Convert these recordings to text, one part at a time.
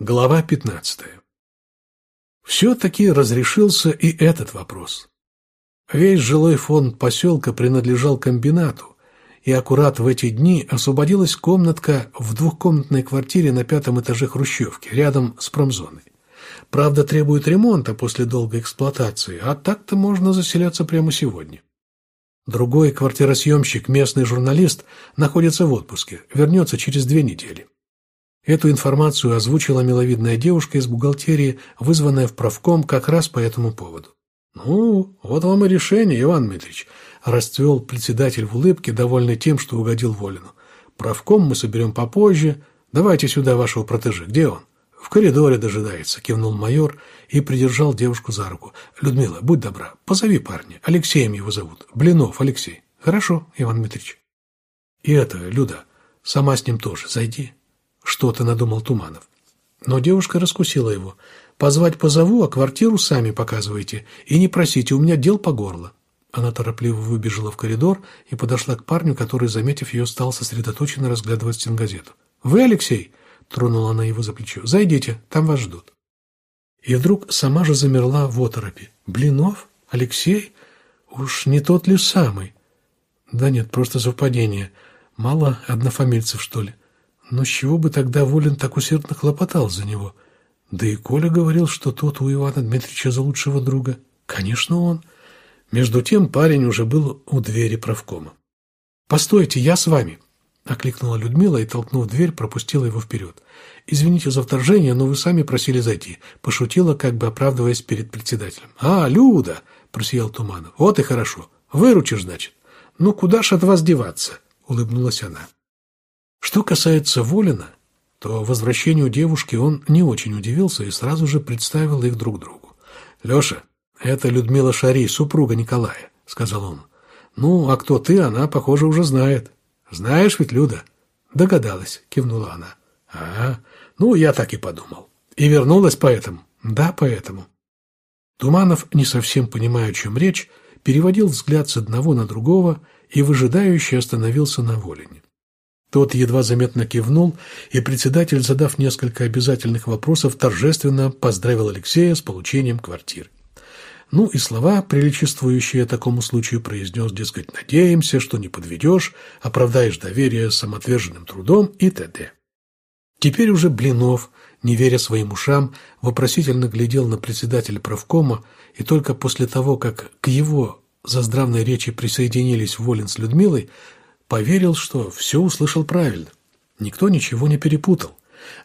Глава 15. Все-таки разрешился и этот вопрос. Весь жилой фонд поселка принадлежал комбинату, и аккурат в эти дни освободилась комнатка в двухкомнатной квартире на пятом этаже Хрущевки, рядом с промзоной. Правда, требует ремонта после долгой эксплуатации, а так-то можно заселяться прямо сегодня. Другой квартиросъемщик, местный журналист, находится в отпуске, вернется через две недели. Эту информацию озвучила миловидная девушка из бухгалтерии, вызванная в правком как раз по этому поводу. «Ну, вот вам и решение, Иван Дмитриевич», – расцвел председатель в улыбке, довольный тем, что угодил Волину. «Правком мы соберем попозже. Давайте сюда вашего протеже. Где он?» «В коридоре дожидается», – кивнул майор и придержал девушку за руку. «Людмила, будь добра, позови парня. Алексеем его зовут. Блинов Алексей». «Хорошо, Иван Дмитриевич». «И это, Люда, сама с ним тоже зайди. Что-то надумал Туманов. Но девушка раскусила его. «Позвать позову, а квартиру сами показывайте. И не просите, у меня дел по горло». Она торопливо выбежала в коридор и подошла к парню, который, заметив ее, стал сосредоточенно разглядывать стенгазету. «Вы, Алексей?» – тронула она его за плечо. «Зайдите, там вас ждут». И вдруг сама же замерла в оторопи. «Блинов? Алексей? Уж не тот ли самый?» «Да нет, просто совпадение. Мало однофамильцев, что ли?» Но с чего бы тогда Волин так усердно хлопотал за него? Да и Коля говорил, что тот у Ивана Дмитриевича за лучшего друга. Конечно, он. Между тем парень уже был у двери правкома. «Постойте, я с вами!» – окликнула Людмила и, толкнув дверь, пропустила его вперед. «Извините за вторжение, но вы сами просили зайти», – пошутила, как бы оправдываясь перед председателем. «А, Люда!» – просиял Туманов. «Вот и хорошо. Выручишь, значит?» «Ну, куда ж от вас деваться?» – улыбнулась она. Что касается Волина, то возвращению девушки он не очень удивился и сразу же представил их друг другу. «Леша, это Людмила Шари, супруга Николая», — сказал он. «Ну, а кто ты, она, похоже, уже знает». «Знаешь ведь, Люда?» «Догадалась», — кивнула она. «А, ну, я так и подумал. И вернулась поэтому?» «Да, поэтому». Туманов, не совсем понимая, о чем речь, переводил взгляд с одного на другого и выжидающе остановился на Волине. Тот едва заметно кивнул, и председатель, задав несколько обязательных вопросов, торжественно поздравил Алексея с получением квартиры. Ну и слова, приличествующие такому случаю, произнес, дескать, «надеемся, что не подведешь, оправдаешь доверие самоотверженным трудом» и т.д. Теперь уже Блинов, не веря своим ушам, вопросительно глядел на председателя правкома, и только после того, как к его заздравной речи присоединились Волин с Людмилой, поверил, что все услышал правильно. Никто ничего не перепутал,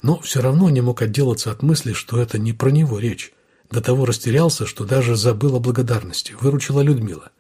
но все равно не мог отделаться от мысли, что это не про него речь. До того растерялся, что даже забыл о благодарности. Выручила Людмила.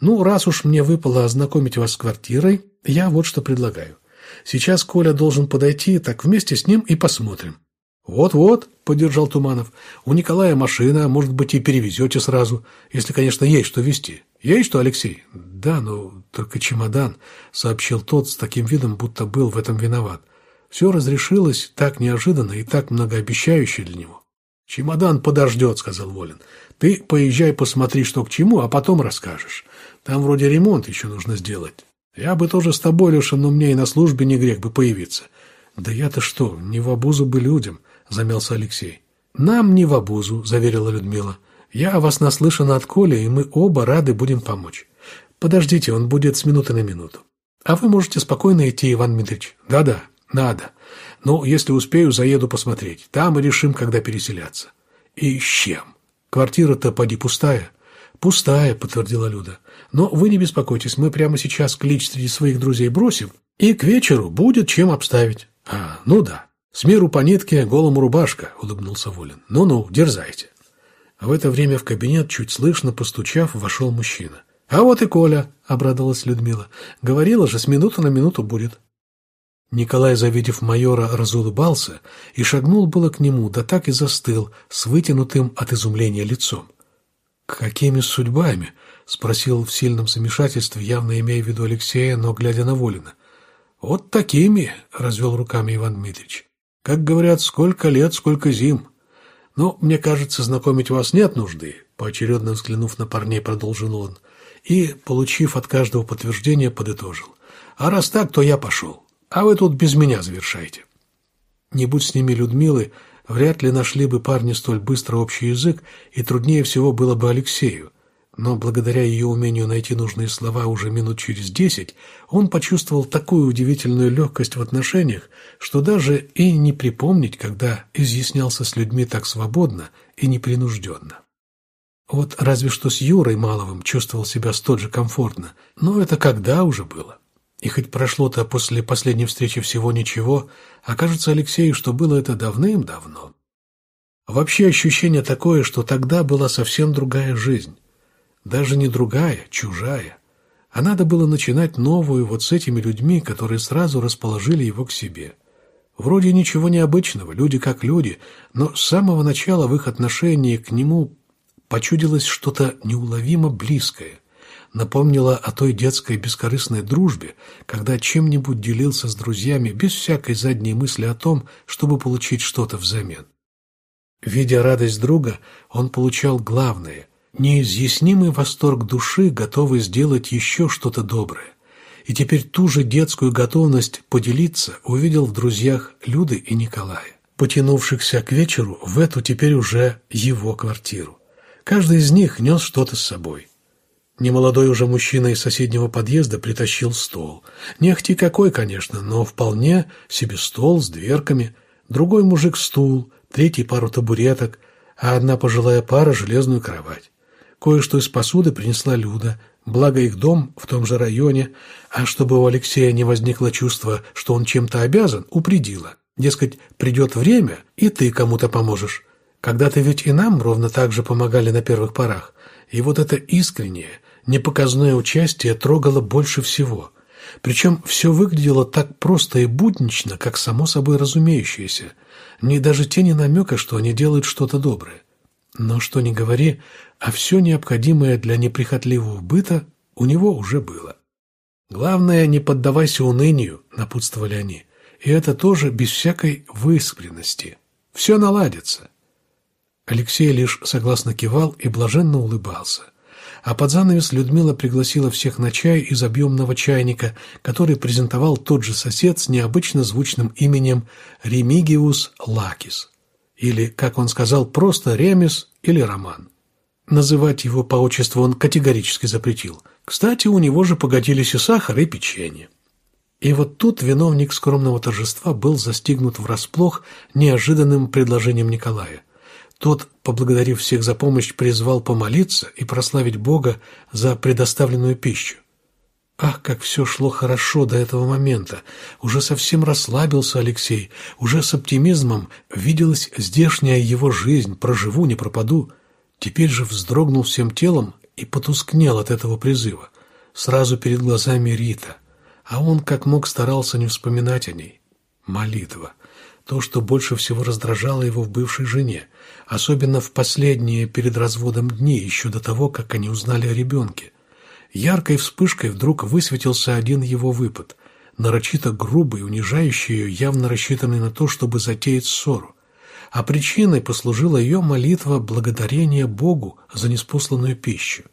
«Ну, раз уж мне выпало ознакомить вас с квартирой, я вот что предлагаю. Сейчас Коля должен подойти, так вместе с ним и посмотрим». «Вот-вот», — поддержал Туманов, — «у Николая машина, может быть, и перевезете сразу, если, конечно, есть что везти. Есть что, Алексей?» «Да, но только чемодан», — сообщил тот с таким видом, будто был в этом виноват. Все разрешилось так неожиданно и так многообещающе для него. «Чемодан подождет», — сказал Волин. «Ты поезжай, посмотри, что к чему, а потом расскажешь. Там вроде ремонт еще нужно сделать. Я бы тоже с тобой, Леша, но мне и на службе не грех бы появиться». «Да я-то что, не в обузу бы людям», — замялся Алексей. «Нам не в обузу», — заверила Людмила. «Я о вас наслышана от Коли, и мы оба рады будем помочь. Подождите, он будет с минуты на минуту. А вы можете спокойно идти, Иван Дмитриевич. Да-да, надо. Но если успею, заеду посмотреть. Там и решим, когда переселяться. И с чем? Квартира-то поди пустая. Пустая, подтвердила Люда. Но вы не беспокойтесь, мы прямо сейчас клич среди своих друзей бросим, и к вечеру будет чем обставить. А, ну да. С миру по нитке, голому рубашка, улыбнулся Волин. Ну-ну, дерзайте. А в это время в кабинет, чуть слышно постучав, вошел мужчина. «А вот и Коля», — обрадовалась Людмила. «Говорила же, с минуты на минуту будет». Николай, завидев майора, разулыбался и шагнул было к нему, да так и застыл, с вытянутым от изумления лицом. «Какими судьбами?» — спросил в сильном замешательстве, явно имея в виду Алексея, но глядя на Волина. «Вот такими», — развел руками Иван Дмитриевич. «Как говорят, сколько лет, сколько зим. Но, мне кажется, знакомить вас нет нужды», — поочередно взглянув на парней, продолжил он и, получив от каждого подтверждение, подытожил. «А раз так, то я пошел. А вы тут без меня завершайте». Не будь с ними Людмилы, Вряд ли нашли бы парни столь быстро общий язык, и труднее всего было бы Алексею. Но благодаря ее умению найти нужные слова уже минут через десять, он почувствовал такую удивительную легкость в отношениях, что даже и не припомнить, когда изъяснялся с людьми так свободно и непринужденно. Вот разве что с Юрой Маловым чувствовал себя столь же комфортно, но это когда уже было? И хоть прошло-то после последней встречи всего ничего, окажется Алексею, что было это давным-давно. Вообще ощущение такое, что тогда была совсем другая жизнь. Даже не другая, чужая. А надо было начинать новую вот с этими людьми, которые сразу расположили его к себе. Вроде ничего необычного, люди как люди, но с самого начала в их отношении к нему почудилось что-то неуловимо близкое. Напомнило о той детской бескорыстной дружбе, когда чем-нибудь делился с друзьями без всякой задней мысли о том, чтобы получить что-то взамен. Видя радость друга, он получал главное – неизъяснимый восторг души, готовый сделать еще что-то доброе. И теперь ту же детскую готовность поделиться увидел в друзьях Люды и Николая, потянувшихся к вечеру в эту теперь уже его квартиру. Каждый из них нес что-то с собой. Немолодой уже мужчина из соседнего подъезда притащил стол. Не ахти какой, конечно, но вполне себе стол с дверками. Другой мужик стул, третий пару табуреток, а одна пожилая пара железную кровать. Кое-что из посуды принесла Люда, благо их дом в том же районе, а чтобы у Алексея не возникло чувства, что он чем-то обязан, упредила. Дескать, придет время, и ты кому-то поможешь. Когда-то ведь и нам ровно так же помогали на первых порах. И вот это искреннее, непоказное участие трогало больше всего. Причем все выглядело так просто и буднично, как само собой разумеющееся. Не даже тени намека, что они делают что-то доброе. Но что ни говори, а все необходимое для неприхотливого быта у него уже было. «Главное, не поддавайся унынию», — напутствовали они, и это тоже без всякой выспренности. Все наладится. Алексей лишь согласно кивал и блаженно улыбался. А под занавес Людмила пригласила всех на чай из объемного чайника, который презентовал тот же сосед с необычно звучным именем Ремигиус Лакис или, как он сказал, просто Ремес или Роман. Называть его по отчеству он категорически запретил. Кстати, у него же погодились и сахар, и печенье. И вот тут виновник скромного торжества был застигнут врасплох неожиданным предложением Николая. Тот, поблагодарив всех за помощь, призвал помолиться и прославить Бога за предоставленную пищу. Ах, как все шло хорошо до этого момента! Уже совсем расслабился Алексей, уже с оптимизмом виделась здешняя его жизнь, проживу, не пропаду. Теперь же вздрогнул всем телом и потускнел от этого призыва. Сразу перед глазами Рита, а он как мог старался не вспоминать о ней. Молитва. То, что больше всего раздражало его в бывшей жене, особенно в последние перед разводом дни, еще до того, как они узнали о ребенке. Яркой вспышкой вдруг высветился один его выпад, нарочито грубый, унижающий ее, явно рассчитанный на то, чтобы затеять ссору. А причиной послужила ее молитва благодарения Богу за неспосланную пищу.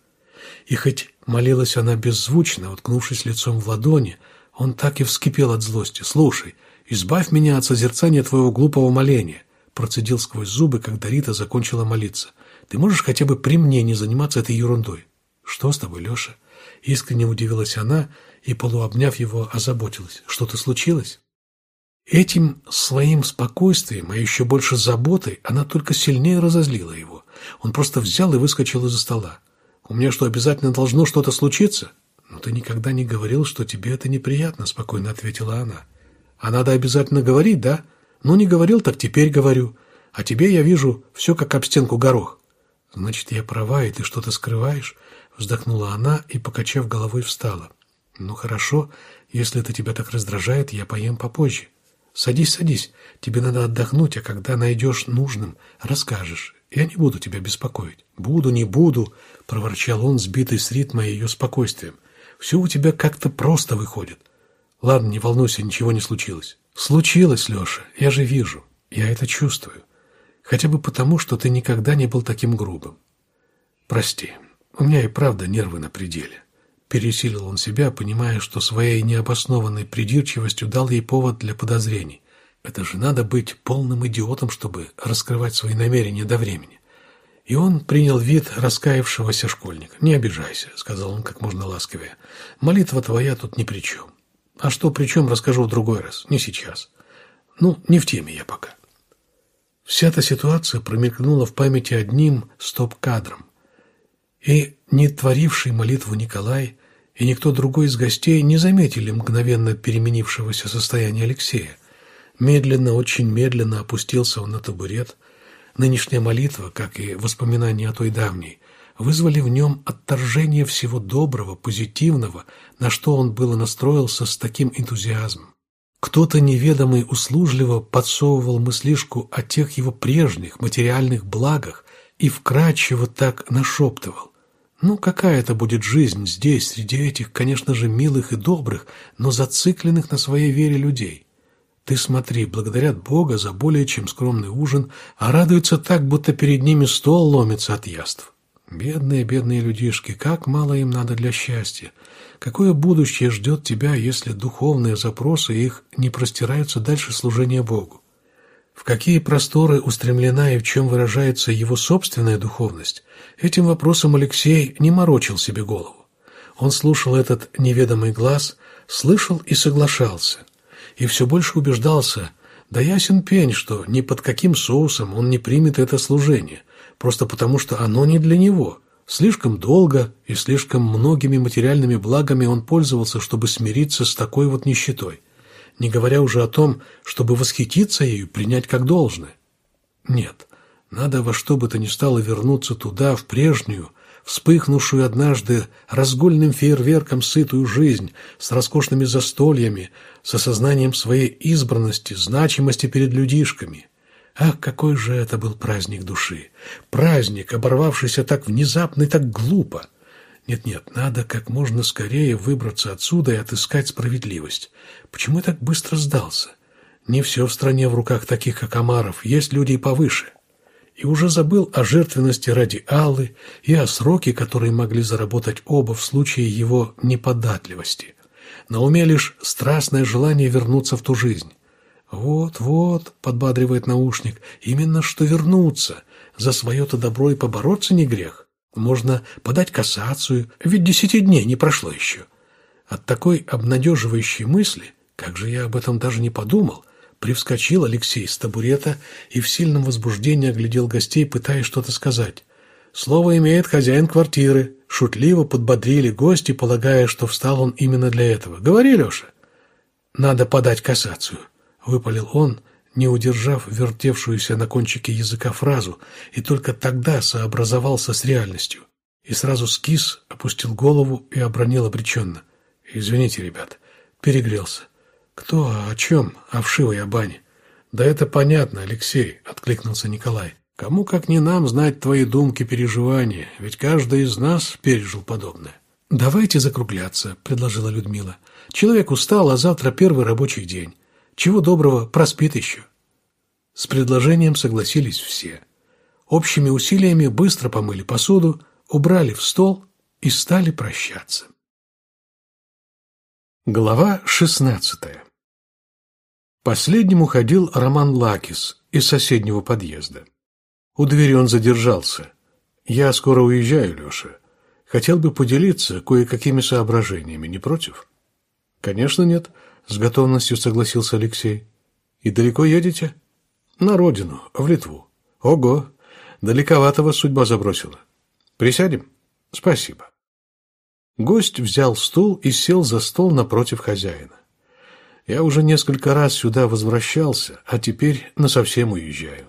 И хоть молилась она беззвучно, уткнувшись лицом в ладони, он так и вскипел от злости. «Слушай, избавь меня от созерцания твоего глупого моления», процедил сквозь зубы, когда Рита закончила молиться. «Ты можешь хотя бы при мне не заниматься этой ерундой?» «Что с тобой, Леша?» Искренне удивилась она и, полуобняв его, озаботилась. «Что-то случилось?» Этим своим спокойствием, а еще больше заботой, она только сильнее разозлила его. Он просто взял и выскочил из-за стола. «У меня что, обязательно должно что-то случиться?» «Но ты никогда не говорил, что тебе это неприятно», — спокойно ответила она. «А надо обязательно говорить, да? Ну, не говорил, так теперь говорю. А тебе, я вижу, все как об стенку горох». «Значит, я права, и ты что-то скрываешь?» Вздохнула она и, покачав головой, встала. «Ну хорошо, если это тебя так раздражает, я поем попозже. Садись, садись, тебе надо отдохнуть, а когда найдешь нужным, расскажешь. Я не буду тебя беспокоить». «Буду, не буду», — проворчал он, сбитый с ритма ее спокойствием. «Все у тебя как-то просто выходит. Ладно, не волнуйся, ничего не случилось». «Случилось, Леша, я же вижу, я это чувствую. Хотя бы потому, что ты никогда не был таким грубым. Прости, у меня и правда нервы на пределе. Пересилил он себя, понимая, что своей необоснованной придирчивостью дал ей повод для подозрений. Это же надо быть полным идиотом, чтобы раскрывать свои намерения до времени. И он принял вид раскаявшегося школьника. «Не обижайся», — сказал он как можно ласковее. «Молитва твоя тут ни при чем. А что при чем, расскажу в другой раз, не сейчас. Ну, не в теме я пока». Вся эта ситуация промелькнула в памяти одним стоп-кадром. И не творивший молитву Николай и никто другой из гостей не заметили мгновенно переменившегося состояния Алексея. Медленно, очень медленно опустился он на табурет. Нынешняя молитва, как и воспоминания о той давней, вызвали в нем отторжение всего доброго, позитивного, на что он было настроился с таким энтузиазмом. Кто-то неведомый услужливо подсовывал мыслишку о тех его прежних материальных благах и вкрадчиво так нашептывал. Ну, какая это будет жизнь здесь, среди этих, конечно же, милых и добрых, но зацикленных на своей вере людей? Ты смотри, благодарят Бога за более чем скромный ужин, а радуются так, будто перед ними стол ломится от яств. Бедные, бедные людишки, как мало им надо для счастья. Какое будущее ждет тебя, если духовные запросы их не простираются дальше служения Богу? В какие просторы устремлена и в чем выражается его собственная духовность, этим вопросом Алексей не морочил себе голову. Он слушал этот неведомый глаз, слышал и соглашался, и все больше убеждался, да ясен пень, что ни под каким соусом он не примет это служение, просто потому что оно не для него. Слишком долго и слишком многими материальными благами он пользовался, чтобы смириться с такой вот нищетой не говоря уже о том, чтобы восхититься ею, принять как должное. Нет, надо во что бы то ни стало вернуться туда, в прежнюю, вспыхнувшую однажды разгульным фейерверком сытую жизнь, с роскошными застольями, с осознанием своей избранности, значимости перед людишками. Ах, какой же это был праздник души! Праздник, оборвавшийся так внезапно и так глупо! Нет-нет, надо как можно скорее выбраться отсюда и отыскать справедливость. Почему я так быстро сдался? Не все в стране в руках таких, как Амаров, есть люди и повыше. И уже забыл о жертвенности ради Аллы и о сроке, которые могли заработать оба в случае его неподатливости. На уме лишь страстное желание вернуться в ту жизнь. «Вот-вот», — подбадривает наушник, — «именно что вернуться. За свое-то добро и побороться не грех». Можно подать кассацию, ведь десяти дней не прошло еще. От такой обнадеживающей мысли, как же я об этом даже не подумал, привскочил Алексей с табурета и в сильном возбуждении оглядел гостей, пытаясь что-то сказать. Слово имеет хозяин квартиры. Шутливо подбодрили гости, полагая, что встал он именно для этого. «Говори, Леша». «Надо подать кассацию», — выпалил он, — не удержав вертевшуюся на кончике языка фразу, и только тогда сообразовался с реальностью. И сразу скис, опустил голову и обронил обреченно. «Извините, ребят, перегрелся». «Кто? О чем? О вшивой о бане». «Да это понятно, Алексей», — откликнулся Николай. «Кому, как не нам, знать твои думки, переживания, ведь каждый из нас пережил подобное». «Давайте закругляться», — предложила Людмила. «Человек устал, а завтра первый рабочий день. Чего доброго, проспит еще. С предложением согласились все. Общими усилиями быстро помыли посуду, убрали в стол и стали прощаться. Глава шестнадцатая Последним уходил Роман Лакис из соседнего подъезда. У двери он задержался. «Я скоро уезжаю, Леша. Хотел бы поделиться кое-какими соображениями, не против?» «Конечно нет», — с готовностью согласился Алексей. «И далеко едете?» «На родину, в Литву». «Ого! Далековато вас судьба забросила. Присядем?» «Спасибо». Гость взял стул и сел за стол напротив хозяина. «Я уже несколько раз сюда возвращался, а теперь насовсем уезжаю.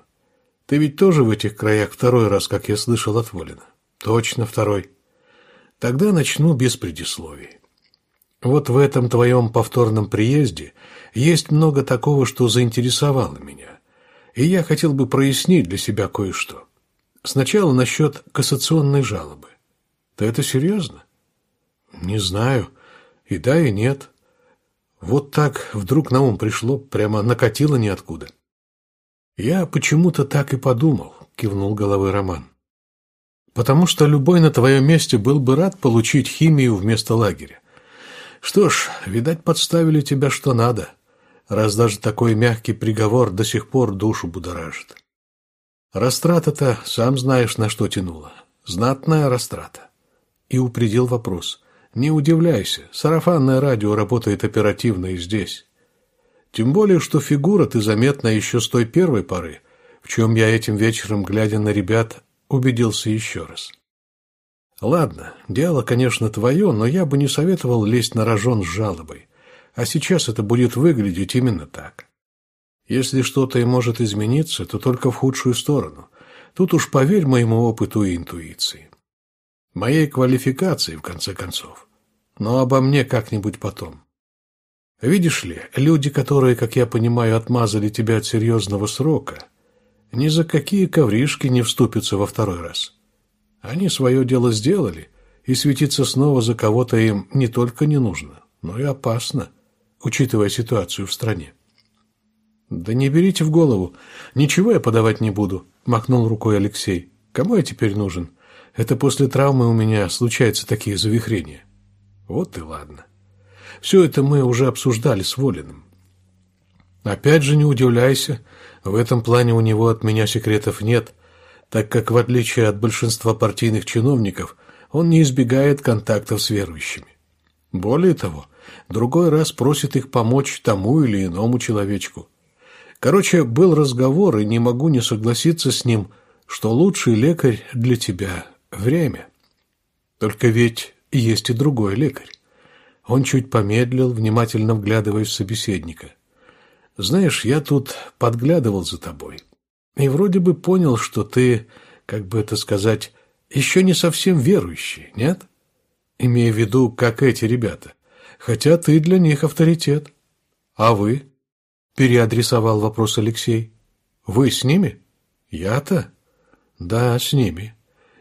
Ты ведь тоже в этих краях второй раз, как я слышал от Волина?» «Точно второй». «Тогда начну без предисловий. Вот в этом твоем повторном приезде есть много такого, что заинтересовало меня. И я хотел бы прояснить для себя кое-что. Сначала насчет кассационной жалобы. Ты это серьезно? Не знаю. И да, и нет. Вот так вдруг на ум пришло, прямо накатило ниоткуда. Я почему-то так и подумал, кивнул головой Роман. Потому что любой на твоем месте был бы рад получить химию вместо лагеря. Что ж, видать, подставили тебя что надо. раз даже такой мягкий приговор до сих пор душу будоражит. Растрата-то, сам знаешь, на что тянула. Знатная растрата. И упредил вопрос. Не удивляйся, сарафанное радио работает оперативно и здесь. Тем более, что фигура ты заметна еще с той первой поры, в чем я этим вечером, глядя на ребят, убедился еще раз. Ладно, дело, конечно, твое, но я бы не советовал лезть на рожон с жалобой. А сейчас это будет выглядеть именно так. Если что-то и может измениться, то только в худшую сторону. Тут уж поверь моему опыту и интуиции. Моей квалификации, в конце концов. Но обо мне как-нибудь потом. Видишь ли, люди, которые, как я понимаю, отмазали тебя от серьезного срока, ни за какие ковришки не вступятся во второй раз. Они свое дело сделали, и светиться снова за кого-то им не только не нужно, но и опасно, учитывая ситуацию в стране. «Да не берите в голову. Ничего я подавать не буду», – махнул рукой Алексей. «Кому я теперь нужен? Это после травмы у меня случаются такие завихрения». «Вот и ладно. Все это мы уже обсуждали с Волиным. Опять же, не удивляйся, в этом плане у него от меня секретов нет – так как, в отличие от большинства партийных чиновников, он не избегает контактов с верующими. Более того, другой раз просит их помочь тому или иному человечку. Короче, был разговор, и не могу не согласиться с ним, что лучший лекарь для тебя – время. Только ведь есть и другой лекарь. Он чуть помедлил, внимательно вглядываясь в собеседника. «Знаешь, я тут подглядывал за тобой. И вроде бы понял, что ты, как бы это сказать, еще не совсем верующий, нет? Имея в виду, как эти ребята. Хотя ты для них авторитет. А вы? Переадресовал вопрос Алексей. Вы с ними? Я-то? Да, с ними.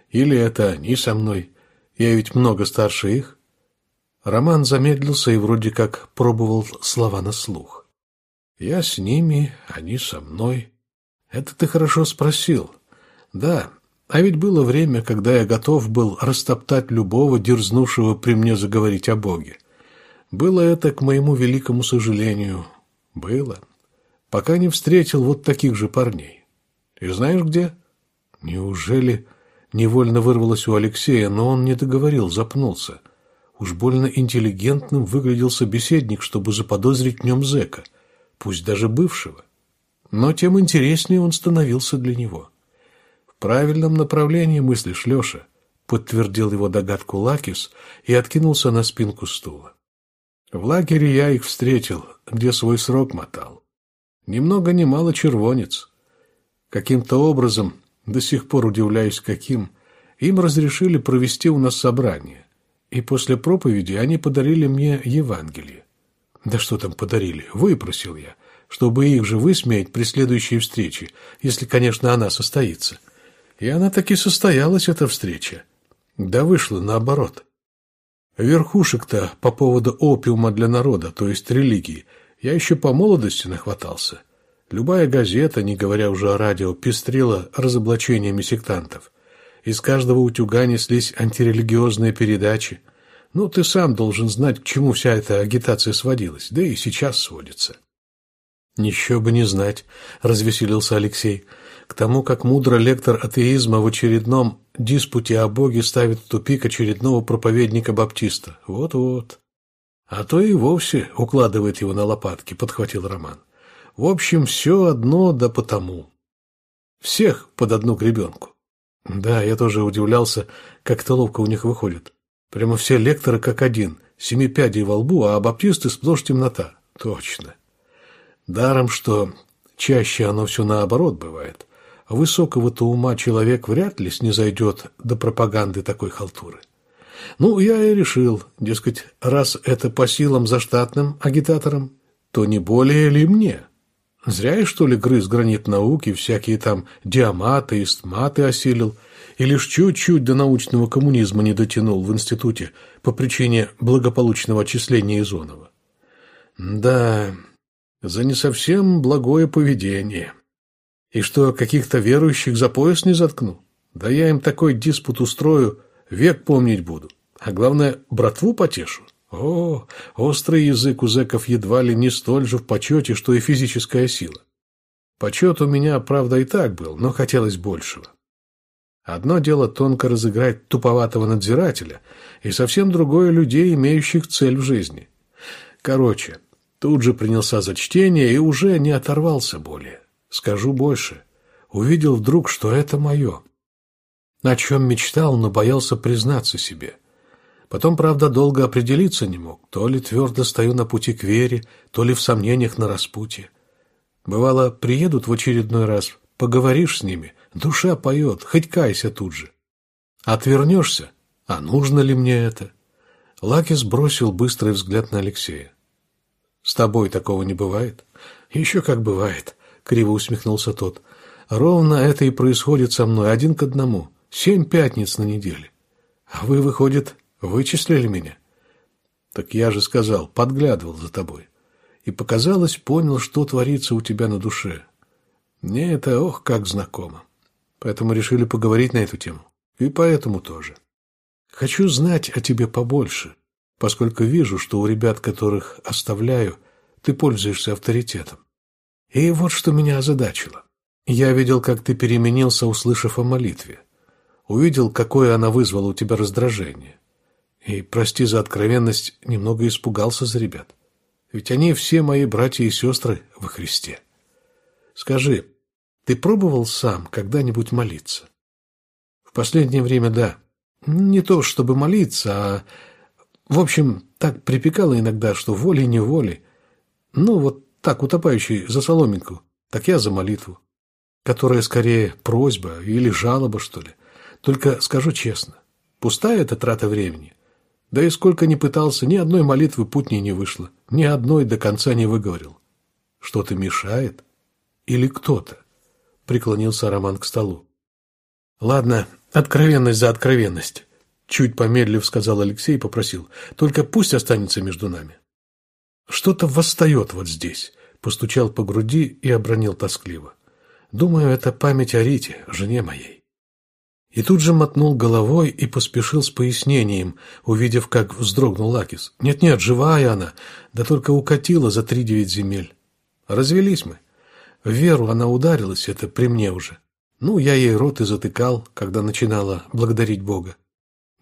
Или это они со мной? Я ведь много старше их. Роман замедлился и вроде как пробовал слова на слух. Я с ними, они со мной. Это ты хорошо спросил. Да, а ведь было время, когда я готов был растоптать любого, дерзнувшего при мне заговорить о Боге. Было это, к моему великому сожалению, было. Пока не встретил вот таких же парней. И знаешь где? Неужели невольно вырвалось у Алексея, но он не договорил, запнулся. Уж больно интеллигентным выглядел собеседник, чтобы заподозрить в нем зэка, пусть даже бывшего но тем интереснее он становился для него. «В правильном направлении мыслишь, Леша», — подтвердил его догадку Лакис и откинулся на спинку стула. «В лагере я их встретил, где свой срок мотал. Ни много ни мало червонец. Каким-то образом, до сих пор удивляюсь каким, им разрешили провести у нас собрание, и после проповеди они подарили мне Евангелие. Да что там подарили, выпросил я чтобы их же высмеять при следующей встрече, если, конечно, она состоится. И она таки состоялась, эта встреча. Да вышла наоборот. Верхушек-то по поводу опиума для народа, то есть религии, я еще по молодости нахватался. Любая газета, не говоря уже о радио, пестрила разоблачениями сектантов. Из каждого утюга неслись антирелигиозные передачи. Ну, ты сам должен знать, к чему вся эта агитация сводилась, да и сейчас сводится. «Еще бы не знать», – развеселился Алексей. «К тому, как мудро лектор атеизма в очередном диспуте о Боге ставит в тупик очередного проповедника-баптиста. Вот-вот». «А то и вовсе укладывает его на лопатки», – подхватил Роман. «В общем, все одно да потому. Всех под одну гребенку». Да, я тоже удивлялся, как это ловко у них выходит. Прямо все лекторы как один, семи пядей во лбу, а баптисты сплошь темнота. Точно. Даром, что чаще оно все наоборот бывает. Высокого-то ума человек вряд ли снизойдет до пропаганды такой халтуры. Ну, я и решил, дескать, раз это по силам заштатным агитаторам, то не более ли мне? Зря я, что ли, грыз гранит науки, всякие там диаматы и стматы осилил, и лишь чуть-чуть до научного коммунизма не дотянул в институте по причине благополучного отчисления Изонова. Да, за не совсем благое поведение. И что, каких-то верующих за пояс не заткну? Да я им такой диспут устрою, век помнить буду. А главное, братву потешу. О, острый язык у зэков едва ли не столь же в почете, что и физическая сила. Почет у меня, правда, и так был, но хотелось большего. Одно дело тонко разыграть туповатого надзирателя, и совсем другое людей, имеющих цель в жизни. Короче, тут же принялся за чтение и уже не оторвался более. Скажу больше. Увидел вдруг, что это мое. О чем мечтал, но боялся признаться себе. Потом, правда, долго определиться не мог. То ли твердо стою на пути к вере, то ли в сомнениях на распутье. Бывало, приедут в очередной раз, поговоришь с ними, душа поет, хоть кайся тут же. Отвернешься, а нужно ли мне это? Лакис бросил быстрый взгляд на Алексея. «С тобой такого не бывает?» «Еще как бывает», — криво усмехнулся тот. «Ровно это и происходит со мной, один к одному. Семь пятниц на неделе. А вы, выходит, вычислили меня?» «Так я же сказал, подглядывал за тобой и, показалось, понял, что творится у тебя на душе. Мне это, ох, как знакомо. Поэтому решили поговорить на эту тему. И поэтому тоже. Хочу знать о тебе побольше, поскольку вижу, что у ребят, которых оставляю, ты пользуешься авторитетом. И вот что меня озадачило. Я видел, как ты переменился, услышав о молитве. Увидел, какое она вызвала у тебя раздражение. И, прости за откровенность, немного испугался за ребят. Ведь они все мои братья и сестры во Христе. Скажи, ты пробовал сам когда-нибудь молиться? В последнее время да. Не то чтобы молиться, а... В общем, так припекало иногда, что волей-неволей. Ну, вот так, утопающий за соломинку, так я за молитву. Которая скорее просьба или жалоба, что ли. Только скажу честно, пустая эта трата времени – да и сколько ни пытался, ни одной молитвы путней не вышло, ни одной до конца не выговорил. Что-то мешает? Или кто-то? Преклонился Роман к столу. Ладно, откровенность за откровенность. Чуть помедлив сказал Алексей и попросил. Только пусть останется между нами. Что-то восстает вот здесь. Постучал по груди и обронил тоскливо. Думаю, это память о Рите, жене моей. И тут же мотнул головой и поспешил с пояснением, увидев, как вздрогнул Лакис. «Нет-нет, живая она, да только укатила за три девять земель. Развелись мы. В веру она ударилась, это при мне уже. Ну, я ей рот и затыкал, когда начинала благодарить Бога.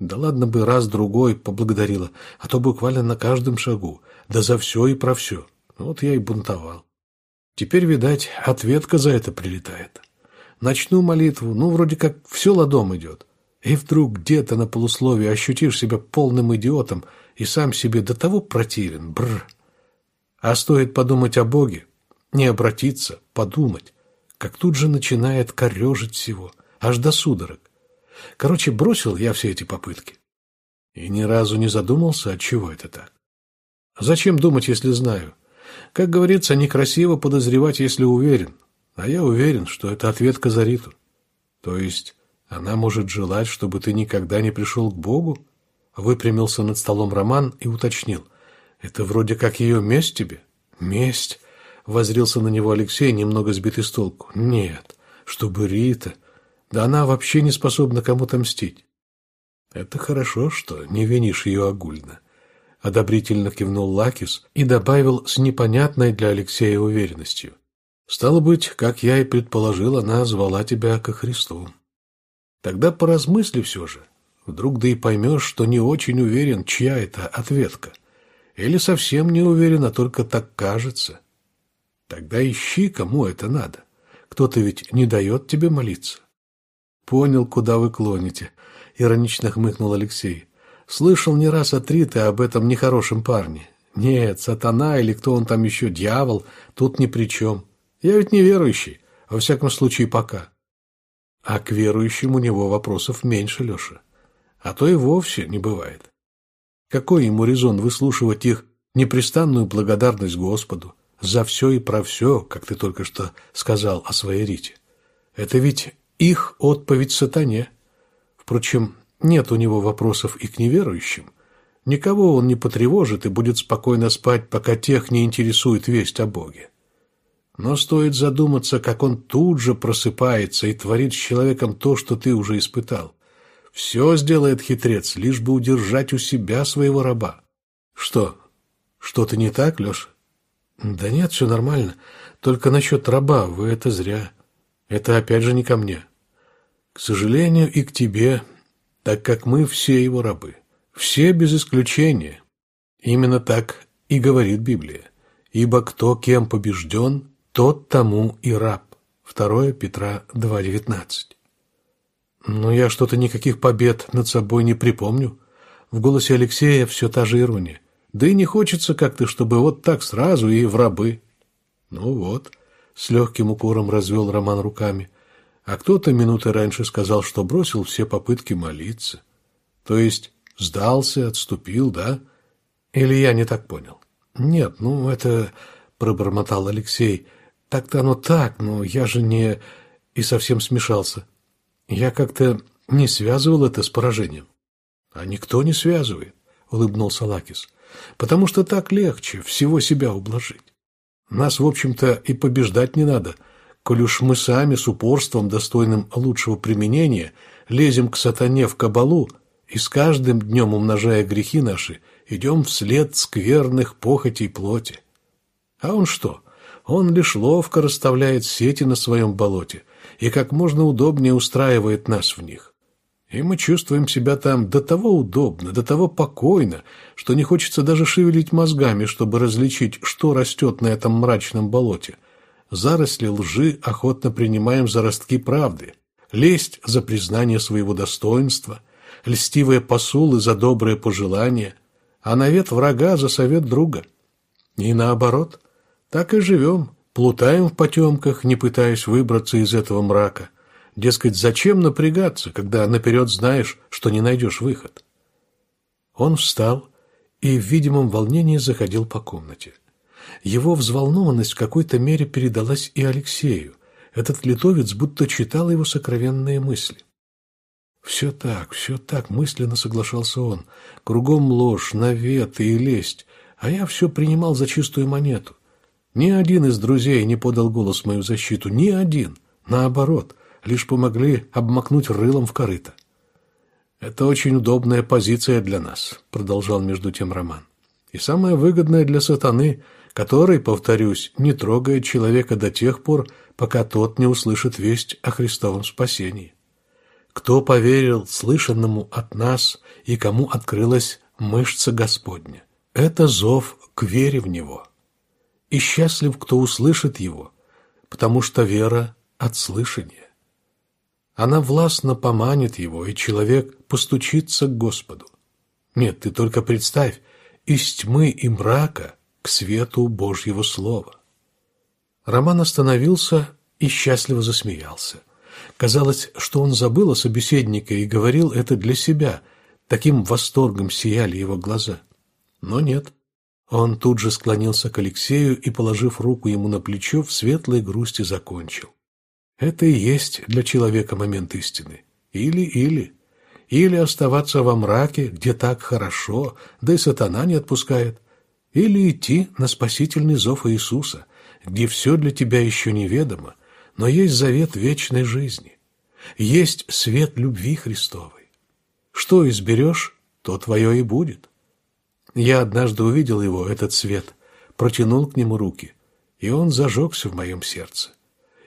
Да ладно бы раз-другой поблагодарила, а то буквально на каждом шагу, да за все и про все. Вот я и бунтовал. Теперь, видать, ответка за это прилетает». Начну молитву, ну, вроде как все ладом идет. И вдруг где-то на полусловии ощутишь себя полным идиотом и сам себе до того противен. Бррр. А стоит подумать о Боге, не обратиться, подумать, как тут же начинает корежить всего, аж до судорог. Короче, бросил я все эти попытки. И ни разу не задумался, от чего это так. Зачем думать, если знаю? Как говорится, некрасиво подозревать, если уверен. А я уверен, что это ответка за Риту. То есть она может желать, чтобы ты никогда не пришел к Богу? Выпрямился над столом Роман и уточнил. Это вроде как ее месть тебе? Месть? Возрился на него Алексей, немного сбитый с толку. Нет, чтобы Рита... Да она вообще не способна кому-то мстить. Это хорошо, что не винишь ее огульно. Одобрительно кивнул Лакис и добавил с непонятной для Алексея уверенностью. Стало быть, как я и предположил, она звала тебя ко Христу. Тогда поразмысли все же. Вдруг да и поймешь, что не очень уверен, чья это ответка. Или совсем не уверен, а только так кажется. Тогда ищи, кому это надо. Кто-то ведь не дает тебе молиться. Понял, куда вы клоните, иронично хмыкнул Алексей. Слышал не раз от Риты об этом нехорошем парне. Нет, сатана или кто он там еще, дьявол, тут ни при чем. Я ведь не верующий, во всяком случае пока. А к верующим у него вопросов меньше, Леша. А то и вовсе не бывает. Какой ему резон выслушивать их непрестанную благодарность Господу за все и про все, как ты только что сказал о своей Рите? Это ведь их отповедь сатане. Впрочем, нет у него вопросов и к неверующим. Никого он не потревожит и будет спокойно спать, пока тех не интересует весть о Боге. Но стоит задуматься, как он тут же просыпается и творит с человеком то, что ты уже испытал. Все сделает хитрец, лишь бы удержать у себя своего раба. Что? Что-то не так, Леша? Да нет, все нормально. Только насчет раба вы это зря. Это опять же не ко мне. К сожалению, и к тебе, так как мы все его рабы. Все без исключения. Именно так и говорит Библия. Ибо кто кем побежден, тот тому и раб. 2 Петра 2.19. Но я что-то никаких побед над собой не припомню. В голосе Алексея все та же ирония. Да и не хочется как-то, чтобы вот так сразу и в рабы. Ну вот, с легким укором развел Роман руками. А кто-то минуты раньше сказал, что бросил все попытки молиться. То есть сдался, отступил, да? Или я не так понял? Нет, ну это... Пробормотал Алексей. Так-то оно так, но я же не... И совсем смешался. Я как-то не связывал это с поражением. А никто не связывает, улыбнулся Лакис. Потому что так легче всего себя ублажить. Нас, в общем-то, и побеждать не надо, коль уж мы сами с упорством, достойным лучшего применения, лезем к сатане в кабалу и с каждым днем, умножая грехи наши, идем вслед скверных похотей плоти. А он что? Он лишь ловко расставляет сети на своем болоте и как можно удобнее устраивает нас в них. И мы чувствуем себя там до того удобно, до того покойно, что не хочется даже шевелить мозгами, чтобы различить, что растет на этом мрачном болоте. Заросли лжи охотно принимаем за ростки правды, лесть за признание своего достоинства, льстивые посулы за добрые пожелания, а навет врага за совет друга. И наоборот, так и живем, плутаем в потемках, не пытаясь выбраться из этого мрака – Дескать, зачем напрягаться, когда наперед знаешь, что не найдешь выход? Он встал и в видимом волнении заходил по комнате. Его взволнованность в какой-то мере передалась и Алексею. Этот литовец будто читал его сокровенные мысли. «Все так, все так», — мысленно соглашался он. «Кругом ложь, наветы и лесть, а я все принимал за чистую монету. Ни один из друзей не подал голос в мою защиту, ни один. Наоборот, лишь помогли обмакнуть рылом в корыто. «Это очень удобная позиция для нас», — продолжал между тем Роман. «И самая выгодная для сатаны, который, повторюсь, не трогает человека до тех пор, пока тот не услышит весть о Христовом спасении. Кто поверил слышанному от нас и кому открылась мышца Господня? Это зов к вере в Него. И счастлив, кто услышит его, потому что вера от слышания. Она властно поманит его, и человек постучится к Господу. Нет, ты только представь, из тьмы и мрака к свету Божьего Слова. Роман остановился и счастливо засмеялся. Казалось, что он забыл о собеседнике и говорил это для себя. Таким восторгом сияли его глаза. Но нет. Он тут же склонился к Алексею и, положив руку ему на плечо, в светлой грусти закончил. Это и есть для человека момент истины. Или-или. Или оставаться во мраке, где так хорошо, да и сатана не отпускает. Или идти на спасительный зов Иисуса, где все для тебя еще неведомо, но есть завет вечной жизни. Есть свет любви Христовой. Что изберешь, то твое и будет. Я однажды увидел его, этот свет, протянул к нему руки, и он зажегся в моем сердце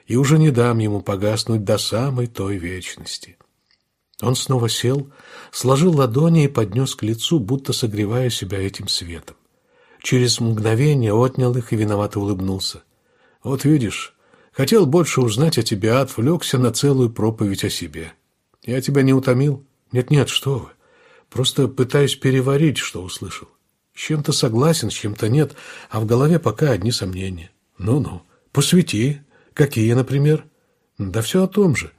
и уже не дам ему погаснуть до самой той вечности. Он снова сел, сложил ладони и поднес к лицу, будто согревая себя этим светом. Через мгновение отнял их и виновато улыбнулся. «Вот видишь, хотел больше узнать о тебе, а отвлекся на целую проповедь о себе. Я тебя не утомил? Нет-нет, что вы. Просто пытаюсь переварить, что услышал. С чем-то согласен, с чем-то нет, а в голове пока одни сомнения. Ну-ну, посвети, Какие, например? Да все о том же.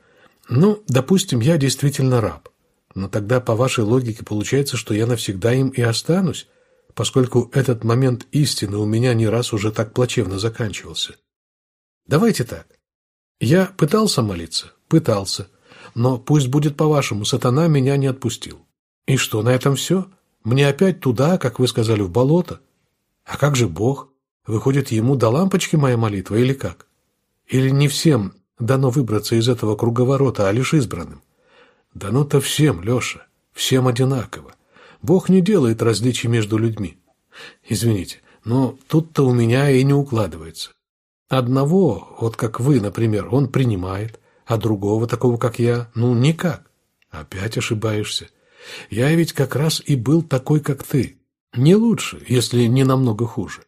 Ну, допустим, я действительно раб. Но тогда по вашей логике получается, что я навсегда им и останусь, поскольку этот момент истины у меня не раз уже так плачевно заканчивался. Давайте так. Я пытался молиться? Пытался. Но пусть будет по-вашему, сатана меня не отпустил. И что, на этом все? Мне опять туда, как вы сказали, в болото? А как же Бог? Выходит, ему до лампочки моя молитва или как? Или не всем дано выбраться из этого круговорота, а лишь избранным? Дано-то всем, Леша, всем одинаково. Бог не делает различий между людьми. Извините, но тут-то у меня и не укладывается. Одного, вот как вы, например, он принимает, а другого, такого как я, ну никак. Опять ошибаешься. Я ведь как раз и был такой, как ты. Не лучше, если не намного хуже.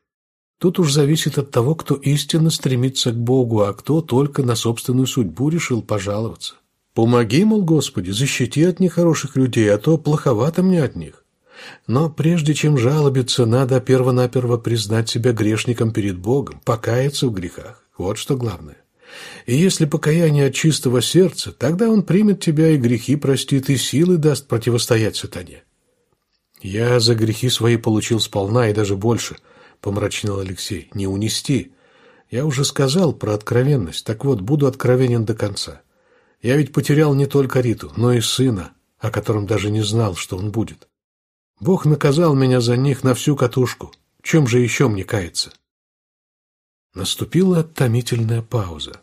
Тут уж зависит от того, кто истинно стремится к Богу, а кто только на собственную судьбу решил пожаловаться. Помоги, мол, Господи, защити от нехороших людей, а то плоховато мне от них. Но прежде чем жалобиться, надо первонаперво признать себя грешником перед Богом, покаяться в грехах. Вот что главное. И если покаяние от чистого сердца, тогда Он примет тебя и грехи простит, и силы даст противостоять сатане. «Я за грехи свои получил сполна и даже больше», — помрачнел Алексей. «Не унести. Я уже сказал про откровенность, так вот, буду откровенен до конца. Я ведь потерял не только Риту, но и сына, о котором даже не знал, что он будет. Бог наказал меня за них на всю катушку. Чем же еще мне каяться?» Наступила томительная пауза.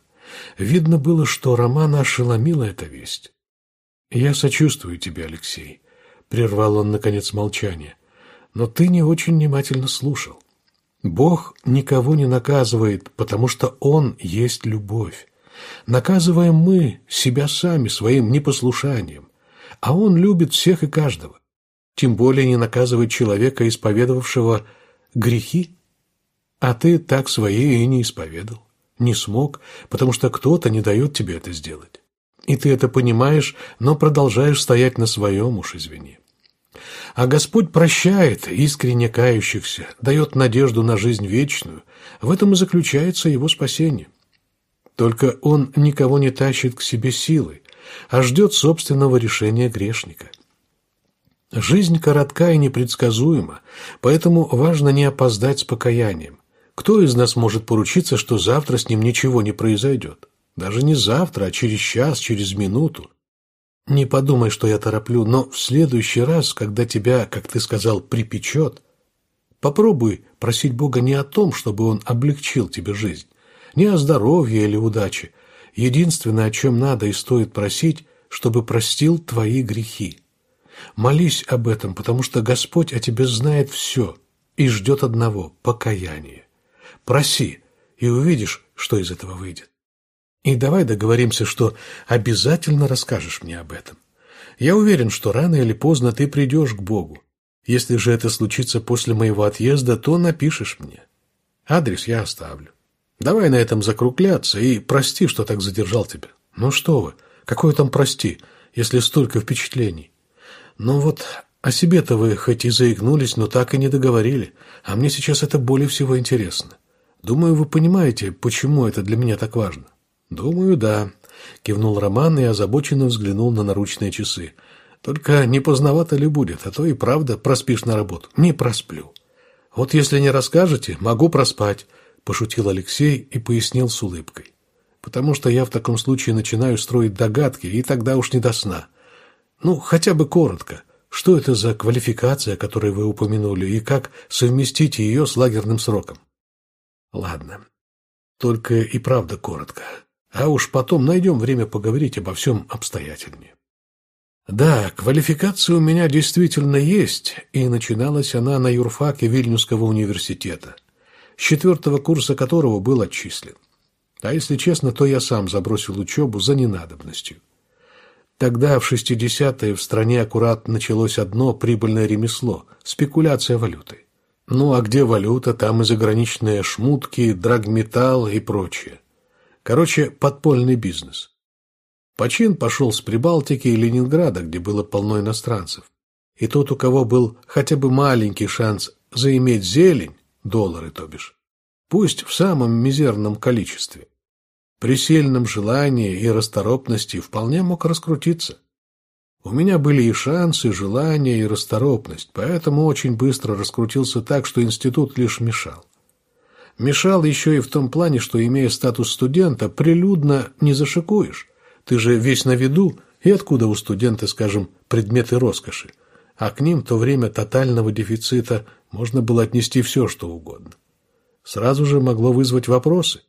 Видно было, что Романа ошеломила эта весть. «Я сочувствую тебе, Алексей», — прервал он, наконец, молчание. «Но ты не очень внимательно слушал. Бог никого не наказывает, потому что Он есть любовь. Наказываем мы себя сами своим непослушанием, а Он любит всех и каждого. Тем более не наказывает человека, исповедовавшего грехи а ты так свои и не исповедал. Не смог, потому что кто-то не дает тебе это сделать. И ты это понимаешь, но продолжаешь стоять на своем, уж извини. А Господь прощает искренне кающихся, дает надежду на жизнь вечную. В этом и заключается его спасение. Только Он никого не тащит к себе силой, а ждет собственного решения грешника. Жизнь коротка и непредсказуема, поэтому важно не опоздать с покаянием. Кто из нас может поручиться, что завтра с ним ничего не произойдет? Даже не завтра, а через час, через минуту. Не подумай, что я тороплю, но в следующий раз, когда тебя, как ты сказал, припечет, попробуй просить Бога не о том, чтобы Он облегчил тебе жизнь, не о здоровье или удаче. Единственное, о чем надо и стоит просить, чтобы простил твои грехи. Молись об этом, потому что Господь о тебе знает все и ждет одного – покаяния. Проси, и увидишь, что из этого выйдет. И давай договоримся, что обязательно расскажешь мне об этом. Я уверен, что рано или поздно ты придешь к Богу. Если же это случится после моего отъезда, то напишешь мне. Адрес я оставлю. Давай на этом закругляться и прости, что так задержал тебя. Ну что вы, какое там прости, если столько впечатлений. Ну вот о себе-то вы хоть и заикнулись, но так и не договорили, а мне сейчас это более всего интересно. Думаю, вы понимаете, почему это для меня так важно. Думаю, да, кивнул Роман и озабоченно взглянул на наручные часы. Только не поздновато ли будет, а то и правда проспишь на работу. Не просплю. Вот если не расскажете, могу проспать, пошутил Алексей и пояснил с улыбкой. Потому что я в таком случае начинаю строить догадки, и тогда уж не до сна. Ну, хотя бы коротко. Что это за квалификация, которую вы упомянули, и как совместить ее с лагерным сроком? Ладно. Только и правда коротко. А уж потом найдем время поговорить обо всем обстоятельнее. Да, квалификация у меня действительно есть, и начиналась она на юрфаке Вильнюсского университета, с четвертого курса которого был отчислен. А если честно, то я сам забросил учебу за ненадобностью. Тогда, в 60-е, в стране аккурат началось одно прибыльное ремесло – спекуляция валютой. Ну, а где валюта, там и заграничные шмутки, драгметалл и прочее. Короче, подпольный бизнес. Почин пошел с Прибалтики и Ленинграда, где было полно иностранцев. И тот, у кого был хотя бы маленький шанс заиметь зелень, доллары, то бишь, пусть в самом мизерном количестве, при сильном желании и расторопности вполне мог раскрутиться. У меня были и шансы, и желания, и расторопность, поэтому очень быстро раскрутился так, что институт лишь мешал. Мешал еще и в том плане, что, имея статус студента, прилюдно не зашикуешь. Ты же весь на виду, и откуда у студента, скажем, предметы роскоши? А к ним то время тотального дефицита можно было отнести все, что угодно. Сразу же могло вызвать вопросы.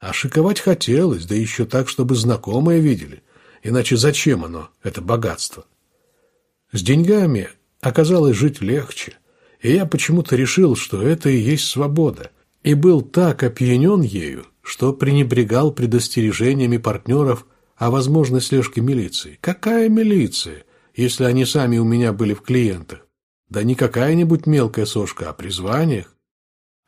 А шиковать хотелось, да еще так, чтобы знакомые видели. Иначе зачем оно, это богатство? С деньгами оказалось жить легче, и я почему-то решил, что это и есть свобода, и был так опьянен ею, что пренебрегал предостережениями партнеров о возможной слежке милиции. Какая милиция, если они сами у меня были в клиентах? Да не какая-нибудь мелкая сошка, а при званиях.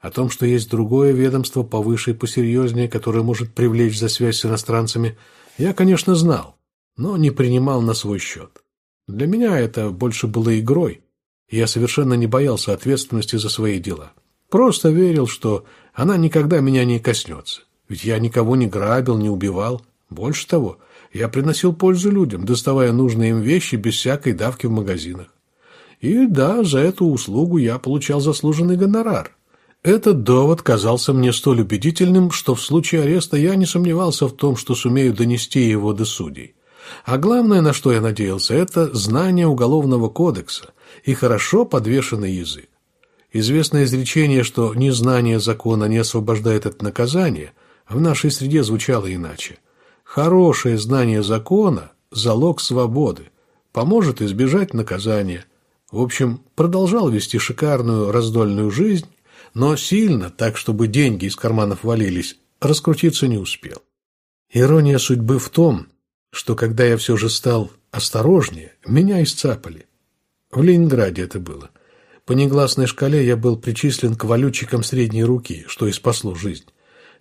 О том, что есть другое ведомство повыше и посерьезнее, которое может привлечь за связь с иностранцами, я, конечно, знал, но не принимал на свой счет. Для меня это больше было игрой, и я совершенно не боялся ответственности за свои дела. Просто верил, что она никогда меня не коснется. Ведь я никого не грабил, не убивал. Больше того, я приносил пользу людям, доставая нужные им вещи без всякой давки в магазинах. И да, за эту услугу я получал заслуженный гонорар. Этот довод казался мне столь убедительным, что в случае ареста я не сомневался в том, что сумею донести его до судей. А главное, на что я надеялся, это знание Уголовного кодекса и хорошо подвешенный язык. Известное изречение, что незнание закона не освобождает от наказания, в нашей среде звучало иначе. Хорошее знание закона – залог свободы, поможет избежать наказания. В общем, продолжал вести шикарную раздольную жизнь, но сильно, так чтобы деньги из карманов валились, раскрутиться не успел. Ирония судьбы в том, что когда я все же стал осторожнее, меня исцапали. В Ленинграде это было. По негласной шкале я был причислен к валютчикам средней руки, что и спасло жизнь.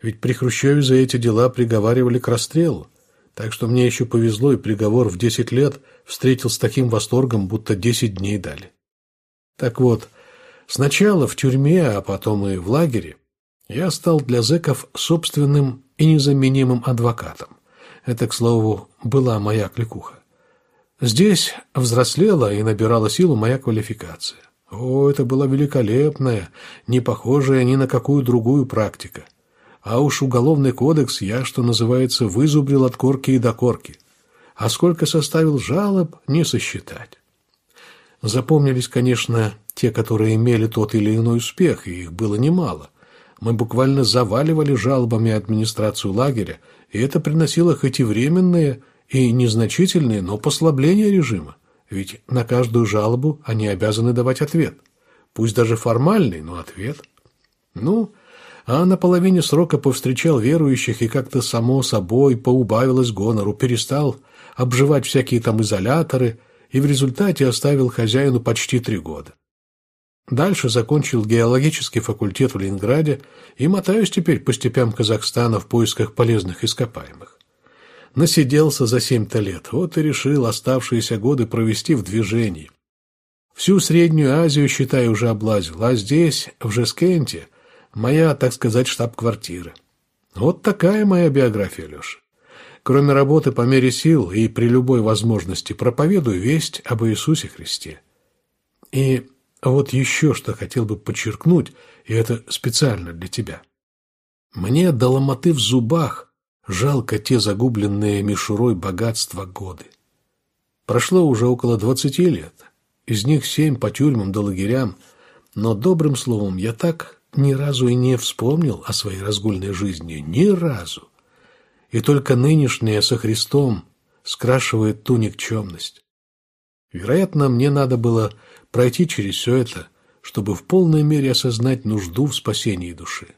Ведь при Хрущеве за эти дела приговаривали к расстрелу. Так что мне еще повезло, и приговор в десять лет встретил с таким восторгом, будто десять дней дали. Так вот, сначала в тюрьме, а потом и в лагере я стал для зэков собственным и незаменимым адвокатом. Это, к слову, была моя кликуха. Здесь взрослела и набирала силу моя квалификация. О, это была великолепная, не похожая ни на какую другую практика. А уж уголовный кодекс я, что называется, вызубрил от корки и до корки. А сколько составил жалоб, не сосчитать. Запомнились, конечно, те, которые имели тот или иной успех, и их было немало. Мы буквально заваливали жалобами администрацию лагеря, и это приносило хоть и временные, и незначительные, но послабления режима. Ведь на каждую жалобу они обязаны давать ответ. Пусть даже формальный, но ответ. Ну, а на половине срока повстречал верующих и как-то само собой поубавилось гонору, перестал обживать всякие там изоляторы и в результате оставил хозяину почти три года. Дальше закончил геологический факультет в Ленинграде и мотаюсь теперь по степям Казахстана в поисках полезных ископаемых. Насиделся за семь-то лет, вот и решил оставшиеся годы провести в движении. Всю Среднюю Азию, считай, уже облазил, а здесь, в Жескенте, моя, так сказать, штаб-квартира. Вот такая моя биография, Леша. Кроме работы по мере сил и при любой возможности проповедую весть об Иисусе Христе. И вот еще что хотел бы подчеркнуть, и это специально для тебя. Мне до ломоты в зубах Жалко те загубленные мишурой богатства годы. Прошло уже около двадцати лет. Из них семь по тюрьмам да лагерям. Но добрым словом я так ни разу и не вспомнил о своей разгульной жизни. Ни разу. И только нынешнее со Христом скрашивает ту никчемность. Вероятно, мне надо было пройти через все это, чтобы в полной мере осознать нужду в спасении души.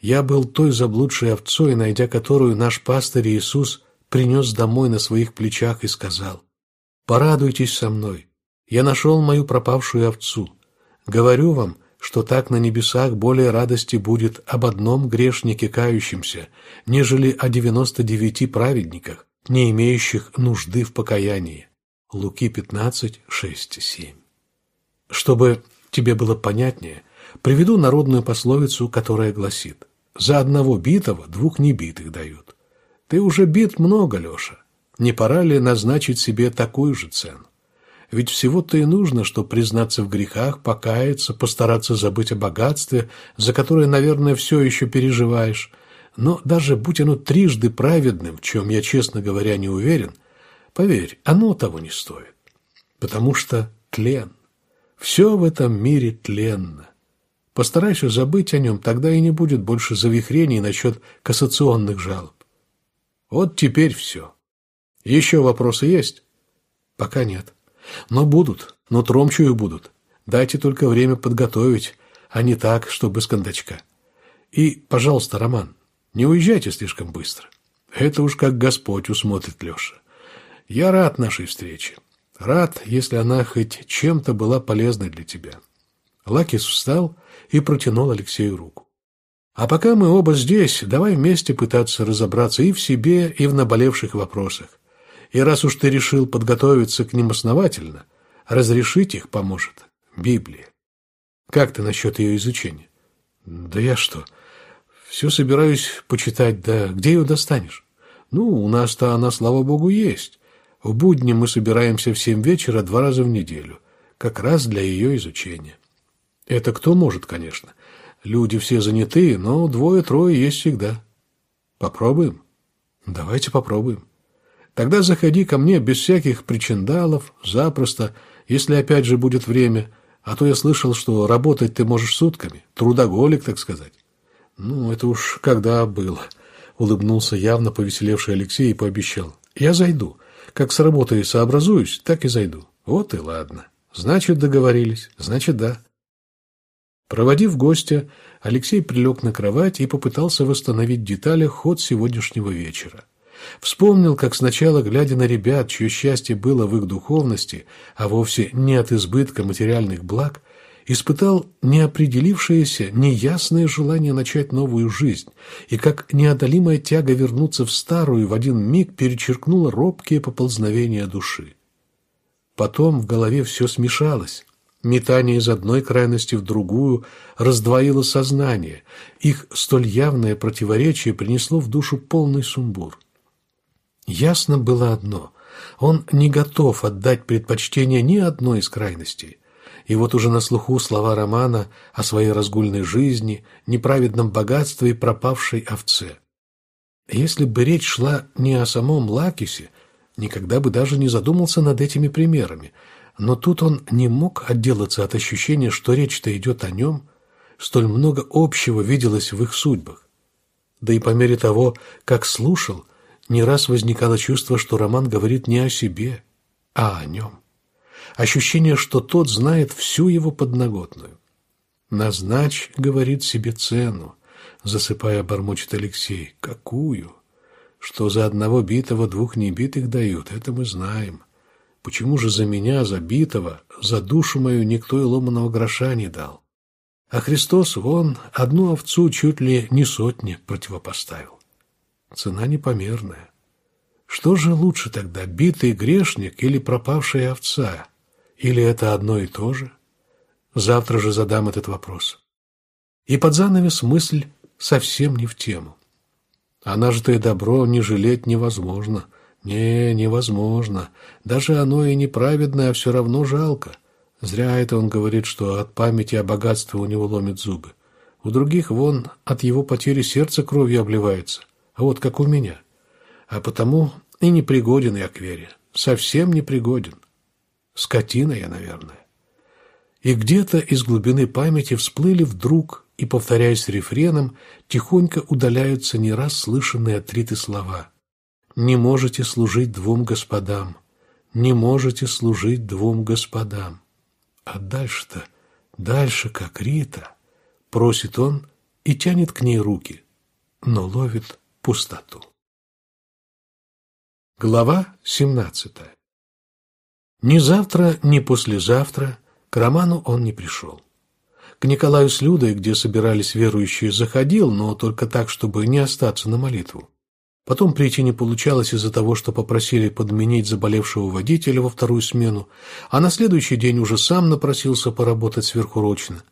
Я был той заблудшей овцой, найдя которую наш пастырь Иисус принес домой на своих плечах и сказал, «Порадуйтесь со мной, я нашел мою пропавшую овцу. Говорю вам, что так на небесах более радости будет об одном грешнике кающемся, нежели о девяносто девяти праведниках, не имеющих нужды в покаянии». Луки 15, 6, 7. Чтобы тебе было понятнее, приведу народную пословицу, которая гласит за одного битого двух небитых дают. Ты уже бит много, Леша. Не пора ли назначить себе такую же цену? Ведь всего-то и нужно, чтобы признаться в грехах, покаяться, постараться забыть о богатстве, за которое, наверное, все еще переживаешь. Но даже будь оно трижды праведным, в чем я, честно говоря, не уверен, поверь, оно того не стоит. Потому что тлен. Все в этом мире тленно. Постарайся забыть о нем, тогда и не будет больше завихрений насчет кассационных жалоб. Вот теперь все. Еще вопросы есть? Пока нет. Но будут, но тромчую будут. Дайте только время подготовить, а не так, что без кондачка. И, пожалуйста, Роман, не уезжайте слишком быстро. Это уж как Господь усмотрит Леша. Я рад нашей встрече. Рад, если она хоть чем-то была полезной для тебя. Лакис встал и протянул Алексею руку. А пока мы оба здесь, давай вместе пытаться разобраться и в себе, и в наболевших вопросах. И раз уж ты решил подготовиться к ним основательно, разрешить их поможет Библия. Как ты насчет ее изучения? Да я что, все собираюсь почитать, да где ее достанешь? Ну, у нас-то она, слава богу, есть. В будни мы собираемся в семь вечера два раза в неделю, как раз для ее изучения. Это кто может, конечно. Люди все заняты, но двое-трое есть всегда. Попробуем? Давайте попробуем. Тогда заходи ко мне без всяких причиндалов, запросто, если опять же будет время, а то я слышал, что работать ты можешь сутками, трудоголик, так сказать. Ну, это уж когда было, улыбнулся явно повеселевший Алексей и пообещал. Я зайду. Как с работой сообразуюсь, так и зайду. Вот и ладно. Значит, договорились. Значит, да. Проводив гостя, Алексей прилег на кровать и попытался восстановить в деталях ход сегодняшнего вечера. Вспомнил, как сначала, глядя на ребят, чье счастье было в их духовности, а вовсе не от избытка материальных благ, испытал неопределившееся, неясное желание начать новую жизнь, и как неодолимая тяга вернуться в старую в один миг перечеркнула робкие поползновения души. Потом в голове все смешалось. Метание из одной крайности в другую раздвоило сознание. Их столь явное противоречие принесло в душу полный сумбур. Ясно было одно – он не готов отдать предпочтение ни одной из крайностей. И вот уже на слуху слова Романа о своей разгульной жизни, неправедном богатстве и пропавшей овце. Если бы речь шла не о самом Лакисе, никогда бы даже не задумался над этими примерами. Но тут он не мог отделаться от ощущения, что речь-то идет о нем, столь много общего виделось в их судьбах. Да и по мере того, как слушал, не раз возникало чувство, что Роман говорит не о себе, а о нем ощущение, что тот знает всю его подноготную. «Назначь, — говорит себе, — цену», — засыпая, бормочет Алексей. «Какую? Что за одного битого двух небитых дают, это мы знаем. Почему же за меня, за битого, за душу мою никто и ломаного гроша не дал? А Христос, вон, одну овцу чуть ли не сотни противопоставил. Цена непомерная. Что же лучше тогда, битый грешник или пропавшая овца?» Или это одно и то же? Завтра же задам этот вопрос. И под занавес мысль совсем не в тему. А нажитое добро не жалеть невозможно. Не, невозможно. Даже оно и неправедное, а все равно жалко. Зря это он говорит, что от памяти о богатстве у него ломит зубы. У других вон от его потери сердце кровью обливается. А вот как у меня. А потому и непригоден я к вере. Совсем непригоден. Скотина я, наверное. И где-то из глубины памяти всплыли вдруг и, повторяясь рефреном, тихонько удаляются не раз слышанные отриты слова. «Не можете служить двум господам, не можете служить двум господам». А дальше-то, дальше, как Рита, просит он и тянет к ней руки, но ловит пустоту. Глава семнадцатая ни завтра, ни послезавтра к Роману он не пришел. К Николаю с Людой, где собирались верующие, заходил, но только так, чтобы не остаться на молитву. Потом прийти не получалось из-за того, что попросили подменить заболевшего водителя во вторую смену, а на следующий день уже сам напросился поработать сверхурочно.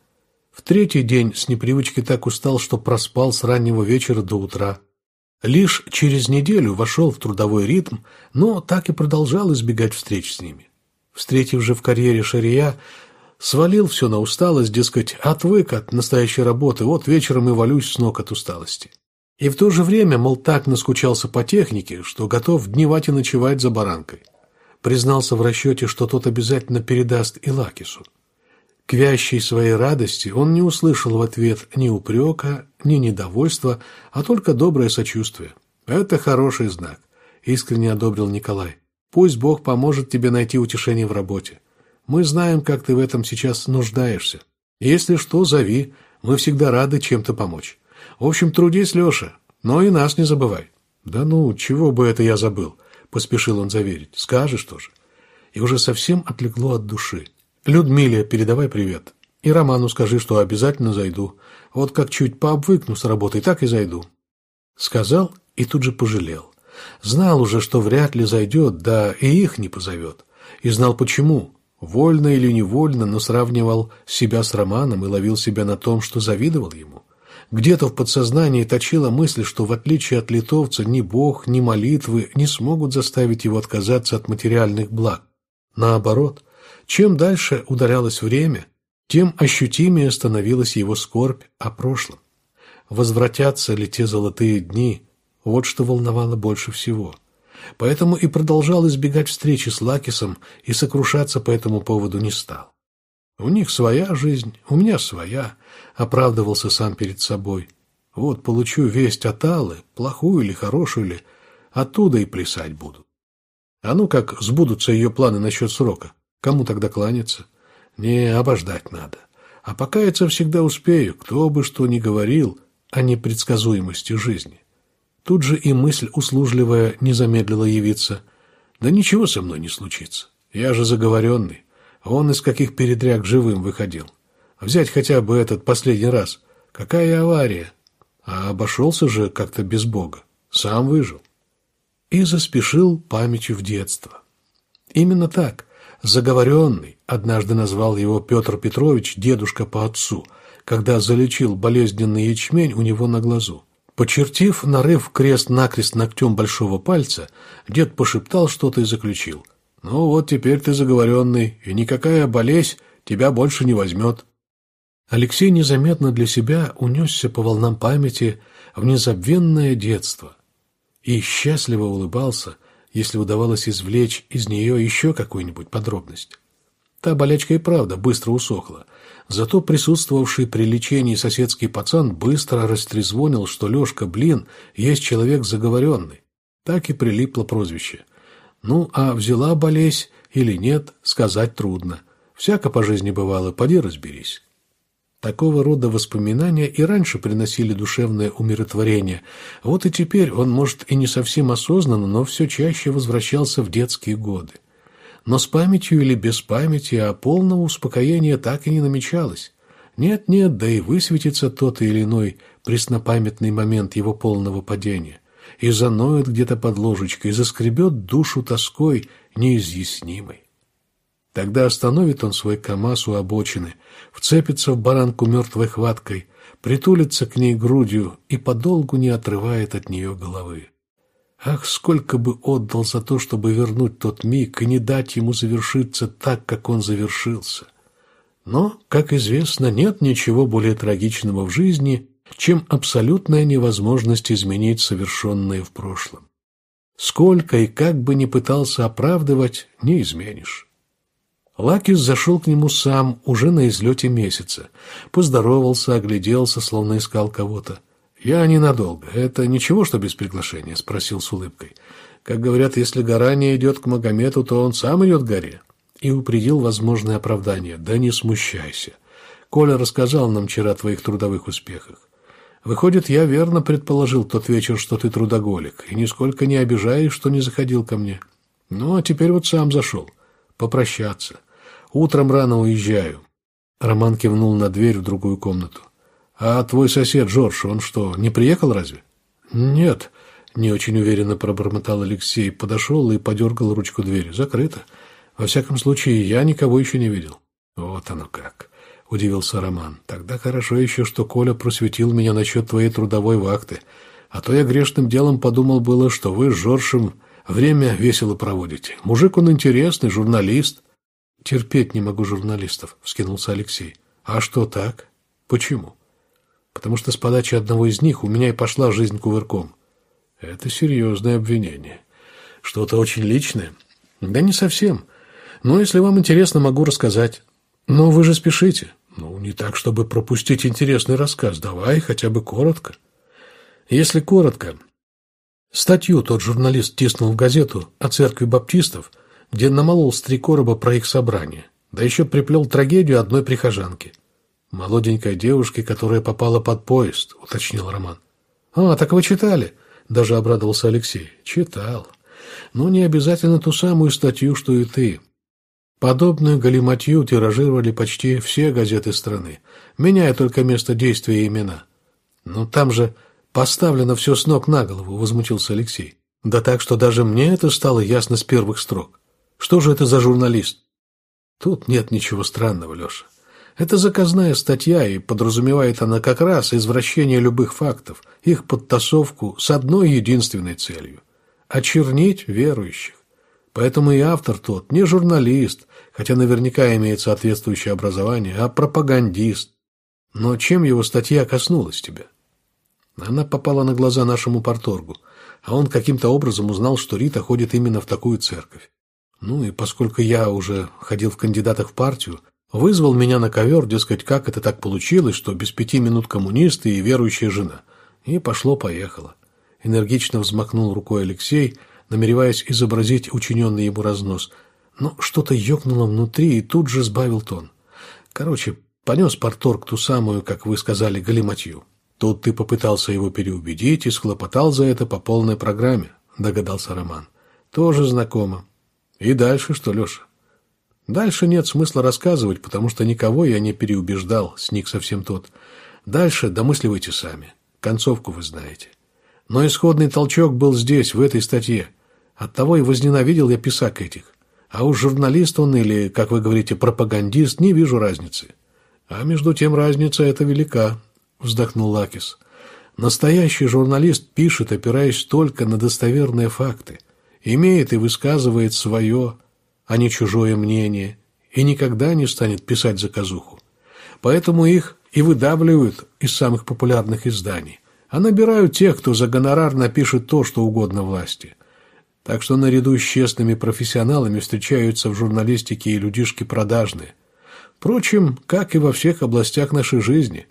В третий день с непривычки так устал, что проспал с раннего вечера до утра. Лишь через неделю вошел в трудовой ритм, но так и продолжал избегать встреч с ними встретив же в карьере Шария, свалил все на усталость, дескать, отвык от настоящей работы, вот вечером и валюсь с ног от усталости. И в то же время, мол, так наскучался по технике, что готов дневать и ночевать за баранкой. Признался в расчете, что тот обязательно передаст Илакису. К вящей своей радости он не услышал в ответ ни упрека, ни недовольства, а только доброе сочувствие. «Это хороший знак», — искренне одобрил Николай. Пусть Бог поможет тебе найти утешение в работе. Мы знаем, как ты в этом сейчас нуждаешься. Если что, зови. Мы всегда рады чем-то помочь. В общем, трудись, Леша, но и нас не забывай». «Да ну, чего бы это я забыл?» – поспешил он заверить. «Скажешь тоже». И уже совсем отлегло от души. «Людмиле передавай привет. И Роману скажи, что обязательно зайду. Вот как чуть пообвыкну с работой, так и зайду». Сказал и тут же пожалел. Знал уже, что вряд ли зайдет, да и их не позовет. И знал почему. Вольно или невольно, но сравнивал себя с Романом и ловил себя на том, что завидовал ему. Где-то в подсознании точила мысль, что в отличие от литовца ни Бог, ни молитвы не смогут заставить его отказаться от материальных благ. Наоборот, чем дальше удалялось время, тем ощутимее становилась его скорбь о прошлом. Возвратятся ли те золотые дни, вот что волновало больше всего. Поэтому и продолжал избегать встречи с Лакисом и сокрушаться по этому поводу не стал. У них своя жизнь, у меня своя, оправдывался сам перед собой. Вот получу весть от Аллы, плохую или хорошую ли, оттуда и плясать буду. А ну как сбудутся ее планы насчет срока, кому тогда кланяться? Не, обождать надо. А покаяться всегда успею, кто бы что ни говорил о непредсказуемости жизни. Тут же и мысль услужливая не замедлила явиться. Да ничего со мной не случится. Я же заговоренный. Он из каких передряг живым выходил. Взять хотя бы этот последний раз. Какая авария? А обошелся же как-то без Бога. Сам выжил. И заспешил памятью в детство. Именно так. Заговоренный, однажды назвал его Петр Петрович дедушка по отцу, когда залечил болезненный ячмень у него на глазу. Почертив нарыв крест-накрест ногтем большого пальца, дед пошептал что-то и заключил. «Ну вот теперь ты заговоренный, и никакая болезнь тебя больше не возьмет». Алексей незаметно для себя унесся по волнам памяти в незабвенное детство и счастливо улыбался, если удавалось извлечь из нее еще какую-нибудь подробность. Та болячка и правда быстро усохла – Зато присутствовавший при лечении соседский пацан быстро растрезвонил, что Лешка, блин, есть человек заговоренный. Так и прилипло прозвище. Ну, а взяла болезнь или нет, сказать трудно. Всяко по жизни бывало, поди разберись. Такого рода воспоминания и раньше приносили душевное умиротворение. Вот и теперь он, может, и не совсем осознанно, но все чаще возвращался в детские годы но с памятью или без памяти, а полного успокоения так и не намечалось. Нет-нет, да и высветится тот или иной преснопамятный момент его полного падения, и заноет где-то под ложечкой, и заскребет душу тоской неизъяснимой. Тогда остановит он свой КамАЗ у обочины, вцепится в баранку мертвой хваткой, притулится к ней грудью и подолгу не отрывает от нее головы. Ах, сколько бы отдал за то, чтобы вернуть тот миг и не дать ему завершиться так, как он завершился. Но, как известно, нет ничего более трагичного в жизни, чем абсолютная невозможность изменить совершенное в прошлом. Сколько и как бы ни пытался оправдывать, не изменишь. Лакис зашел к нему сам уже на излете месяца, поздоровался, огляделся, словно искал кого-то. «Я ненадолго. Это ничего, что без приглашения?» – спросил с улыбкой. «Как говорят, если гора не идет к Магомету, то он сам идет к горе». И упредил возможное оправдание. «Да не смущайся. Коля рассказал нам вчера о твоих трудовых успехах. Выходит, я верно предположил тот вечер, что ты трудоголик, и нисколько не обижаешь, что не заходил ко мне. Ну, а теперь вот сам зашел. Попрощаться. Утром рано уезжаю». Роман кивнул на дверь в другую комнату. «А твой сосед Джордж, он что, не приехал разве?» «Нет», — не очень уверенно пробормотал Алексей, подошел и подергал ручку двери. «Закрыто. Во всяком случае, я никого еще не видел». «Вот оно как», — удивился Роман. «Тогда хорошо еще, что Коля просветил меня насчет твоей трудовой вахты. А то я грешным делом подумал было, что вы с Жоршем время весело проводите. Мужик он интересный, журналист». «Терпеть не могу журналистов», — вскинулся Алексей. «А что так? Почему?» Потому что с подачи одного из них у меня и пошла жизнь кувырком. Это серьезное обвинение. Что-то очень личное? Да не совсем. Но если вам интересно, могу рассказать. Но вы же спешите. Ну, не так, чтобы пропустить интересный рассказ. Давай хотя бы коротко. Если коротко. Статью тот журналист тиснул в газету о церкви баптистов, где намолол с три короба про их собрание. Да еще приплел трагедию одной прихожанки. Молоденькой девушки, которая попала под поезд, уточнил Роман. А, так вы читали? Даже обрадовался Алексей. Читал. Но не обязательно ту самую статью, что и ты. Подобную галиматью тиражировали почти все газеты страны, меняя только место действия и имена. Но там же поставлено все с ног на голову, возмутился Алексей. Да так, что даже мне это стало ясно с первых строк. Что же это за журналист? Тут нет ничего странного, Леша. Это заказная статья, и подразумевает она как раз извращение любых фактов, их подтасовку с одной единственной целью – очернить верующих. Поэтому и автор тот не журналист, хотя наверняка имеет соответствующее образование, а пропагандист. Но чем его статья коснулась тебя? Она попала на глаза нашему порторгу, а он каким-то образом узнал, что Рита ходит именно в такую церковь. Ну и поскольку я уже ходил в кандидатах в партию, вызвал меня на ковер, дескать, как это так получилось, что без пяти минут коммунисты и верующая жена. И пошло-поехало. Энергично взмахнул рукой Алексей, намереваясь изобразить учиненный ему разнос. Но что-то ёкнуло внутри и тут же сбавил тон. Короче, понес порторг ту самую, как вы сказали, галиматью. Тут ты попытался его переубедить и схлопотал за это по полной программе, догадался Роман. Тоже знакомо. И дальше что, Леша? Дальше нет смысла рассказывать, потому что никого я не переубеждал, сник совсем тот. Дальше домысливайте сами. Концовку вы знаете. Но исходный толчок был здесь, в этой статье. Оттого и возненавидел я писак этих. А уж журналист он или, как вы говорите, пропагандист, не вижу разницы. А между тем разница эта велика, вздохнул Лакис. Настоящий журналист пишет, опираясь только на достоверные факты, имеет и высказывает свое, а не чужое мнение, и никогда не станет писать заказуху. Поэтому их и выдавливают из самых популярных изданий, а набирают тех, кто за гонорар напишет то, что угодно власти. Так что наряду с честными профессионалами встречаются в журналистике и людишки продажные. Впрочем, как и во всех областях нашей жизни.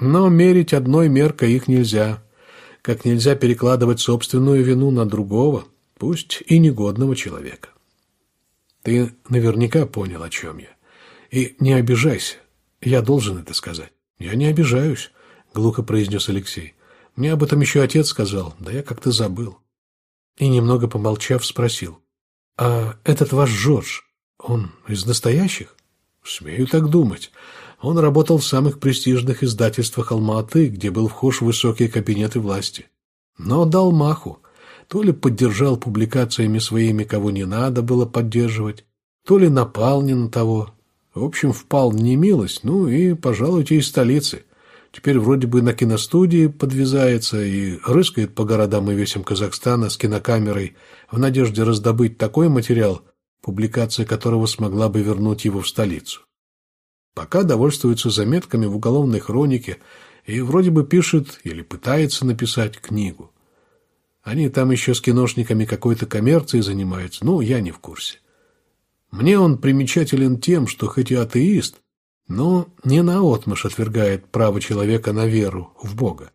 Но мерить одной меркой их нельзя. Как нельзя перекладывать собственную вину на другого, пусть и негодного человека. Ты наверняка понял, о чем я. И не обижайся. Я должен это сказать. Я не обижаюсь, глухо произнес Алексей. Мне об этом еще отец сказал, да я как-то забыл и, немного помолчав, спросил. «А этот ваш Жорж, он из настоящих?» «Смею так думать. Он работал в самых престижных издательствах Алма-Аты, где был вхож в высокие кабинеты власти. Но дал маху. То ли поддержал публикациями своими, кого не надо было поддерживать, то ли напал не на того. В общем, впал в немилость, ну и, пожалуйте, из столицы. Теперь вроде бы на киностудии подвязается и рыскает по городам и весям Казахстана с кинокамерой в надежде раздобыть такой материал, публикация которого смогла бы вернуть его в столицу. Пока довольствуется заметками в уголовной хронике и вроде бы пишет или пытается написать книгу. Они там еще с киношниками какой-то коммерцией занимаются, ну, я не в курсе. Мне он примечателен тем, что хоть и атеист, но не наотмашь отвергает право человека на веру в Бога.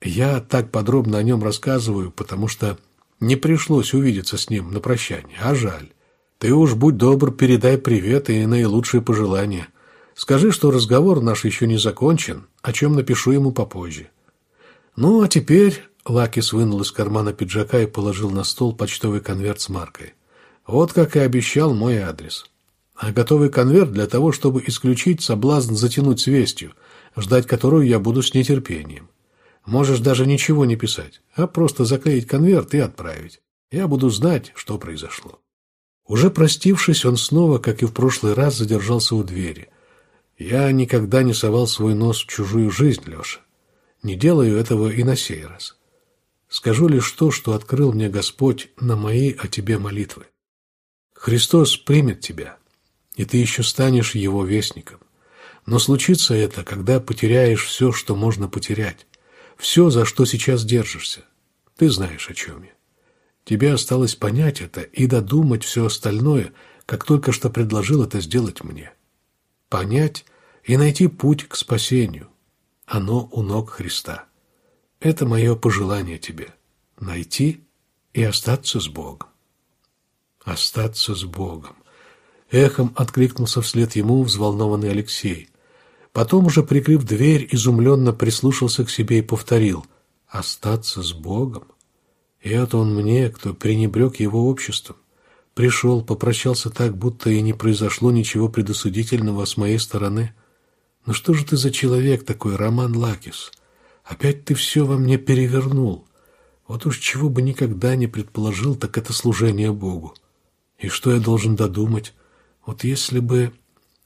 Я так подробно о нем рассказываю, потому что не пришлось увидеться с ним на прощание, а жаль. Ты уж будь добр, передай привет и наилучшие пожелания. Скажи, что разговор наш еще не закончен, о чем напишу ему попозже. Ну, а теперь Лакис вынул из кармана пиджака и положил на стол почтовый конверт с маркой. Вот как и обещал мой адрес а готовый конверт для того, чтобы исключить соблазн затянуть с вестью, ждать которую я буду с нетерпением. Можешь даже ничего не писать, а просто заклеить конверт и отправить. Я буду знать, что произошло. Уже простившись, он снова, как и в прошлый раз, задержался у двери. Я никогда не совал свой нос в чужую жизнь, Леша. Не делаю этого и на сей раз. Скажу лишь то, что открыл мне Господь на мои о тебе молитвы. Христос примет тебя, и ты еще станешь его вестником. Но случится это, когда потеряешь все, что можно потерять, все, за что сейчас держишься. Ты знаешь, о чем я. Тебе осталось понять это и додумать все остальное, как только что предложил это сделать мне. Понять и найти путь к спасению. Оно у ног Христа. Это мое пожелание тебе – найти и остаться с Богом. Остаться с Богом. Эхом откликнулся вслед ему взволнованный Алексей. Потом уже, прикрыв дверь, изумленно прислушался к себе и повторил «Остаться с Богом? И это он мне, кто пренебрег его обществом. Пришел, попрощался так, будто и не произошло ничего предосудительного с моей стороны. Ну что же ты за человек такой, Роман Лакис? Опять ты все во мне перевернул. Вот уж чего бы никогда не предположил, так это служение Богу. И что я должен додумать? Вот если бы...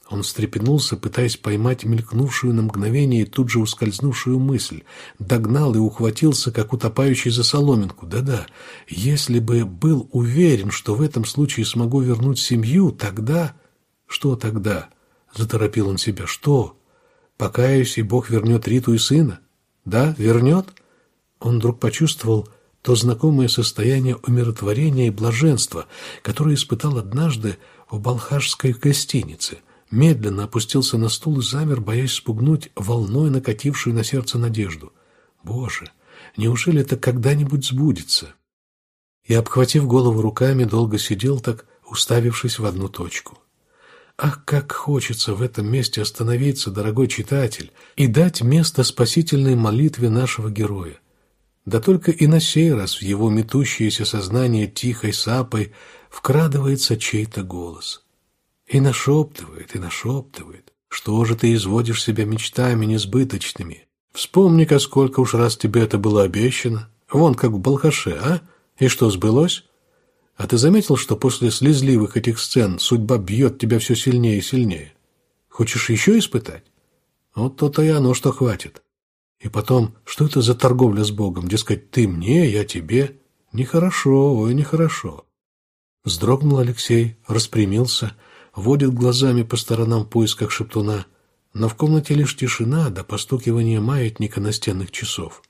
Он встрепенулся, пытаясь поймать мелькнувшую на мгновение и тут же ускользнувшую мысль. Догнал и ухватился, как утопающий за соломинку. Да-да, если бы был уверен, что в этом случае смогу вернуть семью, тогда... Что тогда? Заторопил он себя. Что? Покаюсь, и Бог вернет Риту и сына? Да, вернет? Он вдруг почувствовал то знакомое состояние умиротворения и блаженства, которое испытал однажды в балхашской гостинице, медленно опустился на стул и замер, боясь спугнуть волной накатившую на сердце надежду. «Боже, неужели это когда-нибудь сбудется?» И, обхватив голову руками, долго сидел так, уставившись в одну точку. Ах, как хочется в этом месте остановиться, дорогой читатель, и дать место спасительной молитве нашего героя. Да только и на сей раз в его метущееся сознание тихой сапой вкрадывается чей-то голос. И нашептывает, и нашептывает. Что же ты изводишь себя мечтами несбыточными? Вспомни-ка, сколько уж раз тебе это было обещано. Вон как в Балхаше, а? И что, сбылось? А ты заметил, что после слезливых этих сцен судьба бьет тебя все сильнее и сильнее? Хочешь еще испытать? Вот то-то и оно, что хватит. И потом, что это за торговля с Богом? Дескать, ты мне, я тебе. Нехорошо, ой, нехорошо. Вздрогнул Алексей, распрямился, водит глазами по сторонам в поисках шептуна, но в комнате лишь тишина до постукивания маятника настенных часов.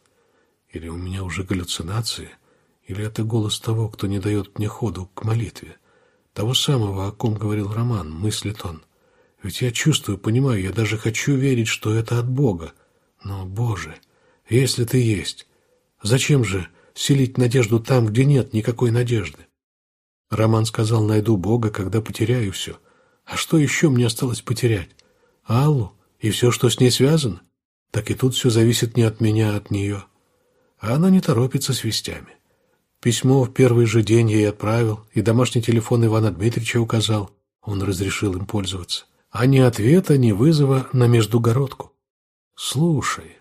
Или у меня уже галлюцинации, или это голос того, кто не дает мне ходу к молитве. Того самого, о ком говорил Роман, мыслит он. Ведь я чувствую, понимаю, я даже хочу верить, что это от Бога. Но, Боже, если ты есть, зачем же селить надежду там, где нет никакой надежды? Роман сказал, найду Бога, когда потеряю все. А что еще мне осталось потерять? Аллу и все, что с ней связано? Так и тут все зависит не от меня, а от нее. А она не торопится с вестями. Письмо в первый же день ей отправил, и домашний телефон Ивана Дмитриевича указал. Он разрешил им пользоваться. А ни ответа, ни вызова на междугородку. Слушай,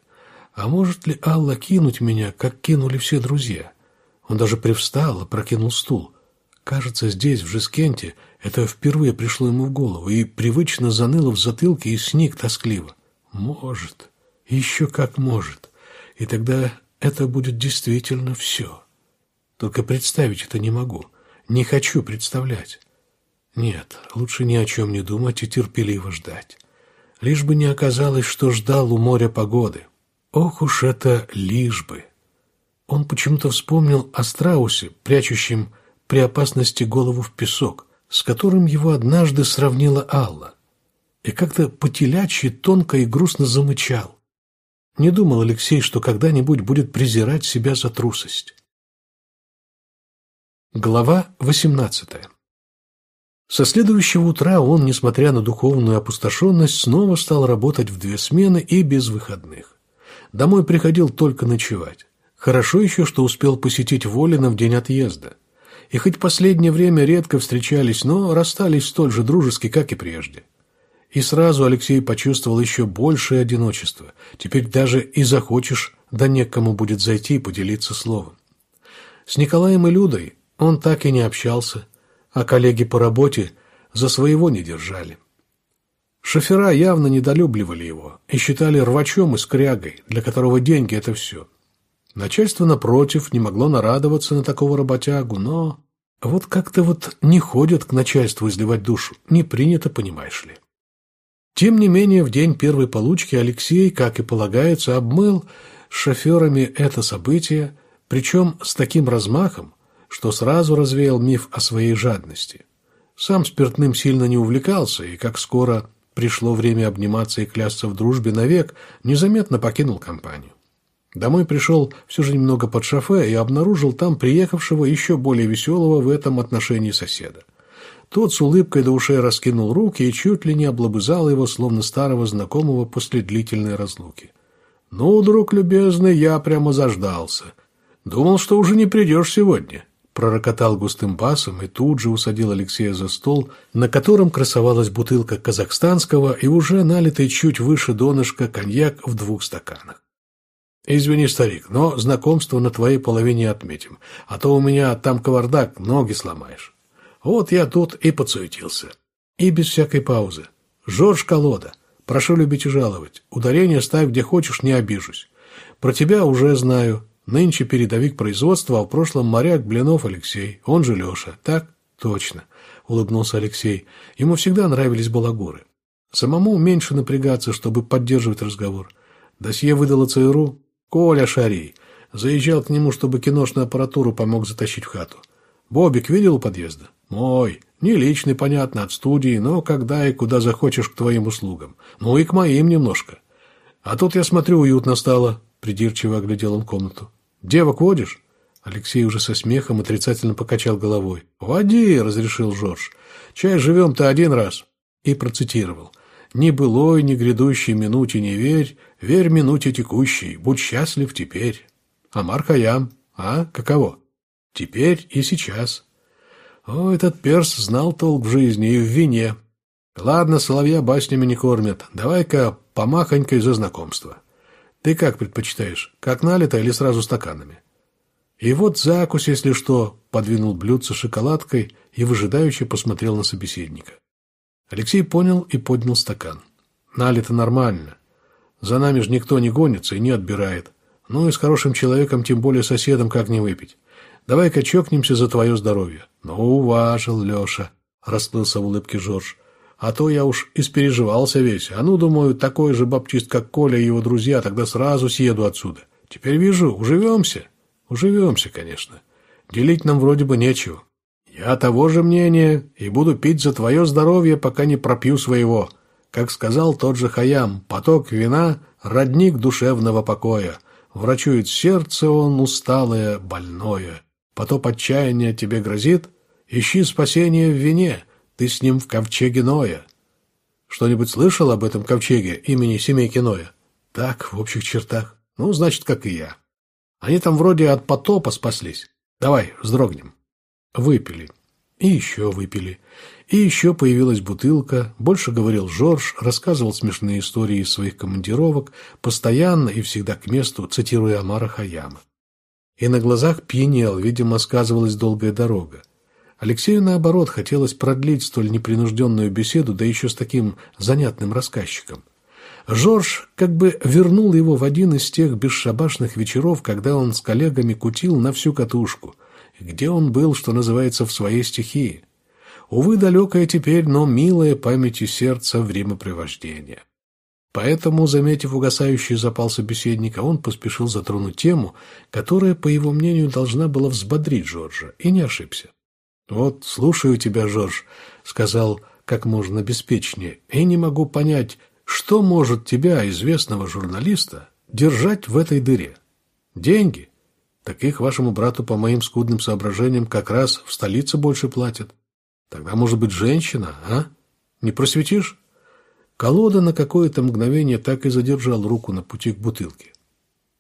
а может ли Алла кинуть меня, как кинули все друзья? Он даже привстал и прокинул стул. Кажется, здесь, в Жескенте, это впервые пришло ему в голову и привычно заныло в затылке и сник тоскливо. Может, еще как может. И тогда это будет действительно все. Только представить это не могу. Не хочу представлять. Нет, лучше ни о чем не думать и терпеливо ждать. Лишь бы не оказалось, что ждал у моря погоды. Ох уж это лишь бы! Он почему-то вспомнил о страусе, прячущем при опасности голову в песок, с которым его однажды сравнила Алла. И как-то по-телячьи тонко и грустно замычал. Не думал Алексей, что когда-нибудь будет презирать себя за трусость. Глава восемнадцатая Со следующего утра он, несмотря на духовную опустошенность, снова стал работать в две смены и без выходных. Домой приходил только ночевать. Хорошо еще, что успел посетить Волина в день отъезда и хоть последнее время редко встречались, но расстались столь же дружески, как и прежде. И сразу Алексей почувствовал еще большее одиночество. Теперь даже и захочешь, да некому будет зайти и поделиться словом. С Николаем и Людой он так и не общался, а коллеги по работе за своего не держали. Шофера явно недолюбливали его и считали рвачом и скрягой, для которого деньги – это все. Начальство, напротив, не могло нарадоваться на такого работягу, но вот как-то вот не ходят к начальству изливать душу, не принято, понимаешь ли. Тем не менее, в день первой получки Алексей, как и полагается, обмыл шоферами это событие, причем с таким размахом, что сразу развеял миф о своей жадности. Сам спиртным сильно не увлекался, и как скоро пришло время обниматься и клясться в дружбе навек, незаметно покинул компанию. Домой пришел все же немного под шофе и обнаружил там приехавшего еще более веселого в этом отношении соседа. Тот с улыбкой до ушей раскинул руки и чуть ли не облобызал его, словно старого знакомого после длительной разлуки. «Ну, друг любезный, я прямо заждался. Думал, что уже не придешь сегодня» пророкотал густым басом и тут же усадил Алексея за стол, на котором красовалась бутылка казахстанского и уже налитый чуть выше донышка коньяк в двух стаканах. «Извини, старик, но знакомство на твоей половине отметим, а то у меня там кавардак, ноги сломаешь». Вот я тут и подсуетился. И без всякой паузы. «Жорж Колода, прошу любить и жаловать. Ударение ставь где хочешь, не обижусь. Про тебя уже знаю, Нынче передовик производства, а в прошлом моряк Блинов Алексей, он же Леша. Так? Точно, улыбнулся Алексей. Ему всегда нравились балагуры. Самому меньше напрягаться, чтобы поддерживать разговор. Досье выдало ЦРУ. Коля Шарий. Заезжал к нему, чтобы киношную аппаратуру помог затащить в хату. Бобик видел у подъезда? Мой. Не личный, понятно, от студии, но когда и куда захочешь к твоим услугам. Ну и к моим немножко. А тут, я смотрю, уютно стало. Придирчиво оглядел он комнату. «Девок водишь?» Алексей уже со смехом отрицательно покачал головой. «Води!» — разрешил Жорж. «Чай живем-то один раз!» И процитировал. «Ни былой, ни грядущей минуте не верь, верь минуте текущей, будь счастлив теперь». Амар Хаям, а? Каково? Теперь и сейчас. О, этот перс знал толк в жизни и в вине. Ладно, соловья баснями не кормят. Давай-ка помахонькой за знакомство. Ты как предпочитаешь, как налито или сразу стаканами? И вот закусь, если что, подвинул блюдце шоколадкой и выжидающе посмотрел на собеседника. Алексей понял и поднял стакан. Налито нормально. За нами же никто не гонится и не отбирает. Ну и с хорошим человеком, тем более соседом, как не выпить. Давай-ка чокнемся за твое здоровье. Ну, уважил Леша, расплылся в улыбке Жорж. А то я уж испереживался весь. А ну, думаю, такой же баптист, как Коля и его друзья, тогда сразу съеду отсюда. Теперь вижу, уживемся. Уживемся, конечно. Делить нам вроде бы нечего. Я того же мнения и буду пить за твое здоровье, пока не пропью своего. Как сказал тот же Хаям, поток вина — родник душевного покоя. Врачует сердце он усталое, больное. Потоп отчаяния тебе грозит? Ищи спасение в вине — ты с ним в ковчеге Ноя. Что-нибудь слышал об этом ковчеге имени семейки Ноя? Так, в общих чертах. Ну, значит, как и я. Они там вроде от потопа спаслись. Давай, вздрогнем. Выпили. И еще выпили. И еще появилась бутылка. Больше говорил Жорж, рассказывал смешные истории из своих командировок, постоянно и всегда к месту, цитируя Амара Хаяма. И на глазах пьянел, видимо, сказывалась долгая дорога. Алексею, наоборот, хотелось продлить столь непринужденную беседу, да еще с таким занятным рассказчиком. Жорж как бы вернул его в один из тех бесшабашных вечеров, когда он с коллегами кутил на всю катушку, где он был, что называется, в своей стихии. Увы, далекое теперь, но милое памяти сердца времяпрепровождение. Поэтому, заметив угасающий запал собеседника, он поспешил затронуть тему, которая, по его мнению, должна была взбодрить Жоржа, и не ошибся. «Вот слушаю тебя, Жорж», — сказал как можно беспечнее, «и не могу понять, что может тебя, известного журналиста, держать в этой дыре? Деньги? Так их вашему брату, по моим скудным соображениям, как раз в столице больше платят. Тогда, может быть, женщина, а? Не просветишь?» Колода на какое-то мгновение так и задержал руку на пути к бутылке.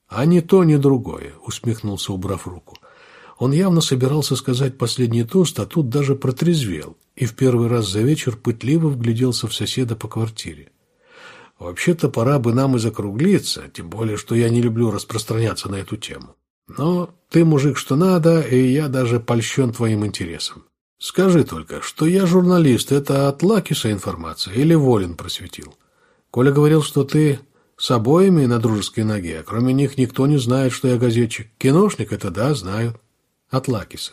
«А ни то, ни другое», — усмехнулся, убрав руку. Он явно собирался сказать последний тост, а тут даже протрезвел и в первый раз за вечер пытливо вгляделся в соседа по квартире. Вообще-то пора бы нам и закруглиться, тем более, что я не люблю распространяться на эту тему. Но ты мужик что надо, и я даже польщен твоим интересом. Скажи только, что я журналист, это от Лакиса информация или Волин просветил? Коля говорил, что ты с обоими на дружеской ноге, а кроме них никто не знает, что я газетчик. Киношник это да, знают. От Лакиса.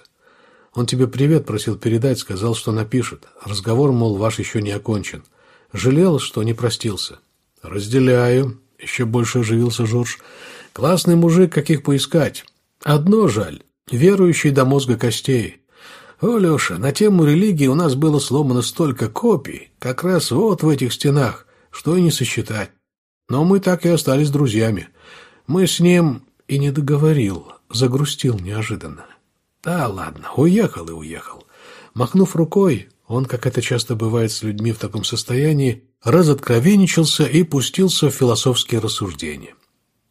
Он тебе привет просил передать, сказал, что напишет. Разговор, мол, ваш еще не окончен. Жалел, что не простился. Разделяю. Еще больше оживился Жорж. Классный мужик, каких поискать. Одно жаль. Верующий до мозга костей. О, Леша, на тему религии у нас было сломано столько копий, как раз вот в этих стенах, что и не сосчитать. Но мы так и остались друзьями. Мы с ним и не договорил, загрустил неожиданно. Да ладно, уехал и уехал. Махнув рукой, Он, как это часто бывает с людьми в таком состоянии, разоткровенничался и пустился в философские рассуждения.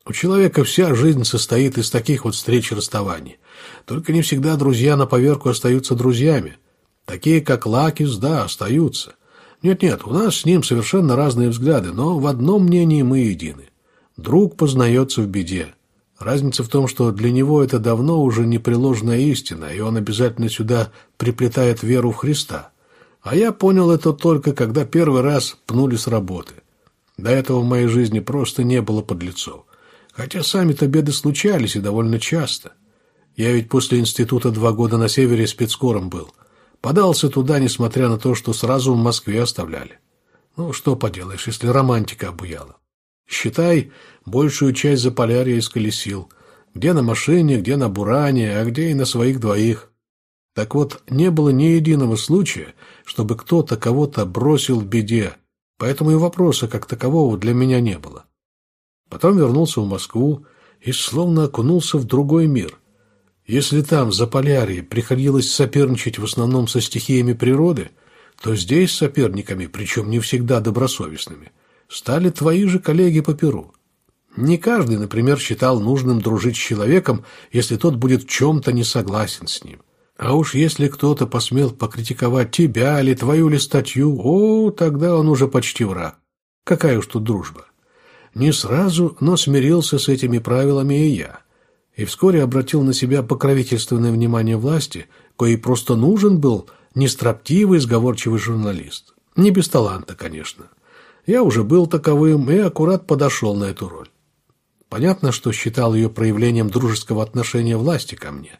У человека вся жизнь состоит из таких вот встреч и расставаний. Только не всегда друзья на поверку остаются друзьями. Такие, как Лакис, да, остаются. Нет-нет, у нас с ним совершенно разные взгляды, но в одном мнении мы едины. Друг познается в беде. Разница в том, что для него это давно уже непреложная истина, и он обязательно сюда приплетает веру в Христа. А я понял это только, когда первый раз пнули с работы. До этого в моей жизни просто не было подлецов. Хотя сами-то беды случались и довольно часто. Я ведь после института два года на севере спецкором был. Подался туда, несмотря на то, что сразу в Москве оставляли. Ну, что поделаешь, если романтика обуяла. Считай, большую часть Заполярья исколесил. Где на машине, где на буране, а где и на своих двоих. Так вот, не было ни единого случая, чтобы кто-то кого-то бросил в беде, поэтому и вопроса как такового для меня не было. Потом вернулся в Москву и словно окунулся в другой мир. Если там, в Заполярье, приходилось соперничать в основном со стихиями природы, то здесь соперниками, причем не всегда добросовестными, стали твои же коллеги по Перу. Не каждый, например, считал нужным дружить с человеком, если тот будет в чем-то не согласен с ним. А уж если кто-то посмел покритиковать тебя или твою ли статью, о, тогда он уже почти враг. Какая уж тут дружба. Не сразу, но смирился с этими правилами и я. И вскоре обратил на себя покровительственное внимание власти, коей просто нужен был не строптивый, сговорчивый журналист. Не без таланта, конечно. Я уже был таковым и аккурат подошел на эту роль. Понятно, что считал ее проявлением дружеского отношения власти ко мне.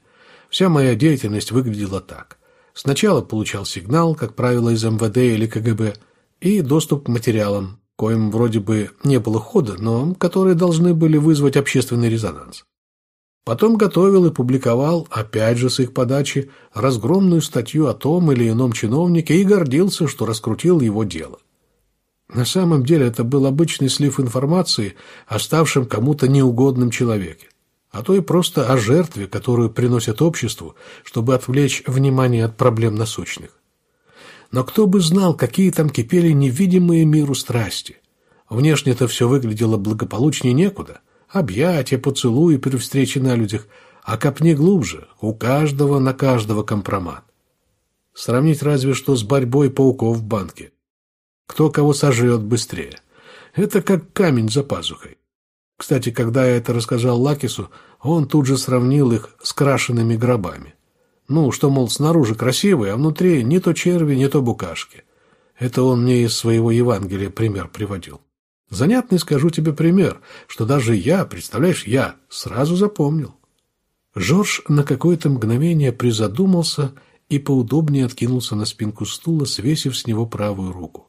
Вся моя деятельность выглядела так. Сначала получал сигнал, как правило, из МВД или КГБ, и доступ к материалам, коим вроде бы не было хода, но которые должны были вызвать общественный резонанс. Потом готовил и публиковал, опять же с их подачи, разгромную статью о том или ином чиновнике и гордился, что раскрутил его дело. На самом деле это был обычный слив информации о ставшем кому-то неугодном человеке, а то и просто о жертве, которую приносят обществу, чтобы отвлечь внимание от проблем насущных. Но кто бы знал, какие там кипели невидимые миру страсти. Внешне-то все выглядело благополучнее некуда. Объятия, поцелуи при встрече на людях, а копни глубже, у каждого на каждого компромат. Сравнить разве что с борьбой пауков в банке. Кто кого сожрет быстрее. Это как камень за пазухой. Кстати, когда я это рассказал Лакису, он тут же сравнил их с крашенными гробами. Ну, что, мол, снаружи красивые, а внутри не то черви, не то букашки. Это он мне из своего Евангелия пример приводил. Занятный, скажу тебе пример, что даже я, представляешь, я сразу запомнил. Жорж на какое-то мгновение призадумался и поудобнее откинулся на спинку стула, свесив с него правую руку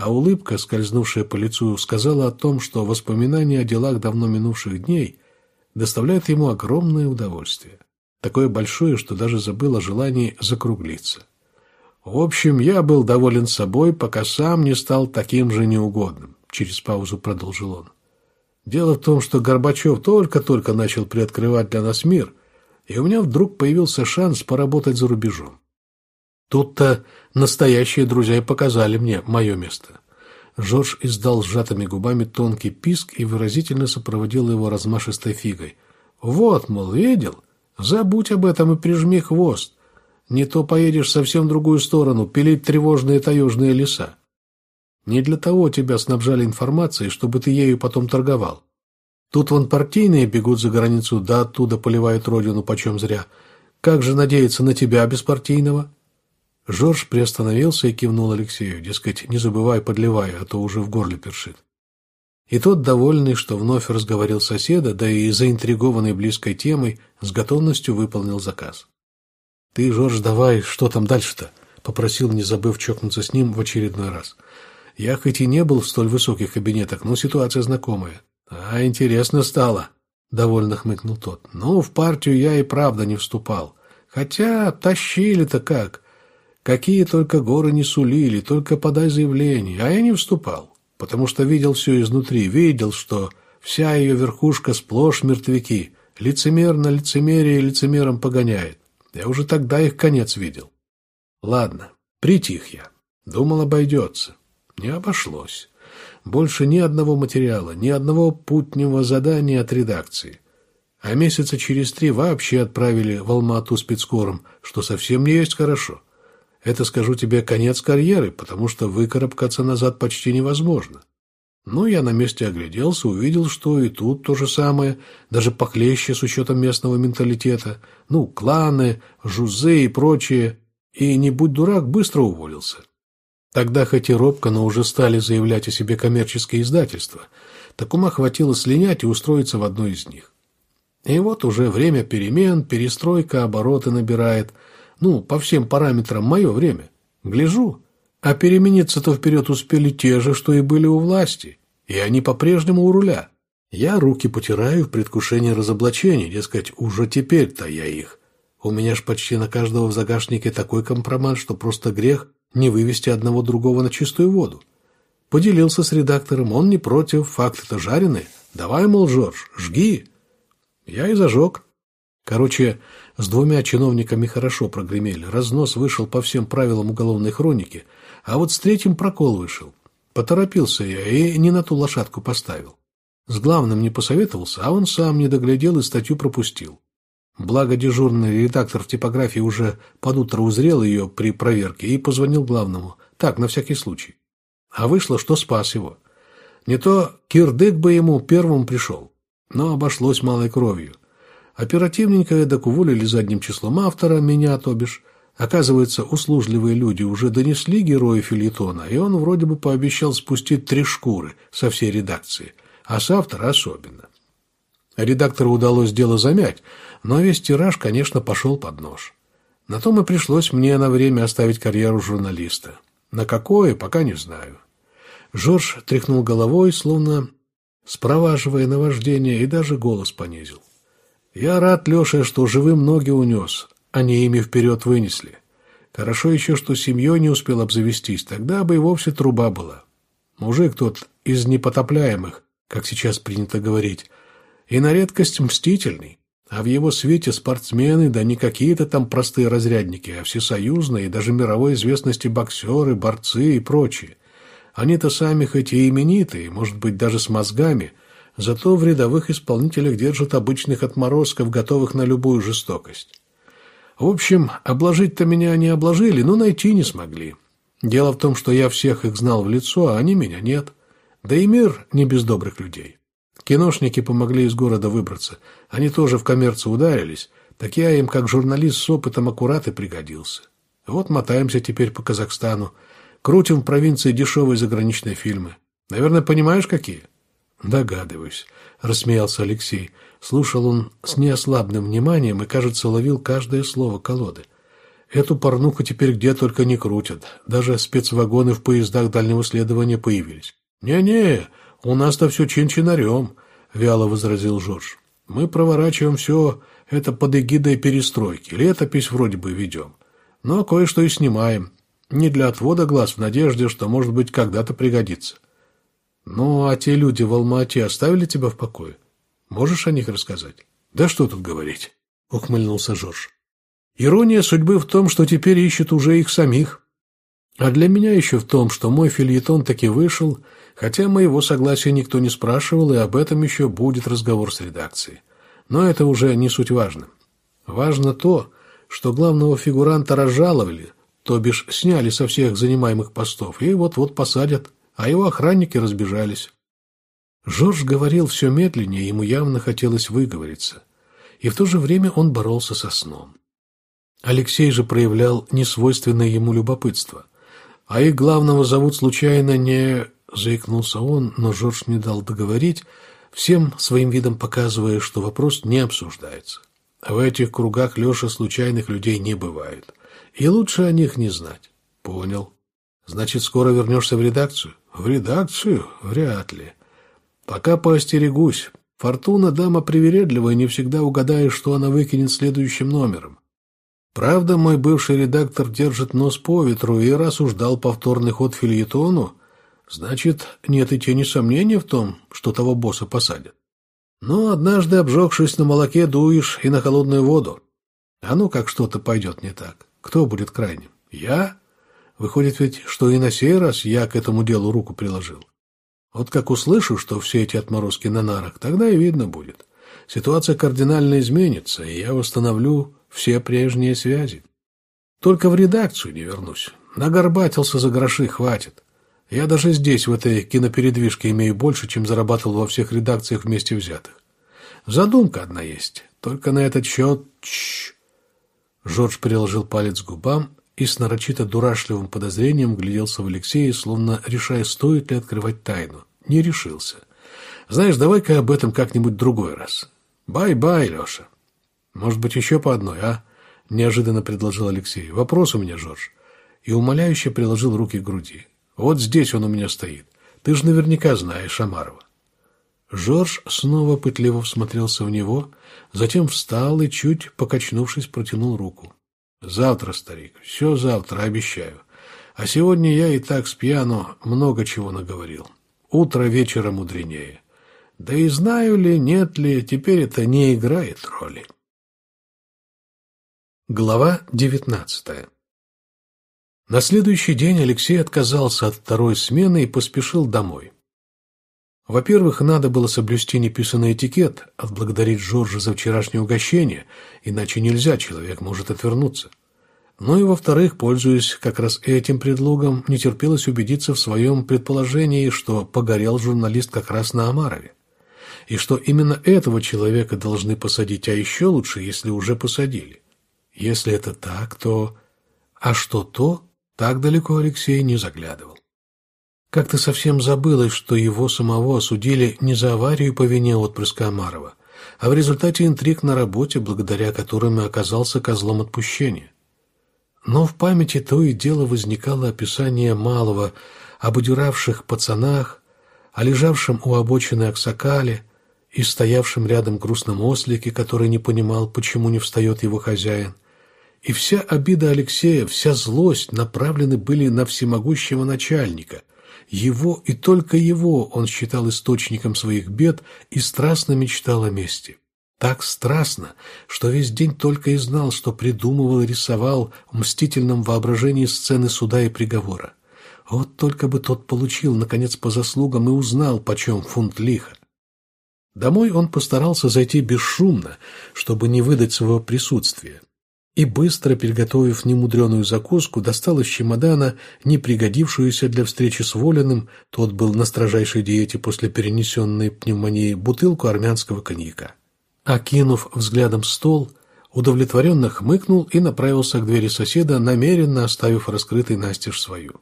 а улыбка, скользнувшая по лицу, сказала о том, что воспоминания о делах давно минувших дней доставляют ему огромное удовольствие. Такое большое, что даже забыл о желании закруглиться. В общем, я был доволен собой, пока сам не стал таким же неугодным, через паузу продолжил он. Дело в том, что Горбачев только-только начал приоткрывать для нас мир, и у меня вдруг появился шанс поработать за рубежом. Тут-то настоящие друзья показали мне мое место. Жорж издал сжатыми губами тонкий писк и выразительно сопроводил его размашистой фигой. «Вот, мол, видел? Забудь об этом и прижми хвост. Не то поедешь совсем в другую сторону, пилить тревожные таежные леса. Не для того тебя снабжали информацией, чтобы ты ею потом торговал. Тут вон партийные бегут за границу, да оттуда поливают родину почем зря. Как же надеяться на тебя, беспартийного?» Жорж приостановился и кивнул Алексею, дескать, не забывай, подливай, а то уже в горле першит. И тот, довольный, что вновь разговорил соседа, да и заинтригованный близкой темой, с готовностью выполнил заказ. «Ты, Жорж, давай, что там дальше-то?» — попросил, не забыв чокнуться с ним в очередной раз. «Я хоть и не был в столь высоких кабинетах, но ситуация знакомая». «А, интересно стало», — довольно хмыкнул тот. «Ну, в партию я и правда не вступал. Хотя тащили-то как. Какие только горы не сулили, только подай заявление. А я не вступал, потому что видел все изнутри, видел, что вся ее верхушка сплошь мертвяки. Лицемер на лицемерие лицемером погоняет. Я уже тогда их конец видел. Ладно, Притих я. Думал, обойдется. Не обошлось. Больше ни одного материала, ни одного путнего задания от редакции. А месяца через три вообще отправили в Алмату спецкором, что совсем не есть хорошо. Это, скажу тебе, конец карьеры, потому что выкарабкаться назад почти невозможно. Ну, я на месте огляделся, увидел, что и тут то же самое, даже похлеще с учетом местного менталитета. Ну, кланы, жузы и прочее. И, не будь дурак, быстро уволился. Тогда хоть и робко, но уже стали заявлять о себе коммерческие издательства. Так ума хватило слинять и устроиться в одно из них. И вот уже время перемен, перестройка, обороты набирает. Ну, по всем параметрам мое время. Гляжу, а перемениться-то вперед успели те же, что и были у власти. И они по-прежнему у руля. Я руки потираю в предвкушении разоблачения, дескать, уже теперь-то я их. У меня ж почти на каждого в загашнике такой компромат, что просто грех не вывести одного другого на чистую воду. Поделился с редактором, он не против, факты-то жареные. Давай, мол, Жорж, жги. Я и зажег. Короче, с двумя чиновниками хорошо прогремели. Разнос вышел по всем правилам уголовной хроники, а вот с третьим прокол вышел. Поторопился я и не на ту лошадку поставил. С главным не посоветовался, а он сам не доглядел и статью пропустил. Благо дежурный редактор в типографии уже под утро узрел ее при проверке и позвонил главному. Так, на всякий случай. А вышло, что спас его. Не то кирдык бы ему первым пришел но обошлось малой кровью. Оперативненько эдак уволили задним числом автора, меня, то бишь. Оказывается, услужливые люди уже донесли героя фильетона, и он вроде бы пообещал спустить три шкуры со всей редакции, а с автора особенно. Редактору удалось дело замять, но весь тираж, конечно, пошел под нож. На том и пришлось мне на время оставить карьеру журналиста. На какое, пока не знаю. Жорж тряхнул головой, словно спроваживая наваждение, и даже голос понизил. «Я рад, Леша, что живым ноги унес, а не ими вперед вынесли. Хорошо еще, что семьей не успел обзавестись, тогда бы и вовсе труба была. Мужик тот из непотопляемых, как сейчас принято говорить, и на редкость мстительный, а в его свете спортсмены, да не какие-то там простые разрядники, а всесоюзные и даже мировой известности боксеры, борцы и прочие. Они-то сами хоть и именитые, может быть, даже с мозгами, зато в рядовых исполнителях держат обычных отморозков, готовых на любую жестокость. В общем, обложить-то меня они обложили, но найти не смогли. Дело в том, что я всех их знал в лицо, а они меня нет. Да и мир не без добрых людей. Киношники помогли из города выбраться. Они тоже в коммерцию ударились. Так я им, как журналист с опытом, аккурат и пригодился. Вот мотаемся теперь по Казахстану. Крутим в провинции дешевые заграничные фильмы. Наверное, понимаешь, какие?» «Догадываюсь», — рассмеялся Алексей. Слушал он с неослабным вниманием и, кажется, ловил каждое слово колоды. «Эту порнуху теперь где только не крутят. Даже спецвагоны в поездах дальнего следования появились». «Не-не, у нас-то все чин-чинарем», — вяло возразил Жорж. «Мы проворачиваем все это под эгидой перестройки. Летопись вроде бы ведем. Но кое-что и снимаем. Не для отвода глаз, в надежде, что, может быть, когда-то пригодится. Ну, а те люди в Алма-Ате оставили тебя в покое? Можешь о них рассказать? Да что тут говорить, ухмыльнулся Жорж. Ирония судьбы в том, что теперь ищут уже их самих. А для меня еще в том, что мой фильетон таки вышел, хотя моего согласия никто не спрашивал, и об этом еще будет разговор с редакцией. Но это уже не суть важно. Важно то, что главного фигуранта разжаловали – то бишь сняли со всех занимаемых постов, и вот-вот посадят, а его охранники разбежались. Жорж говорил все медленнее, ему явно хотелось выговориться, и в то же время он боролся со сном. Алексей же проявлял несвойственное ему любопытство. А их главного зовут случайно не... Заикнулся он, но Жорж не дал договорить, всем своим видом показывая, что вопрос не обсуждается. В этих кругах Леша случайных людей не бывает. И лучше о них не знать. Понял. Значит, скоро вернешься в редакцию? В редакцию? Вряд ли. Пока поостерегусь. Фортуна дама привередливая, не всегда угадаешь, что она выкинет следующим номером. Правда, мой бывший редактор держит нос по ветру, и раз уж дал повторный ход фильетону, значит, нет и тени сомнения в том, что того босса посадят. Но однажды, обжегшись на молоке, дуешь и на холодную воду. А ну, как что-то пойдет не так. Кто будет крайним? Я? Выходит ведь, что и на сей раз я к этому делу руку приложил. Вот как услышу, что все эти отморозки на нарах, тогда и видно будет. Ситуация кардинально изменится, и я восстановлю все прежние связи. Только в редакцию не вернусь. Нагорбатился за гроши, хватит. Я даже здесь, в этой кинопередвижке, имею больше, чем зарабатывал во всех редакциях вместе взятых. Задумка одна есть. Только на этот счет... Чш. Жорж приложил палец к губам и с нарочито дурашливым подозрением гляделся в Алексея, словно решая, стоит ли открывать тайну. Не решился. Знаешь, давай-ка об этом как-нибудь другой раз. Bye-bye, Леша. Может быть, еще по одной, а? Неожиданно предложил Алексей. Вопрос у меня, Жорж. И умоляюще приложил руки к груди. Вот здесь он у меня стоит. Ты же наверняка знаешь Амарова. Жорж снова пытливо всмотрелся в него, затем встал и, чуть покачнувшись, протянул руку. «Завтра, старик, все завтра, обещаю. А сегодня я и так спьяну много чего наговорил. Утро вечера мудренее. Да и знаю ли, нет ли, теперь это не играет роли». Глава девятнадцатая На следующий день Алексей отказался от второй смены и поспешил домой. Во-первых, надо было соблюсти неписанный этикет, отблагодарить Жоржа за вчерашнее угощение, иначе нельзя, человек может отвернуться. Ну и во-вторых, пользуясь как раз этим предлогом, не терпелось убедиться в своем предположении, что погорел журналист как раз на Амарове. И что именно этого человека должны посадить, а еще лучше, если уже посадили. Если это так, то... А что то, так далеко Алексей не заглядывал. Как-то совсем забылось, что его самого осудили не за аварию по вине отпрыска Амарова, а в результате интриг на работе, благодаря которым и оказался козлом отпущения. Но в памяти то и дело возникало описание малого об удиравших пацанах, о лежавшем у обочины Аксакале и стоявшем рядом грустном ослике, который не понимал, почему не встает его хозяин. И вся обида Алексея, вся злость направлены были на всемогущего начальника, его и только его он считал источником своих бед и страстно мечтал о мести. Так страстно, что весь день только и знал, что придумывал и рисовал в мстительном воображении сцены суда и приговора. Вот только бы тот получил, наконец, по заслугам и узнал, почем фунт лиха. Домой он постарался зайти бесшумно, чтобы не выдать своего присутствия и, быстро приготовив немудреную закуску, достал из чемодана не пригодившуюся для встречи с Волиным, тот был на строжайшей диете после перенесенной пневмонии, бутылку армянского коньяка. Окинув взглядом стол, удовлетворенно хмыкнул и направился к двери соседа, намеренно оставив раскрытой настежь свою.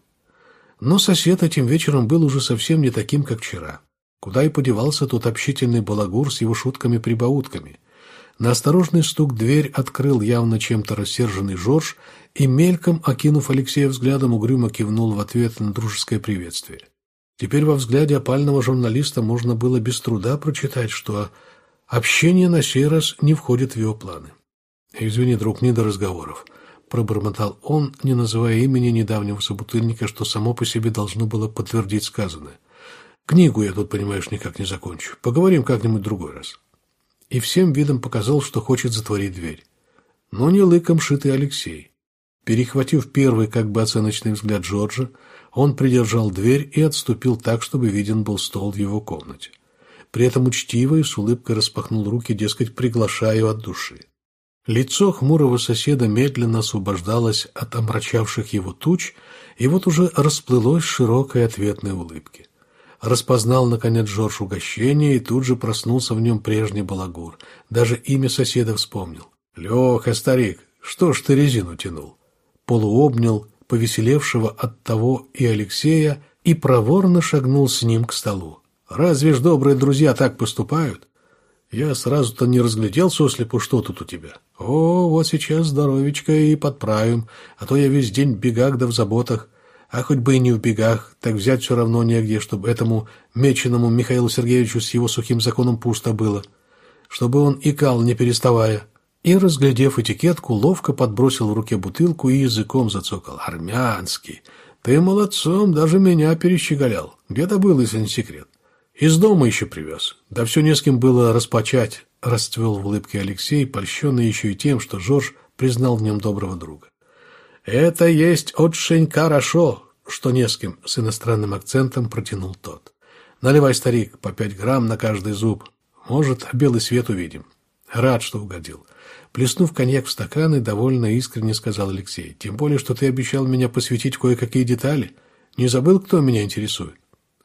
Но сосед этим вечером был уже совсем не таким, как вчера. Куда и подевался тот общительный балагур с его шутками-прибаутками – на осторожный стук дверь открыл явно чем-то рассерженный Жорж и, мельком окинув Алексея взглядом, угрюмо кивнул в ответ на дружеское приветствие. Теперь во взгляде опального журналиста можно было без труда прочитать, что общение на сей раз не входит в его планы. «Извини, друг, не до разговоров», — пробормотал он, не называя имени недавнего собутыльника, что само по себе должно было подтвердить сказанное. «Книгу я тут, понимаешь, никак не закончу. Поговорим как-нибудь другой раз» и всем видом показал, что хочет затворить дверь. Но не лыком шитый Алексей. Перехватив первый как бы оценочный взгляд Джорджа, он придержал дверь и отступил так, чтобы виден был стол в его комнате. При этом учтиво и с улыбкой распахнул руки, дескать, приглашаю от души. Лицо хмурого соседа медленно освобождалось от омрачавших его туч, и вот уже расплылось широкой ответной улыбки. Распознал, наконец, Жорж угощение и тут же проснулся в нем прежний балагур. Даже имя соседа вспомнил. «Леха, старик, что ж ты резину тянул?» Полуобнял повеселевшего от того и Алексея и проворно шагнул с ним к столу. «Разве ж добрые друзья так поступают?» Я сразу-то не разглядел сослепу, что тут у тебя. О, вот сейчас здоровечко и подправим, а то я весь день бегах да в заботах а хоть бы и не в бегах, так взять все равно негде, чтобы этому меченому Михаилу Сергеевичу с его сухим законом пусто было, чтобы он икал, не переставая. И, разглядев этикетку, ловко подбросил в руке бутылку и языком зацокал. «Армянский! Ты молодцом, даже меня перещеголял. Где-то был, если не секрет. Из дома еще привез. Да все не с кем было распачать», — расцвел в улыбке Алексей, польщенный еще и тем, что Жорж признал в нем доброго друга. «Это есть очень хорошо», что не с кем, с иностранным акцентом протянул тот. «Наливай, старик, по пять грамм на каждый зуб. Может, белый свет увидим». «Рад, что угодил». Плеснув коньяк в стаканы, довольно искренне сказал Алексей. «Тем более, что ты обещал меня посвятить кое-какие детали. Не забыл, кто меня интересует?»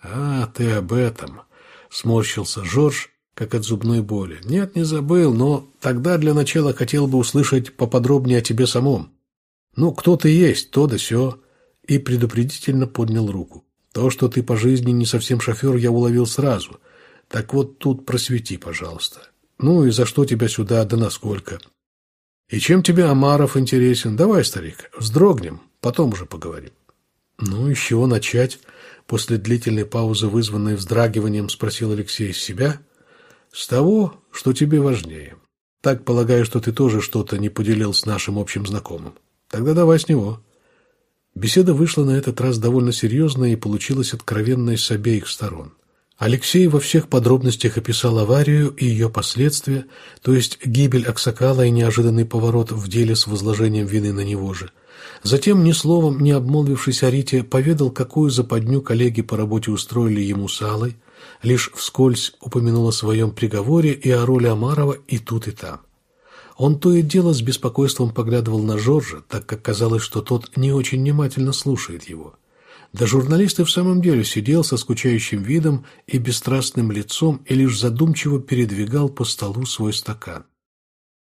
«А, ты об этом», — сморщился Жорж, как от зубной боли. «Нет, не забыл, но тогда для начала хотел бы услышать поподробнее о тебе самом. Ну, кто ты есть, то да сё». И предупредительно поднял руку. «То, что ты по жизни не совсем шофер, я уловил сразу. Так вот тут просвети, пожалуйста. Ну и за что тебя сюда, да насколько? И чем тебе Амаров интересен? Давай, старик, вздрогнем, потом уже поговорим». «Ну, и с чего начать?» После длительной паузы, вызванной вздрагиванием, спросил Алексей себя – с того, что тебе важнее. Так полагаю, что ты тоже что-то не поделил с нашим общим знакомым. Тогда давай с него. Беседа вышла на этот раз довольно серьезная и получилась откровенной с обеих сторон. Алексей во всех подробностях описал аварию и ее последствия, то есть гибель Аксакала и неожиданный поворот в деле с возложением вины на него же. Затем, ни словом не обмолвившись о Рите, поведал, какую западню коллеги по работе устроили ему с Аллой, лишь вскользь упомянул о своем приговоре и о роли Амарова и тут, и там. Он то и дело с беспокойством поглядывал на Жоржа, так как казалось, что тот не очень внимательно слушает его. Да журналист и в самом деле сидел со скучающим видом и бесстрастным лицом и лишь задумчиво передвигал по столу свой стакан.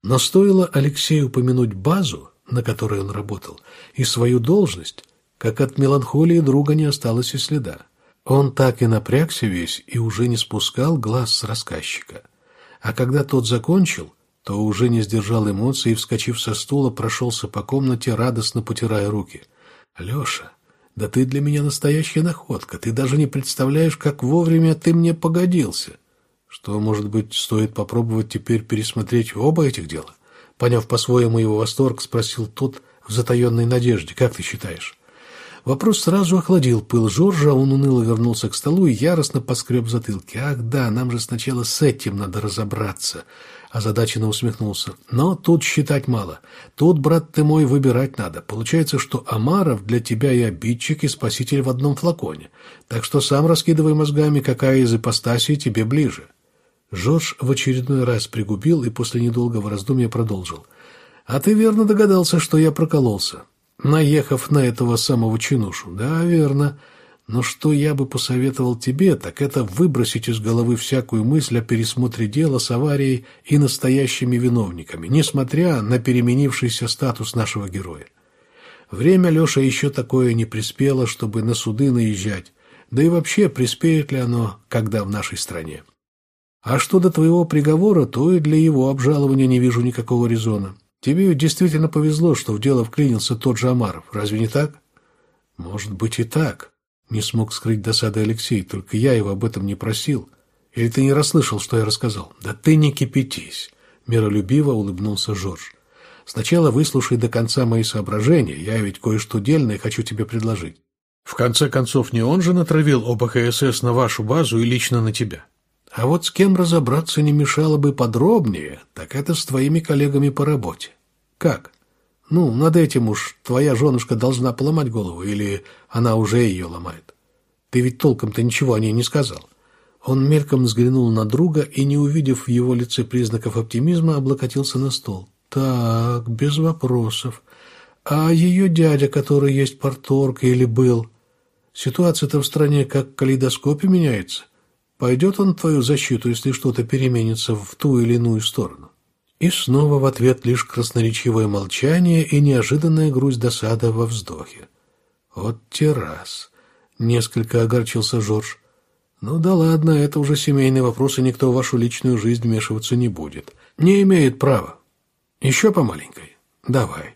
Но стоило Алексею упомянуть базу, на которой он работал, и свою должность, как от меланхолии друга не осталось и следа. Он так и напрягся весь и уже не спускал глаз с рассказчика. А когда тот закончил, то уже не сдержал эмоций и, вскочив со стула, прошелся по комнате, радостно потирая руки. «Леша, да ты для меня настоящая находка. Ты даже не представляешь, как вовремя ты мне погодился. Что, может быть, стоит попробовать теперь пересмотреть оба этих дела?» Поняв по-своему его восторг, спросил тот в затаенной надежде. «Как ты считаешь?» Вопрос сразу охладил пыл Жоржа, он уныло вернулся к столу и яростно поскреб затылки. «Ах да, нам же сначала с этим надо разобраться», – озадаченно усмехнулся. «Но тут считать мало. Тут, брат ты мой, выбирать надо. Получается, что Амаров для тебя и обидчик, и спаситель в одном флаконе. Так что сам раскидывай мозгами, какая из ипостасей тебе ближе». Жорж в очередной раз пригубил и после недолгого раздумья продолжил. «А ты верно догадался, что я прокололся наехав на этого самого чинушу. Да, верно. Но что я бы посоветовал тебе, так это выбросить из головы всякую мысль о пересмотре дела с аварией и настоящими виновниками, несмотря на переменившийся статус нашего героя. Время, Леша, еще такое не приспело, чтобы на суды наезжать. Да и вообще, приспеет ли оно, когда в нашей стране? А что до твоего приговора, то и для его обжалования не вижу никакого резона. Тебе ведь действительно повезло, что в дело вклинился тот же Амаров. Разве не так? Может быть и так. Не смог скрыть досады Алексей, только я его об этом не просил. Или ты не расслышал, что я рассказал? Да ты не кипятись. Миролюбиво улыбнулся Жорж. Сначала выслушай до конца мои соображения. Я ведь кое-что дельное хочу тебе предложить. В конце концов, не он же натравил ОБХСС на вашу базу и лично на тебя. А вот с кем разобраться не мешало бы подробнее, так это с твоими коллегами по работе. Как? Ну, над этим уж твоя женушка должна поломать голову, или она уже ее ломает. Ты ведь толком-то ничего о ней не сказал. Он мельком взглянул на друга и, не увидев в его лице признаков оптимизма, облокотился на стол. Так, без вопросов. А ее дядя, который есть порторг или был? Ситуация-то в стране как в калейдоскопе меняется. Пойдет он в твою защиту, если что-то переменится в ту или иную сторону? И снова в ответ лишь красноречивое молчание и неожиданная грусть досада во вздохе. Вот те раз. Несколько огорчился Жорж. Ну да ладно, это уже семейный вопрос, и никто в вашу личную жизнь вмешиваться не будет. Не имеет права. Еще по маленькой? Давай.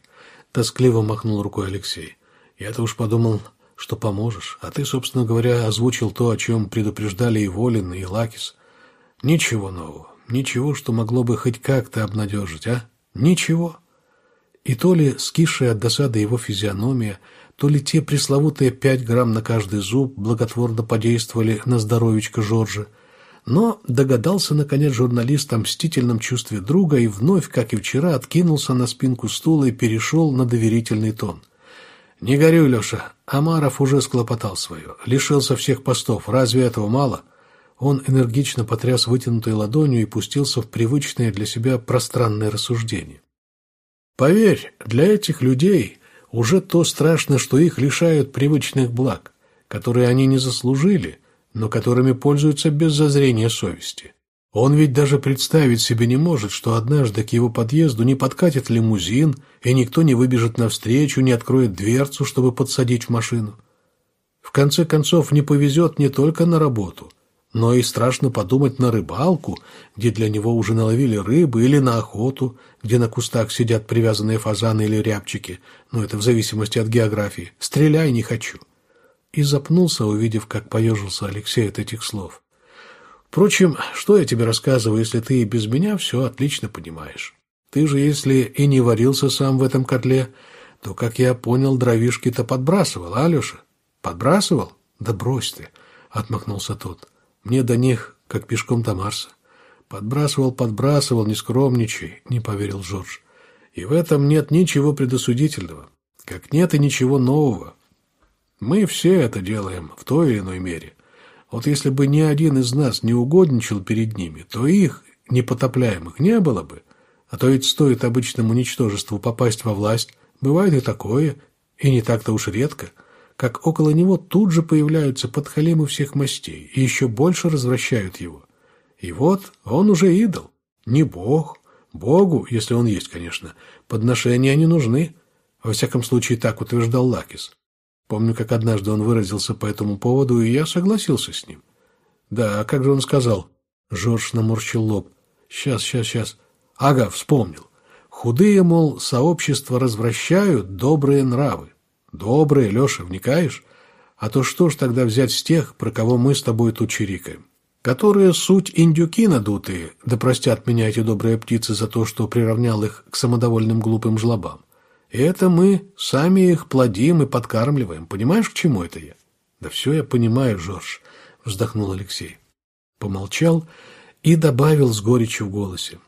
Тоскливо махнул рукой Алексей. Я-то уж подумал, что поможешь. А ты, собственно говоря, озвучил то, о чем предупреждали и Волин, и Лакис. Ничего нового. Ничего, что могло бы хоть как-то обнадежить, а? Ничего. И то ли скисшая от досады его физиономия, то ли те пресловутые пять грамм на каждый зуб благотворно подействовали на здоровечко Жоржа, но догадался, наконец, журналист о мстительном чувстве друга и вновь, как и вчера, откинулся на спинку стула и перешел на доверительный тон – «Не горюй, Леша. Амаров уже склопотал свое. Лишился всех постов. Разве этого мало?» Он энергично потряс вытянутой ладонью и пустился в привычное для себя пространное рассуждение. «Поверь, для этих людей уже то страшно, что их лишают привычных благ, которые они не заслужили, но которыми пользуются без зазрения совести. Он ведь даже представить себе не может, что однажды к его подъезду не подкатит лимузин, и никто не выбежит навстречу, не откроет дверцу, чтобы подсадить в машину. В конце концов, не повезет не только на работу, но и страшно подумать на рыбалку, где для него уже наловили рыбы, или на охоту, где на кустах сидят привязанные фазаны или рябчики, но это в зависимости от географии. «Стреляй, не хочу». И запнулся, увидев, как поежился Алексей от этих слов. Впрочем, что я тебе рассказываю, если ты и без меня все отлично понимаешь? Ты же, если и не варился сам в этом котле, то, как я понял, дровишки-то подбрасывал, а, Алеша? Подбрасывал? Да брось ты, — отмахнулся тот. Мне до них, как пешком до Марса. Подбрасывал, подбрасывал, не скромничай, — не поверил Жорж. И в этом нет ничего предосудительного, как нет и ничего нового. Мы все это делаем в той или иной мере. Вот если бы ни один из нас не угодничал перед ними, то их, непотопляемых, не было бы. А то ведь стоит обычному ничтожеству попасть во власть, бывает и такое, и не так-то уж редко, как около него тут же появляются подхалимы всех мастей и еще больше развращают его. И вот он уже идол, не бог. Богу, если он есть, конечно, подношения не нужны. Во всяком случае, так утверждал Лакис. Помню, как однажды он выразился по этому поводу, и я согласился с ним. Да, а как же он сказал? Жорж наморщил лоб. Сейчас, сейчас, сейчас. Ага, вспомнил. Худые, мол, сообщества развращают добрые нравы. Добрые, Леша, вникаешь? А то что ж тогда взять с тех, про кого мы с тобой тут чирикаем? Которые суть индюки надутые, да простят меня эти добрые птицы за то, что приравнял их к самодовольным глупым жлобам. Это мы сами их плодим и подкармливаем. Понимаешь, к чему это я? Да все я понимаю, Жорж, вздохнул Алексей. Помолчал и добавил с горечью в голосе.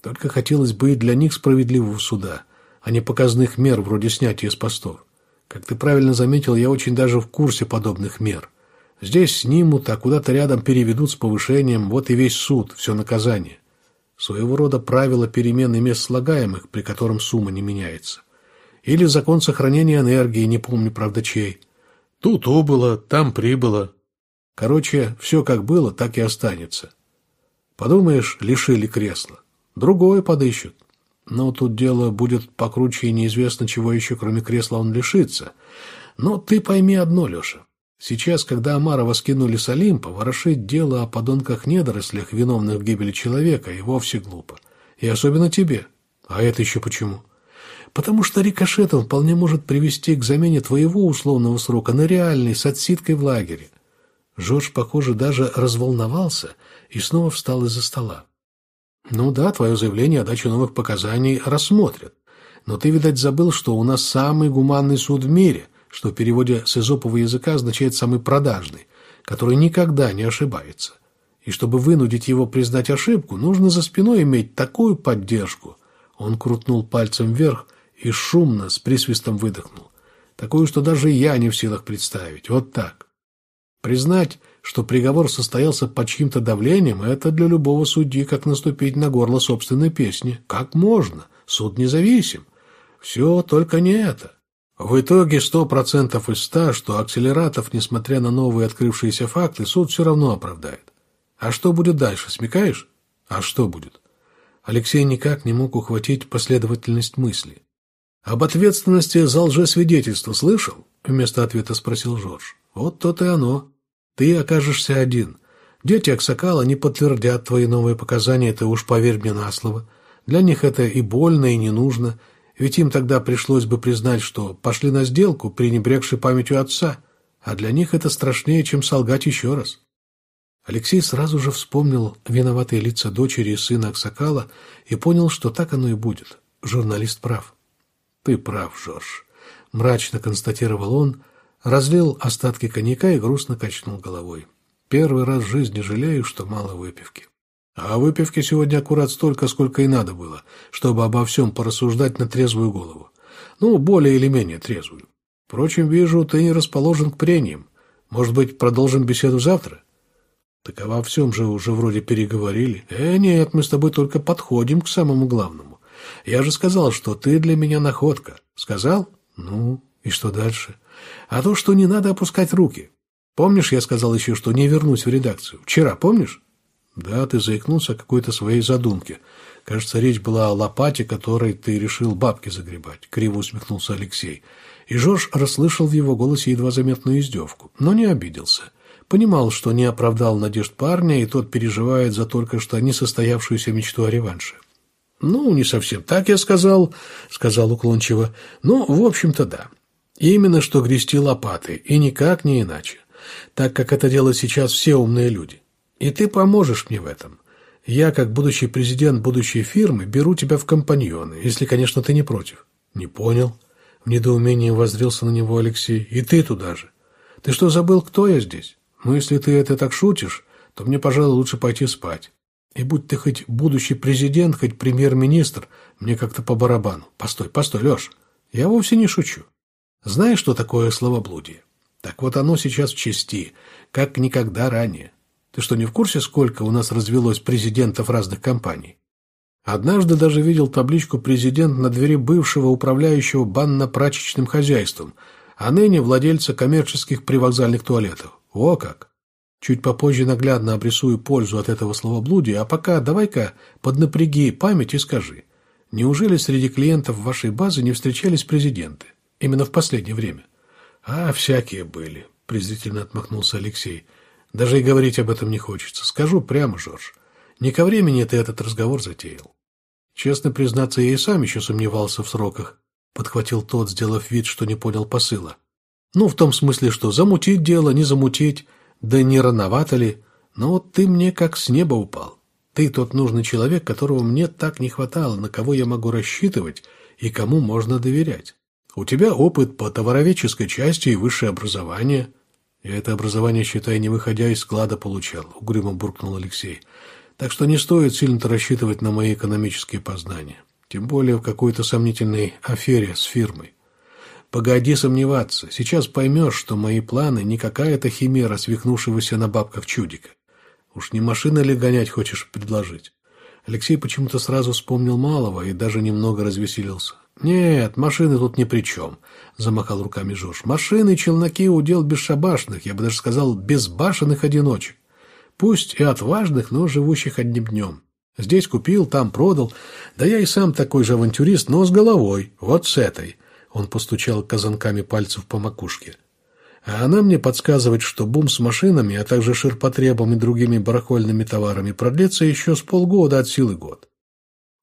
Только хотелось бы и для них справедливого суда, а не показных мер вроде снятия с постов. Как ты правильно заметил, я очень даже в курсе подобных мер. Здесь снимут, а куда-то рядом переведут с повышением, вот и весь суд, все наказание. Своего рода правило перемены мест слагаемых, при котором сумма не меняется. Или закон сохранения энергии, не помню, правда, чей. Тут убыло, там прибыло. Короче, все как было, так и останется. Подумаешь, лишили кресла. Другое подыщут. Но тут дело будет покруче и неизвестно, чего еще, кроме кресла, он лишится. Но ты пойми одно, Леша. Сейчас, когда Амарова скинули с Олимпа, ворошить дело о подонках-недорослях, виновных в гибели человека, и вовсе глупо. И особенно тебе. А это еще почему? — Потому что рикошетом вполне может привести к замене твоего условного срока на реальный с отсидкой в лагере. Жорж, похоже, даже разволновался и снова встал из-за стола. Ну да, твое заявление о даче новых показаний рассмотрят. Но ты, видать, забыл, что у нас самый гуманный суд в мире, что в переводе с изопового языка означает «самый продажный», который никогда не ошибается. И чтобы вынудить его признать ошибку, нужно за спиной иметь такую поддержку. Он крутнул пальцем вверх, и шумно, с присвистом выдохнул. Такую, что даже я не в силах представить. Вот так. Признать, что приговор состоялся под чьим-то давлением, это для любого судьи как наступить на горло собственной песни. Как можно? Суд независим. Все, только не это. В итоге сто процентов из ста, что акселератов, несмотря на новые открывшиеся факты, суд все равно оправдает. А что будет дальше, смекаешь? А что будет? Алексей никак не мог ухватить последовательность мысли. «Об ответственности за лжесвидетельство слышал?» — вместо ответа спросил Жорж. «Вот то-то и оно. Ты окажешься один. Дети Аксакала не подтвердят твои новые показания, ты уж поверь мне на слово. Для них это и больно, и не нужно, ведь им тогда пришлось бы признать, что пошли на сделку, пренебрегши памятью отца, а для них это страшнее, чем солгать еще раз». Алексей сразу же вспомнил виноватые лица дочери и сына Аксакала и понял, что так оно и будет. Журналист прав. «Ты прав, Жорж», — мрачно констатировал он, разлил остатки коньяка и грустно качнул головой. «Первый раз в жизни жалею, что мало выпивки. А выпивки сегодня аккурат столько, сколько и надо было, чтобы обо всем порассуждать на трезвую голову. Ну, более или менее трезвую. Впрочем, вижу, ты не расположен к прениям. Может быть, продолжим беседу завтра? Так во всем же уже вроде переговорили. Э, нет, мы с тобой только подходим к самому главному. Я же сказал, что ты для меня находка. Сказал? Ну, и что дальше? А то, что не надо опускать руки. Помнишь, я сказал еще, что не вернусь в редакцию? Вчера, помнишь? Да, ты заикнулся о какой-то своей задумке. Кажется, речь была о лопате, которой ты решил бабки загребать. Криво усмехнулся Алексей. И Жорж расслышал в его голосе едва заметную издевку, но не обиделся. Понимал, что не оправдал надежд парня, и тот переживает за только что несостоявшуюся мечту о реванше. «Ну, не совсем так я сказал», — сказал уклончиво. «Ну, в общем-то, да. Именно что грести лопаты, и никак не иначе. Так как это делают сейчас все умные люди. И ты поможешь мне в этом. Я, как будущий президент будущей фирмы, беру тебя в компаньоны, если, конечно, ты не против». «Не понял». В недоумении воззрился на него Алексей. «И ты туда же. Ты что, забыл, кто я здесь? Ну, если ты это так шутишь, то мне, пожалуй, лучше пойти спать. И будь ты хоть будущий президент, хоть премьер-министр, мне как-то по барабану. Постой, постой, Леш, я вовсе не шучу. Знаешь, что такое словоблудие? Так вот оно сейчас в чести, как никогда ранее. Ты что, не в курсе, сколько у нас развелось президентов разных компаний? Однажды даже видел табличку «Президент» на двери бывшего управляющего банно-прачечным хозяйством, а ныне владельца коммерческих привокзальных туалетов. О как! Чуть попозже наглядно обрисую пользу от этого словоблудия, а пока давай-ка поднапряги память и скажи, неужели среди клиентов вашей базы не встречались президенты? Именно в последнее время. А, всякие были, презрительно отмахнулся Алексей. Даже и говорить об этом не хочется. Скажу прямо, Жорж. Не ко времени ты этот разговор затеял. Честно признаться, я и сам еще сомневался в сроках, подхватил тот, сделав вид, что не понял посыла. Ну, в том смысле, что замутить дело, не замутить, да не рановато ли. Но вот ты мне как с неба упал. Ты тот нужный человек, которого мне так не хватало, на кого я могу рассчитывать и кому можно доверять. У тебя опыт по товароведческой части и высшее образование. Я это образование, считай, не выходя из склада получал, угрюмо буркнул Алексей. Так что не стоит сильно-то рассчитывать на мои экономические познания. Тем более в какой-то сомнительной афере с фирмой. Погоди сомневаться. Сейчас поймешь, что мои планы не какая-то химера, свихнувшегося на бабках чудика. Уж не машина ли гонять хочешь предложить? Алексей почему-то сразу вспомнил малого и даже немного развеселился. «Нет, машины тут ни при чем», — замахал руками Жорж. «Машины, челноки — удел бесшабашных, я бы даже сказал, безбашенных одиночек. Пусть и отважных, но живущих одним днем. Здесь купил, там продал. Да я и сам такой же авантюрист, но с головой, вот с этой». Он постучал казанками пальцев по макушке. А она мне подсказывает, что бум с машинами, а также ширпотребом и другими барахольными товарами продлится еще с полгода от силы год.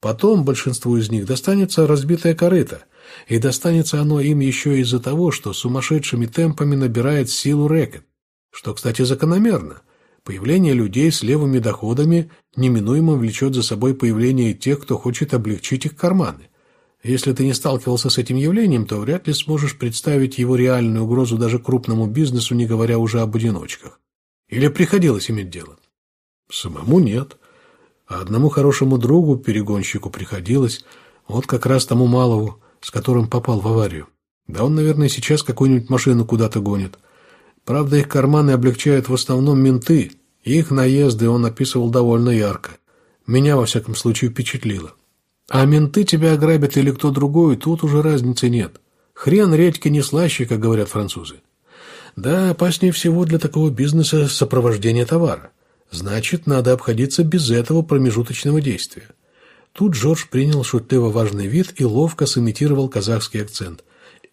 Потом большинству из них достанется разбитая корыто, и достанется оно им еще из-за того, что сумасшедшими темпами набирает силу рэкет, что, кстати, закономерно. Появление людей с левыми доходами неминуемо влечет за собой появление тех, кто хочет облегчить их карманы. Если ты не сталкивался с этим явлением, то вряд ли сможешь представить его реальную угрозу даже крупному бизнесу, не говоря уже об одиночках. Или приходилось иметь дело? Самому нет. А одному хорошему другу, перегонщику, приходилось, вот как раз тому малому, с которым попал в аварию. Да он, наверное, сейчас какую-нибудь машину куда-то гонит. Правда, их карманы облегчают в основном менты. Их наезды он описывал довольно ярко. Меня, во всяком случае, впечатлило. А менты тебя ограбят или кто другой, тут уже разницы нет. Хрен редьки не слаще, как говорят французы. Да, опаснее всего для такого бизнеса сопровождение товара. Значит, надо обходиться без этого промежуточного действия. Тут Джордж принял шутливо важный вид и ловко сымитировал казахский акцент.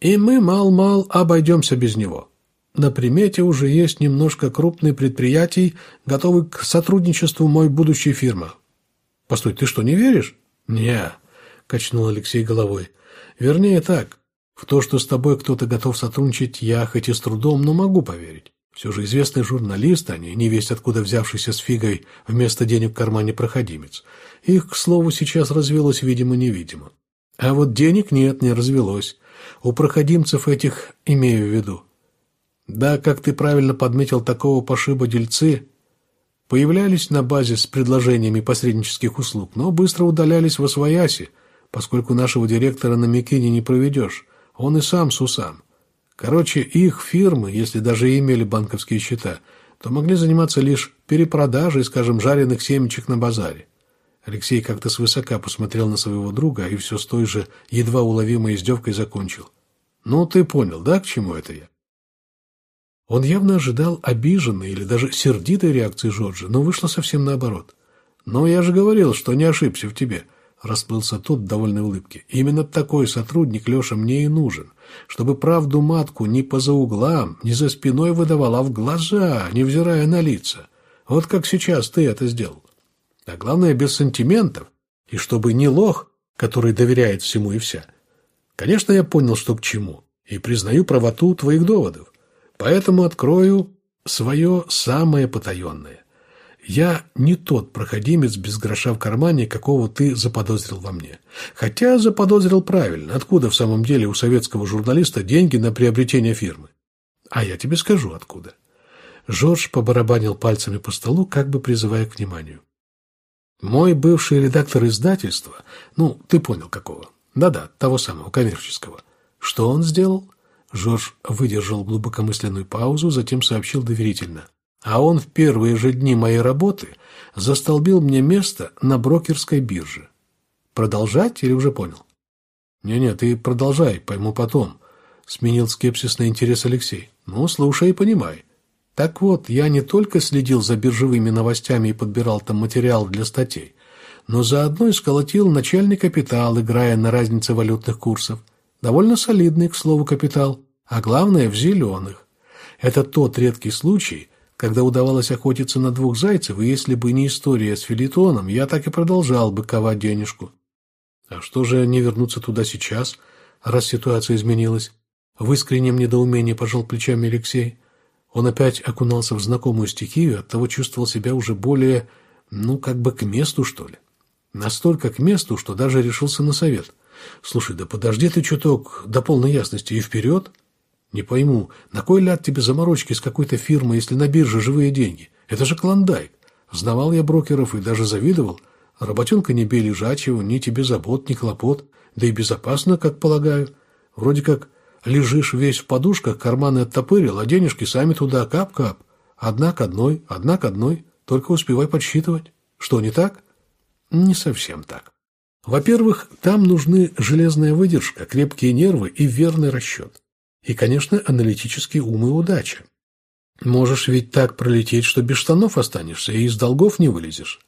И мы мал-мал обойдемся без него. На примете уже есть немножко крупных предприятий, готовы к сотрудничеству мой будущей фирма. Постой, ты что, не веришь? Не, качнул Алексей головой. Вернее так, в то, что с тобой кто-то готов сотрудничать, я хоть и с трудом, но могу поверить. Все же известный журналист, а не невесть откуда взявшийся с фигой вместо денег в кармане проходимец. Их, к слову, сейчас развелось видимо-невидимо. А вот денег нет, не развелось. У проходимцев этих имею в виду. Да, как ты правильно подметил, такого пошиба дельцы появлялись на базе с предложениями посреднических услуг, но быстро удалялись в освояси, поскольку нашего директора на Микине не проведешь. Он и сам с усам. Короче, их фирмы, если даже и имели банковские счета, то могли заниматься лишь перепродажей, скажем, жареных семечек на базаре. Алексей как-то свысока посмотрел на своего друга и все с той же едва уловимой издевкой закончил. «Ну, ты понял, да, к чему это я?» Он явно ожидал обиженной или даже сердитой реакции Жоржа, но вышло совсем наоборот. «Но я же говорил, что не ошибся в тебе», — расплылся тот в довольной улыбке. «Именно такой сотрудник, Леша, мне и нужен, чтобы правду матку ни поза углам, ни за спиной выдавала, а в глаза, невзирая на лица. Вот как сейчас ты это сделал. А главное, без сантиментов, и чтобы не лох, который доверяет всему и вся. Конечно, я понял, что к чему, и признаю правоту твоих доводов. Поэтому открою свое самое потаенное. Я не тот проходимец без гроша в кармане, какого ты заподозрил во мне. Хотя заподозрил правильно. Откуда в самом деле у советского журналиста деньги на приобретение фирмы? А я тебе скажу, откуда. Жорж побарабанил пальцами по столу, как бы призывая к вниманию. Мой бывший редактор издательства, ну, ты понял какого. Да-да, того самого, коммерческого. Что он сделал? Жорж выдержал глубокомысленную паузу, затем сообщил доверительно. А он в первые же дни моей работы застолбил мне место на брокерской бирже. Продолжать или уже понял? Не-не, ты продолжай, пойму потом. Сменил скепсис на интерес Алексей. Ну, слушай и понимай. Так вот, я не только следил за биржевыми новостями и подбирал там материал для статей, но заодно и сколотил начальный капитал, играя на разнице валютных курсов. Довольно солидный, к слову, капитал, а главное, в зеленых. Это тот редкий случай, когда удавалось охотиться на двух зайцев, и если бы не история с филитоном, я так и продолжал бы ковать денежку. А что же не вернуться туда сейчас, раз ситуация изменилась? В искреннем недоумении пожал плечами Алексей. Он опять окунался в знакомую стихию, оттого чувствовал себя уже более, ну, как бы к месту, что ли. Настолько к месту, что даже решился на совет. Слушай, да подожди ты чуток до полной ясности и вперед. Не пойму, на кой ляд тебе заморочки с какой-то фирмой, если на бирже живые деньги? Это же клондайк. Знавал я брокеров и даже завидовал. Работенка не бей лежачего, ни тебе забот, ни хлопот. Да и безопасно, как полагаю. Вроде как лежишь весь в подушках, карманы оттопырил, а денежки сами туда кап-кап. Одна к одной, одна к одной. Только успевай подсчитывать. Что, не так? Не совсем так. Во-первых, там нужны железная выдержка, крепкие нервы и верный расчет. И, конечно, аналитический ум и удача. Можешь ведь так пролететь, что без штанов останешься и из долгов не вылезешь.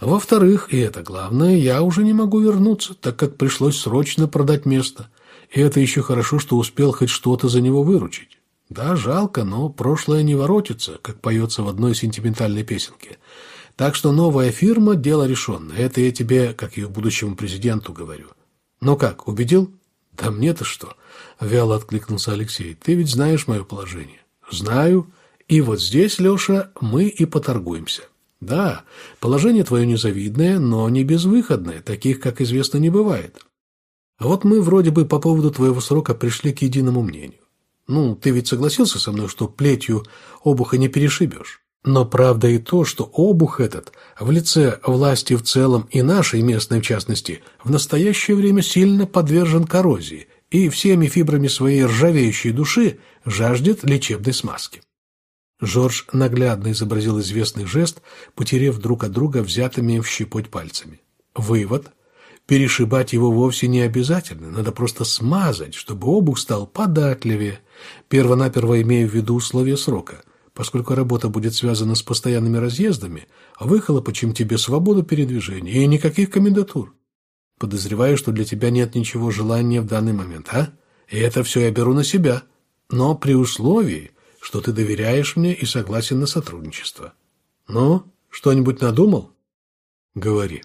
Во-вторых, и это главное, я уже не могу вернуться, так как пришлось срочно продать место. И это еще хорошо, что успел хоть что-то за него выручить. Да, жалко, но прошлое не воротится, как поется в одной сентиментальной песенке. Так что новая фирма – дело решенное. Это я тебе, как ее будущему президенту, говорю. Ну как, убедил? Да мне-то что? Вяло откликнулся Алексей. Ты ведь знаешь мое положение. Знаю. И вот здесь, Леша, мы и поторгуемся. Да, положение твое незавидное, но не безвыходное. Таких, как известно, не бывает. А вот мы вроде бы по поводу твоего срока пришли к единому мнению. Ну, ты ведь согласился со мной, что плетью обуха не перешибешь? Но правда и то, что обух этот в лице власти в целом и нашей местной в частности в настоящее время сильно подвержен коррозии и всеми фибрами своей ржавеющей души жаждет лечебной смазки. Жорж наглядно изобразил известный жест, потерев друг от друга взятыми в щепоть пальцами. Вывод. Перешибать его вовсе не обязательно, надо просто смазать, чтобы обух стал податливее, первонаперво имея в виду условия срока – поскольку работа будет связана с постоянными разъездами, а выхлопочем тебе свободу передвижения и никаких комендатур. Подозреваю, что для тебя нет ничего желания в данный момент, а? И это все я беру на себя, но при условии, что ты доверяешь мне и согласен на сотрудничество. Ну, что-нибудь надумал? Говори.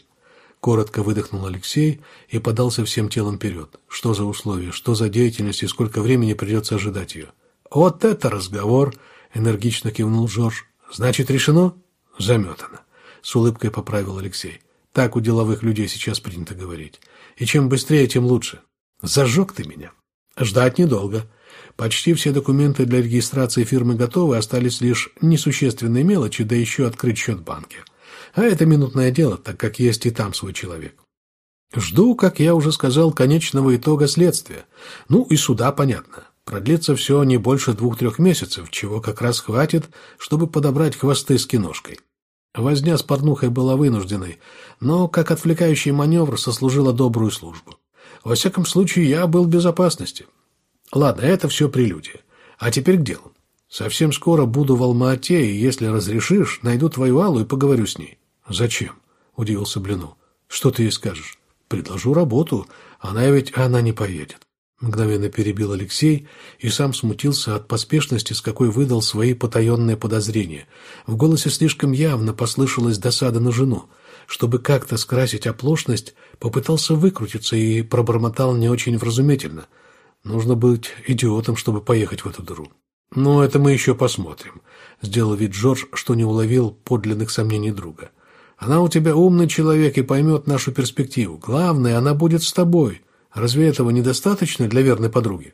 Коротко выдохнул Алексей и подался всем телом вперед. Что за условия, что за деятельность и сколько времени придется ожидать ее? Вот это разговор! — энергично кивнул Жорж. «Значит, решено?» «Заметано», — с улыбкой поправил Алексей. «Так у деловых людей сейчас принято говорить. И чем быстрее, тем лучше. Зажег ты меня. Ждать недолго. Почти все документы для регистрации фирмы готовы, остались лишь несущественные мелочи, да еще открыть счет в банке. А это минутное дело, так как есть и там свой человек. Жду, как я уже сказал, конечного итога следствия. Ну и суда, понятно. Продлится все не больше двух-трех месяцев, чего как раз хватит, чтобы подобрать хвосты с киношкой. Возня с порнухой была вынужденной, но как отвлекающий маневр сослужила добрую службу. Во всяком случае, я был в безопасности. Ладно, это все прелюдия. А теперь к делу. Совсем скоро буду в Алма-Ате, и если разрешишь, найду твою Аллу и поговорю с ней. Зачем? Удивился Блину. Что ты ей скажешь? Предложу работу. Она ведь, она не поедет. Мгновенно перебил Алексей и сам смутился от поспешности, с какой выдал свои потаенные подозрения. В голосе слишком явно послышалась досада на жену. Чтобы как-то скрасить оплошность, попытался выкрутиться и пробормотал не очень вразумительно. Нужно быть идиотом, чтобы поехать в эту дыру. «Ну, это мы еще посмотрим», — сделал вид Джордж, что не уловил подлинных сомнений друга. «Она у тебя умный человек и поймет нашу перспективу. Главное, она будет с тобой». Разве этого недостаточно для верной подруги?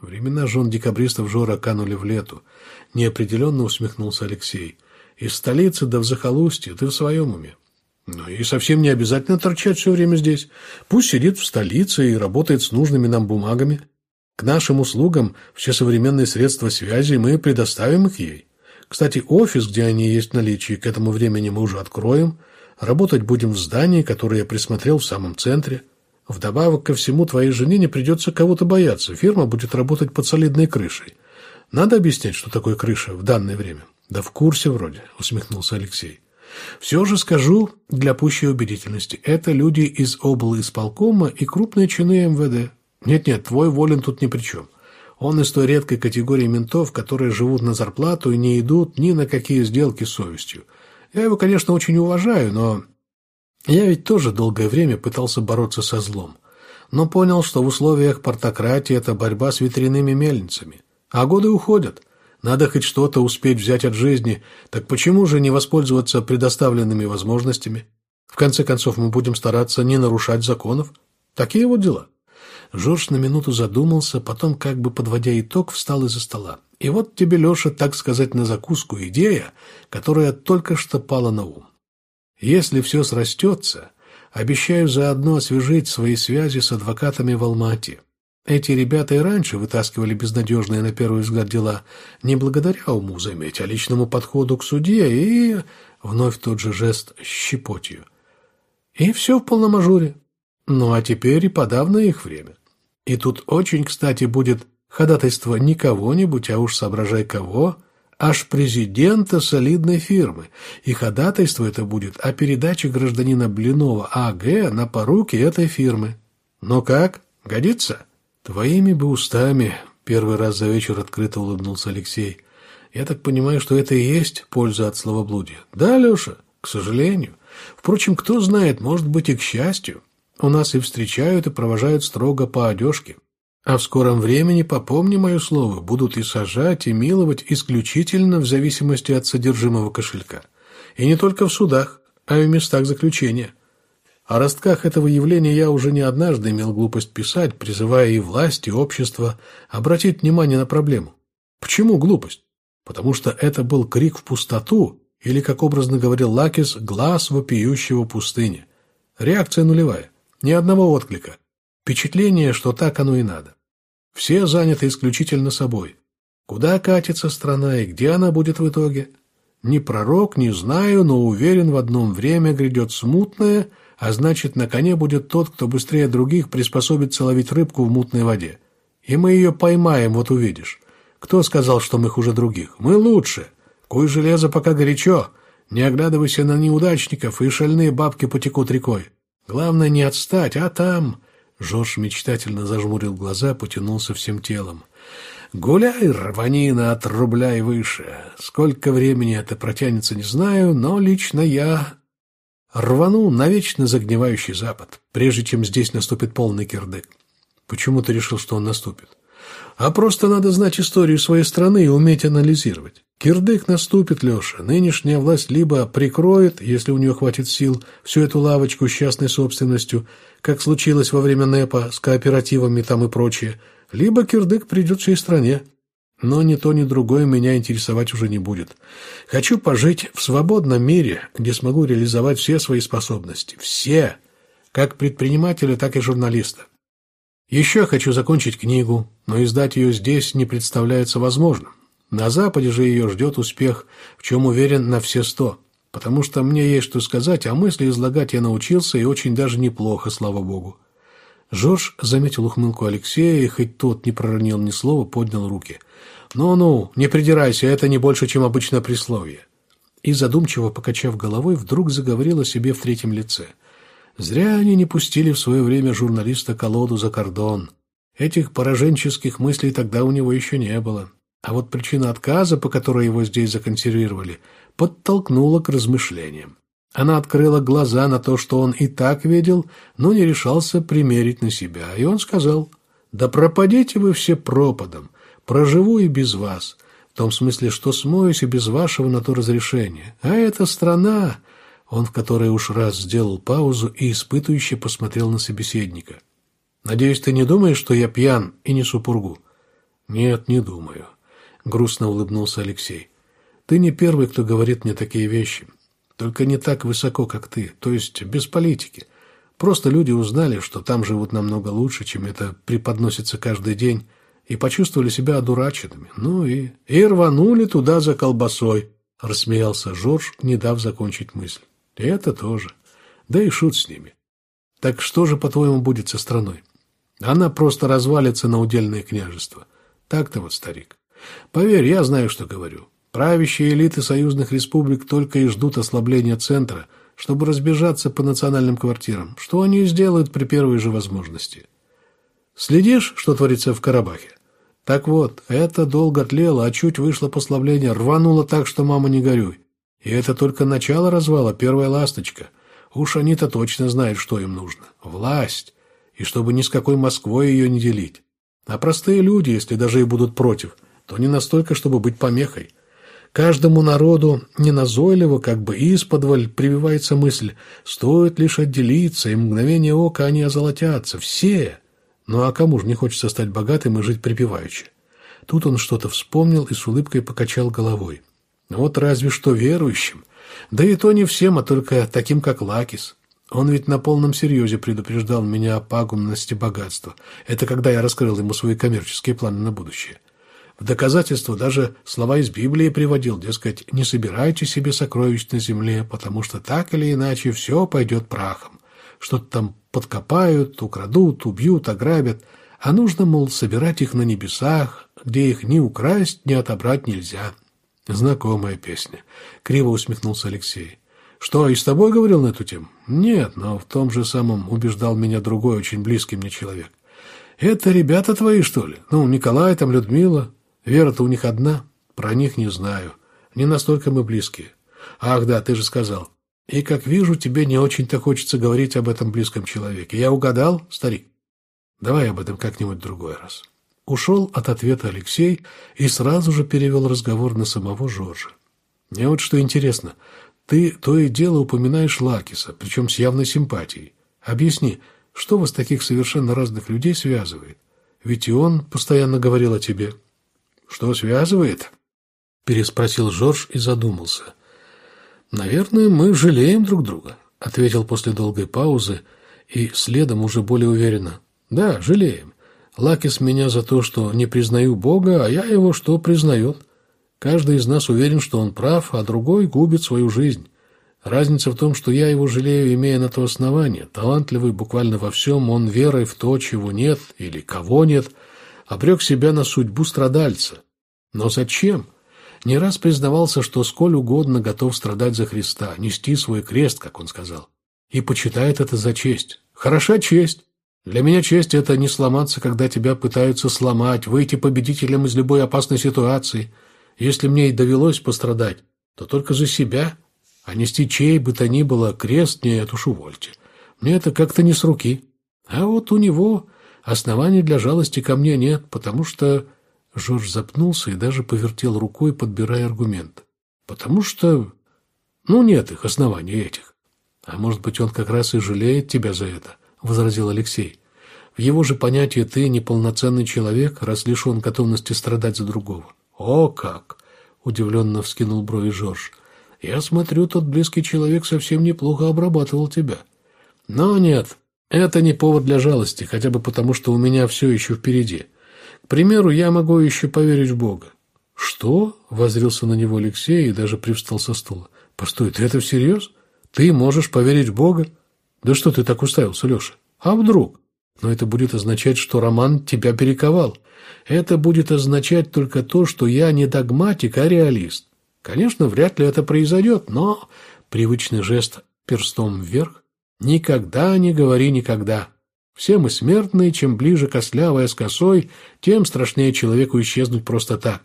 Времена жен декабристов Жора канули в лету. Неопределенно усмехнулся Алексей. Из столицы да в захолустье ты в своем уме. Ну и совсем не обязательно торчать все время здесь. Пусть сидит в столице и работает с нужными нам бумагами. К нашим услугам все современные средства связи мы предоставим их ей. Кстати, офис, где они есть в наличии, к этому времени мы уже откроем. Работать будем в здании, которое я присмотрел в самом центре. Вдобавок ко всему, твоей жене не придется кого-то бояться. Фирма будет работать под солидной крышей. Надо объяснять, что такое крыша в данное время. Да в курсе вроде, усмехнулся Алексей. Все же скажу для пущей убедительности. Это люди из обл. исполкома и крупные чины МВД. Нет-нет, твой Волин тут ни при чем. Он из той редкой категории ментов, которые живут на зарплату и не идут ни на какие сделки с совестью. Я его, конечно, очень уважаю, но я ведь тоже долгое время пытался бороться со злом, но понял, что в условиях портократии это борьба с ветряными мельницами. А годы уходят. Надо хоть что-то успеть взять от жизни, так почему же не воспользоваться предоставленными возможностями? В конце концов, мы будем стараться не нарушать законов. Такие вот дела. Жорж на минуту задумался, потом, как бы подводя итог, встал из-за стола. И вот тебе, Леша, так сказать, на закуску идея, которая только что пала на ум. Если все срастется, обещаю заодно освежить свои связи с адвокатами в Алмате. Эти ребята и раньше вытаскивали безнадежные на первый взгляд дела не благодаря уму, заметь, а личному подходу к суде и... Вновь тот же жест щепотью. И все в полном ажуре. Ну а теперь и подавно их время. И тут очень, кстати, будет ходатайство не кого-нибудь, а уж соображай кого, аж президента солидной фирмы, и ходатайство это будет о передаче гражданина Блинова А.Г. на поруки этой фирмы. Но как? Годится? Твоими бы устами, первый раз за вечер открыто улыбнулся Алексей. Я так понимаю, что это и есть польза от словоблудия. Да, Леша? К сожалению. Впрочем, кто знает, может быть и к счастью. У нас и встречают, и провожают строго по одежке. А в скором времени, попомни мое слово, будут и сажать, и миловать исключительно в зависимости от содержимого кошелька. И не только в судах, а и в местах заключения. О ростках этого явления я уже не однажды имел глупость писать, призывая и власть, и общество обратить внимание на проблему. Почему глупость? Потому что это был крик в пустоту, или, как образно говорил Лакис, глаз вопиющего пустыни. Реакция нулевая. Ни одного отклика. Впечатление, что так оно и надо. Все заняты исключительно собой. Куда катится страна и где она будет в итоге? Ни пророк, не знаю, но уверен, в одном время грядет смутное, а значит, на коне будет тот, кто быстрее других приспособится ловить рыбку в мутной воде. И мы ее поймаем, вот увидишь. Кто сказал, что мы хуже других? Мы лучше. Куй железо, пока горячо. Не оглядывайся на неудачников, и шальные бабки потекут рекой. Главное не отстать, а там... Жорж мечтательно зажмурил глаза, потянулся всем телом. «Гуляй, рванина, от рубля и выше. Сколько времени это протянется, не знаю, но лично я рвану на вечно загнивающий запад, прежде чем здесь наступит полный кирдык. Почему ты решил, что он наступит? А просто надо знать историю своей страны и уметь анализировать. Кирдык наступит, Леша. Нынешняя власть либо прикроет, если у нее хватит сил, всю эту лавочку с частной собственностью, как случилось во время НЭПа с кооперативами там и прочее, либо кирдык придет всей стране. Но ни то, ни другое меня интересовать уже не будет. Хочу пожить в свободном мире, где смогу реализовать все свои способности. Все! Как предпринимателя, так и журналиста. Еще хочу закончить книгу, но издать ее здесь не представляется возможным. На Западе же ее ждет успех, в чем уверен на все сто. Потому что мне есть что сказать, а мысли излагать я научился и очень даже неплохо, слава богу. Жорж заметил ухмылку Алексея, и хоть тот не проронил ни слова, поднял руки. «Ну-ну, не придирайся, это не больше, чем обычное присловие». И задумчиво покачав головой, вдруг заговорил о себе в третьем лице. «Зря они не пустили в свое время журналиста колоду за кордон. Этих пораженческих мыслей тогда у него еще не было. А вот причина отказа, по которой его здесь законсервировали, подтолкнула к размышлениям. Она открыла глаза на то, что он и так видел, но не решался примерить на себя. И он сказал, «Да пропадите вы все пропадом, проживу и без вас, в том смысле, что смоюсь и без вашего на то разрешения. А эта страна...» Он в которой уж раз сделал паузу и испытующе посмотрел на собеседника. «Надеюсь, ты не думаешь, что я пьян и несу пургу?» «Нет, не думаю», — грустно улыбнулся Алексей. «Ты не первый, кто говорит мне такие вещи. Только не так высоко, как ты, то есть без политики. Просто люди узнали, что там живут намного лучше, чем это преподносится каждый день, и почувствовали себя одураченными. Ну и... И рванули туда за колбасой, рассмеялся Жорж, не дав закончить мысль. И это тоже. Да и шут с ними. Так что же, по-твоему, будет со страной? Она просто развалится на удельное княжество. Так-то вот, старик. Поверь, я знаю, что говорю. Правящие элиты союзных республик только и ждут ослабления центра, чтобы разбежаться по национальным квартирам, что они и сделают при первой же возможности. Следишь, что творится в Карабахе? Так вот, это долго тлело, а чуть вышло послабление, рвануло так, что мама не горюй. И это только начало развала, первая ласточка. Уж они-то точно знают, что им нужно. Власть. И чтобы ни с какой Москвой ее не делить. А простые люди, если даже и будут против, то не настолько, чтобы быть помехой. Каждому народу неназойливо, как бы исподволь, прививается мысль, стоит лишь отделиться, и мгновение ока они озолотятся. Все! Ну а кому же не хочется стать богатым и жить припеваючи? Тут он что-то вспомнил и с улыбкой покачал головой. Вот разве что верующим. Да и то не всем, а только таким, как Лакис. Он ведь на полном серьезе предупреждал меня о пагубности богатства. Это когда я раскрыл ему свои коммерческие планы на будущее. В доказательство даже слова из Библии приводил, дескать, «Не собирайте себе сокровищ на земле, потому что так или иначе все пойдет прахом. Что-то там подкопают, украдут, убьют, ограбят, а нужно, мол, собирать их на небесах, где их ни украсть, ни отобрать нельзя». Знакомая песня. Криво усмехнулся Алексей. «Что, и с тобой говорил на эту тему?» «Нет, но в том же самом убеждал меня другой, очень близкий мне человек. Это ребята твои, что ли? Ну, Николай, там Людмила. Вера-то у них одна. Про них не знаю. Не настолько мы близкие. Ах, да, ты же сказал. И, как вижу, тебе не очень-то хочется говорить об этом близком человеке. Я угадал, старик? Давай об этом как-нибудь другой раз. Ушел от ответа Алексей и сразу же перевел разговор на самого Жоржа. Мне вот что интересно. Ты то и дело упоминаешь Лакиса, причем с явной симпатией. Объясни, что вас таких совершенно разных людей связывает? Ведь и он постоянно говорил о тебе. «Что связывает?» – переспросил Жорж и задумался. «Наверное, мы жалеем друг друга», – ответил после долгой паузы и следом уже более уверенно. «Да, жалеем. Лакис меня за то, что не признаю Бога, а я его что признает. Каждый из нас уверен, что он прав, а другой губит свою жизнь. Разница в том, что я его жалею, имея на то основание. Талантливый буквально во всем, он верой в то, чего нет или кого нет – обрек себя на судьбу страдальца. Но зачем? Не раз признавался, что сколь угодно готов страдать за Христа, нести свой крест, как он сказал. И почитает это за честь. Хороша честь. Для меня честь – это не сломаться, когда тебя пытаются сломать, выйти победителем из любой опасной ситуации. Если мне и довелось пострадать, то только за себя, а нести чей бы то ни было крест, нет уж увольте. Мне это как-то не с руки. А вот у него Оснований для жалости ко мне нет, потому что...» Жорж запнулся и даже повертел рукой, подбирая аргумент. «Потому что... Ну, нет их, оснований этих. А может быть, он как раз и жалеет тебя за это?» — возразил Алексей. «В его же понятии ты неполноценный человек, раз лишен готовности страдать за другого». «О как!» — удивленно вскинул брови Жорж. «Я смотрю, тот близкий человек совсем неплохо обрабатывал тебя». «Но нет, Это не повод для жалости, хотя бы потому, что у меня все еще впереди. К примеру, я могу еще поверить в Бога. «Что?» – возрился на него Алексей и даже привстал со стула. «Постой, ты это всерьез? Ты можешь поверить в Бога? Да что ты так уставился, Леша? А вдруг? Но это будет означать, что Роман тебя перековал. Это будет означать только то, что я не догматик, а реалист. Конечно, вряд ли это произойдет, но привычный жест перстом вверх «Никогда не говори никогда». Все мы смертные, чем ближе костлявая с косой, тем страшнее человеку исчезнуть просто так.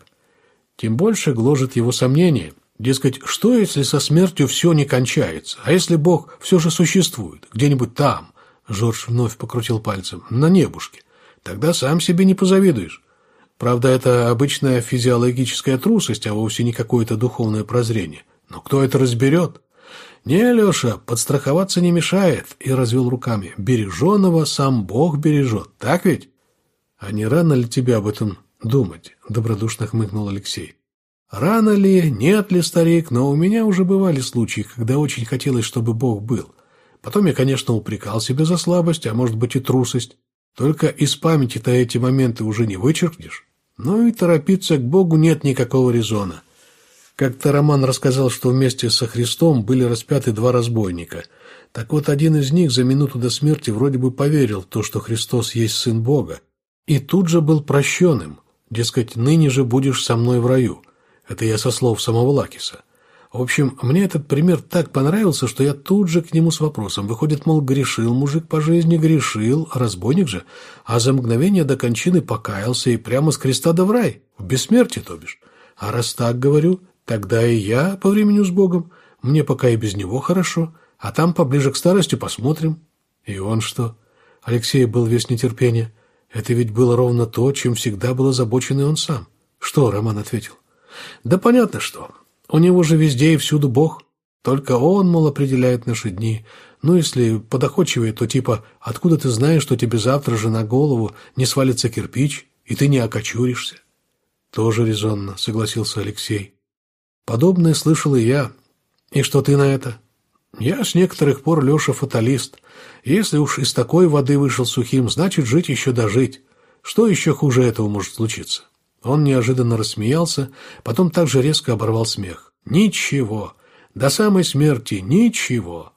Тем больше гложет его сомнение. Дескать, что если со смертью все не кончается? А если Бог все же существует? Где-нибудь там? Жорж вновь покрутил пальцем. На небушке. Тогда сам себе не позавидуешь. Правда, это обычная физиологическая трусость, а вовсе не какое-то духовное прозрение. Но кто это разберет? «Не, Леша, подстраховаться не мешает», — и развел руками. «Береженого сам Бог бережет, так ведь?» «А не рано ли тебе об этом думать?» — добродушно хмыкнул Алексей. «Рано ли, нет ли, старик, но у меня уже бывали случаи, когда очень хотелось, чтобы Бог был. Потом я, конечно, упрекал себя за слабость, а может быть и трусость. Только из памяти-то эти моменты уже не вычеркнешь. Но и торопиться к Богу нет никакого резона. Как-то Роман рассказал, что вместе со Христом были распяты два разбойника. Так вот, один из них за минуту до смерти вроде бы поверил в то, что Христос есть Сын Бога, и тут же был прощенным. Дескать, ныне же будешь со мной в раю. Это я со слов самого Лакиса. В общем, мне этот пример так понравился, что я тут же к нему с вопросом. Выходит, мол, грешил мужик по жизни, грешил, разбойник же, а за мгновение до кончины покаялся и прямо с креста до в рай, в бессмертие, то бишь. А раз так говорю, Тогда и я по времени с Богом. Мне пока и без него хорошо, а там поближе к старости посмотрим. И он что? Алексей был весь нетерпение. Это ведь было ровно то, чем всегда был озабочен и он сам. Что, Роман ответил. Да понятно что. У него же везде и всюду Бог. Только он, мол, определяет наши дни. Ну, если подоходчивее, то типа, откуда ты знаешь, что тебе завтра же на голову не свалится кирпич, и ты не окочуришься? Тоже резонно, согласился Алексей. Подобное слышал и я. И что ты на это? Я с некоторых пор, Леша, фаталист. Если уж из такой воды вышел сухим, значит, жить еще дожить. Что еще хуже этого может случиться? Он неожиданно рассмеялся, потом также резко оборвал смех. Ничего. До самой смерти ничего.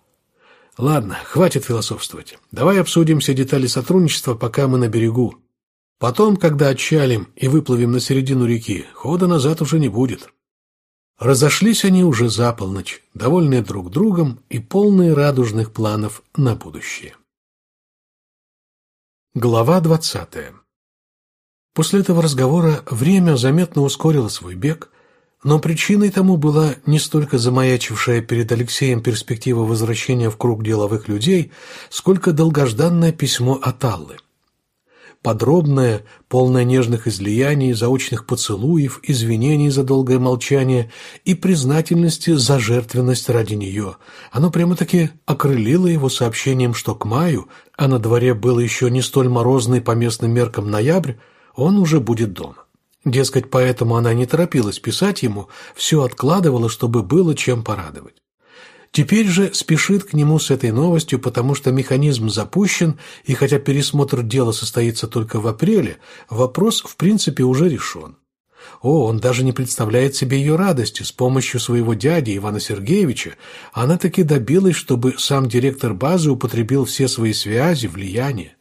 Ладно, хватит философствовать. Давай обсудим все детали сотрудничества, пока мы на берегу. Потом, когда отчалим и выплывем на середину реки, хода назад уже не будет. Разошлись они уже за полночь, довольные друг другом и полные радужных планов на будущее. Глава двадцатая После этого разговора время заметно ускорило свой бег, но причиной тому была не столько замаячившая перед Алексеем перспектива возвращения в круг деловых людей, сколько долгожданное письмо от Аллы подробное, полное нежных излияний, заочных поцелуев, извинений за долгое молчание и признательности за жертвенность ради нее. Оно прямо-таки окрылило его сообщением, что к маю, а на дворе был еще не столь морозный по местным меркам ноябрь, он уже будет дома. Дескать, поэтому она не торопилась писать ему, все откладывала, чтобы было чем порадовать. Теперь же спешит к нему с этой новостью, потому что механизм запущен, и хотя пересмотр дела состоится только в апреле, вопрос в принципе уже решен. О, он даже не представляет себе ее радости. С помощью своего дяди Ивана Сергеевича она таки добилась, чтобы сам директор базы употребил все свои связи, влияние.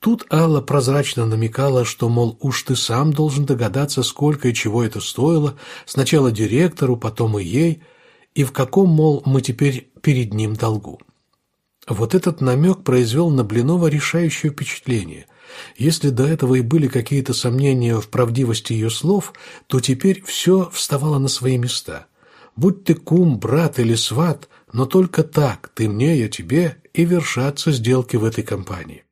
Тут Алла прозрачно намекала, что, мол, уж ты сам должен догадаться, сколько и чего это стоило, сначала директору, потом и ей – и в каком, мол, мы теперь перед ним долгу. Вот этот намек произвел на Блинова решающее впечатление. Если до этого и были какие-то сомнения в правдивости ее слов, то теперь все вставало на свои места. Будь ты кум, брат или сват, но только так, ты мне, я тебе, и вершатся сделки в этой компании.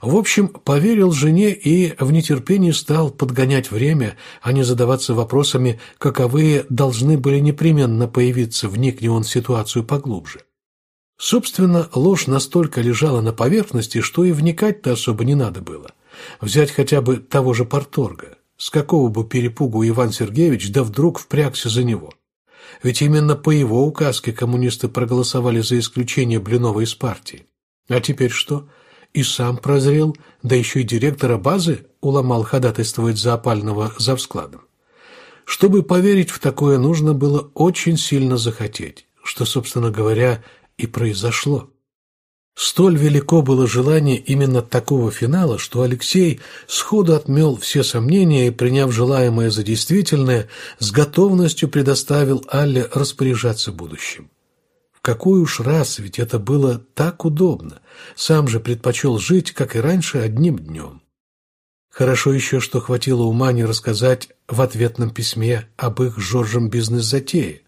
В общем, поверил жене и в нетерпении стал подгонять время, а не задаваться вопросами, каковые должны были непременно появиться, вникни он в ситуацию поглубже. Собственно, ложь настолько лежала на поверхности, что и вникать-то особо не надо было. Взять хотя бы того же Порторга. С какого бы перепугу Иван Сергеевич да вдруг впрягся за него? Ведь именно по его указке коммунисты проголосовали за исключение Блинова из партии. А теперь что? И сам прозрел, да еще и директора базы уломал ходатайствовать за опального завскладом. Чтобы поверить в такое, нужно было очень сильно захотеть, что, собственно говоря, и произошло. Столь велико было желание именно такого финала, что Алексей сходу отмел все сомнения и, приняв желаемое за действительное, с готовностью предоставил Алле распоряжаться будущим. Какой уж раз, ведь это было так удобно. Сам же предпочел жить, как и раньше, одним днем. Хорошо еще, что хватило ума не рассказать в ответном письме об их с Жоржем бизнес-затее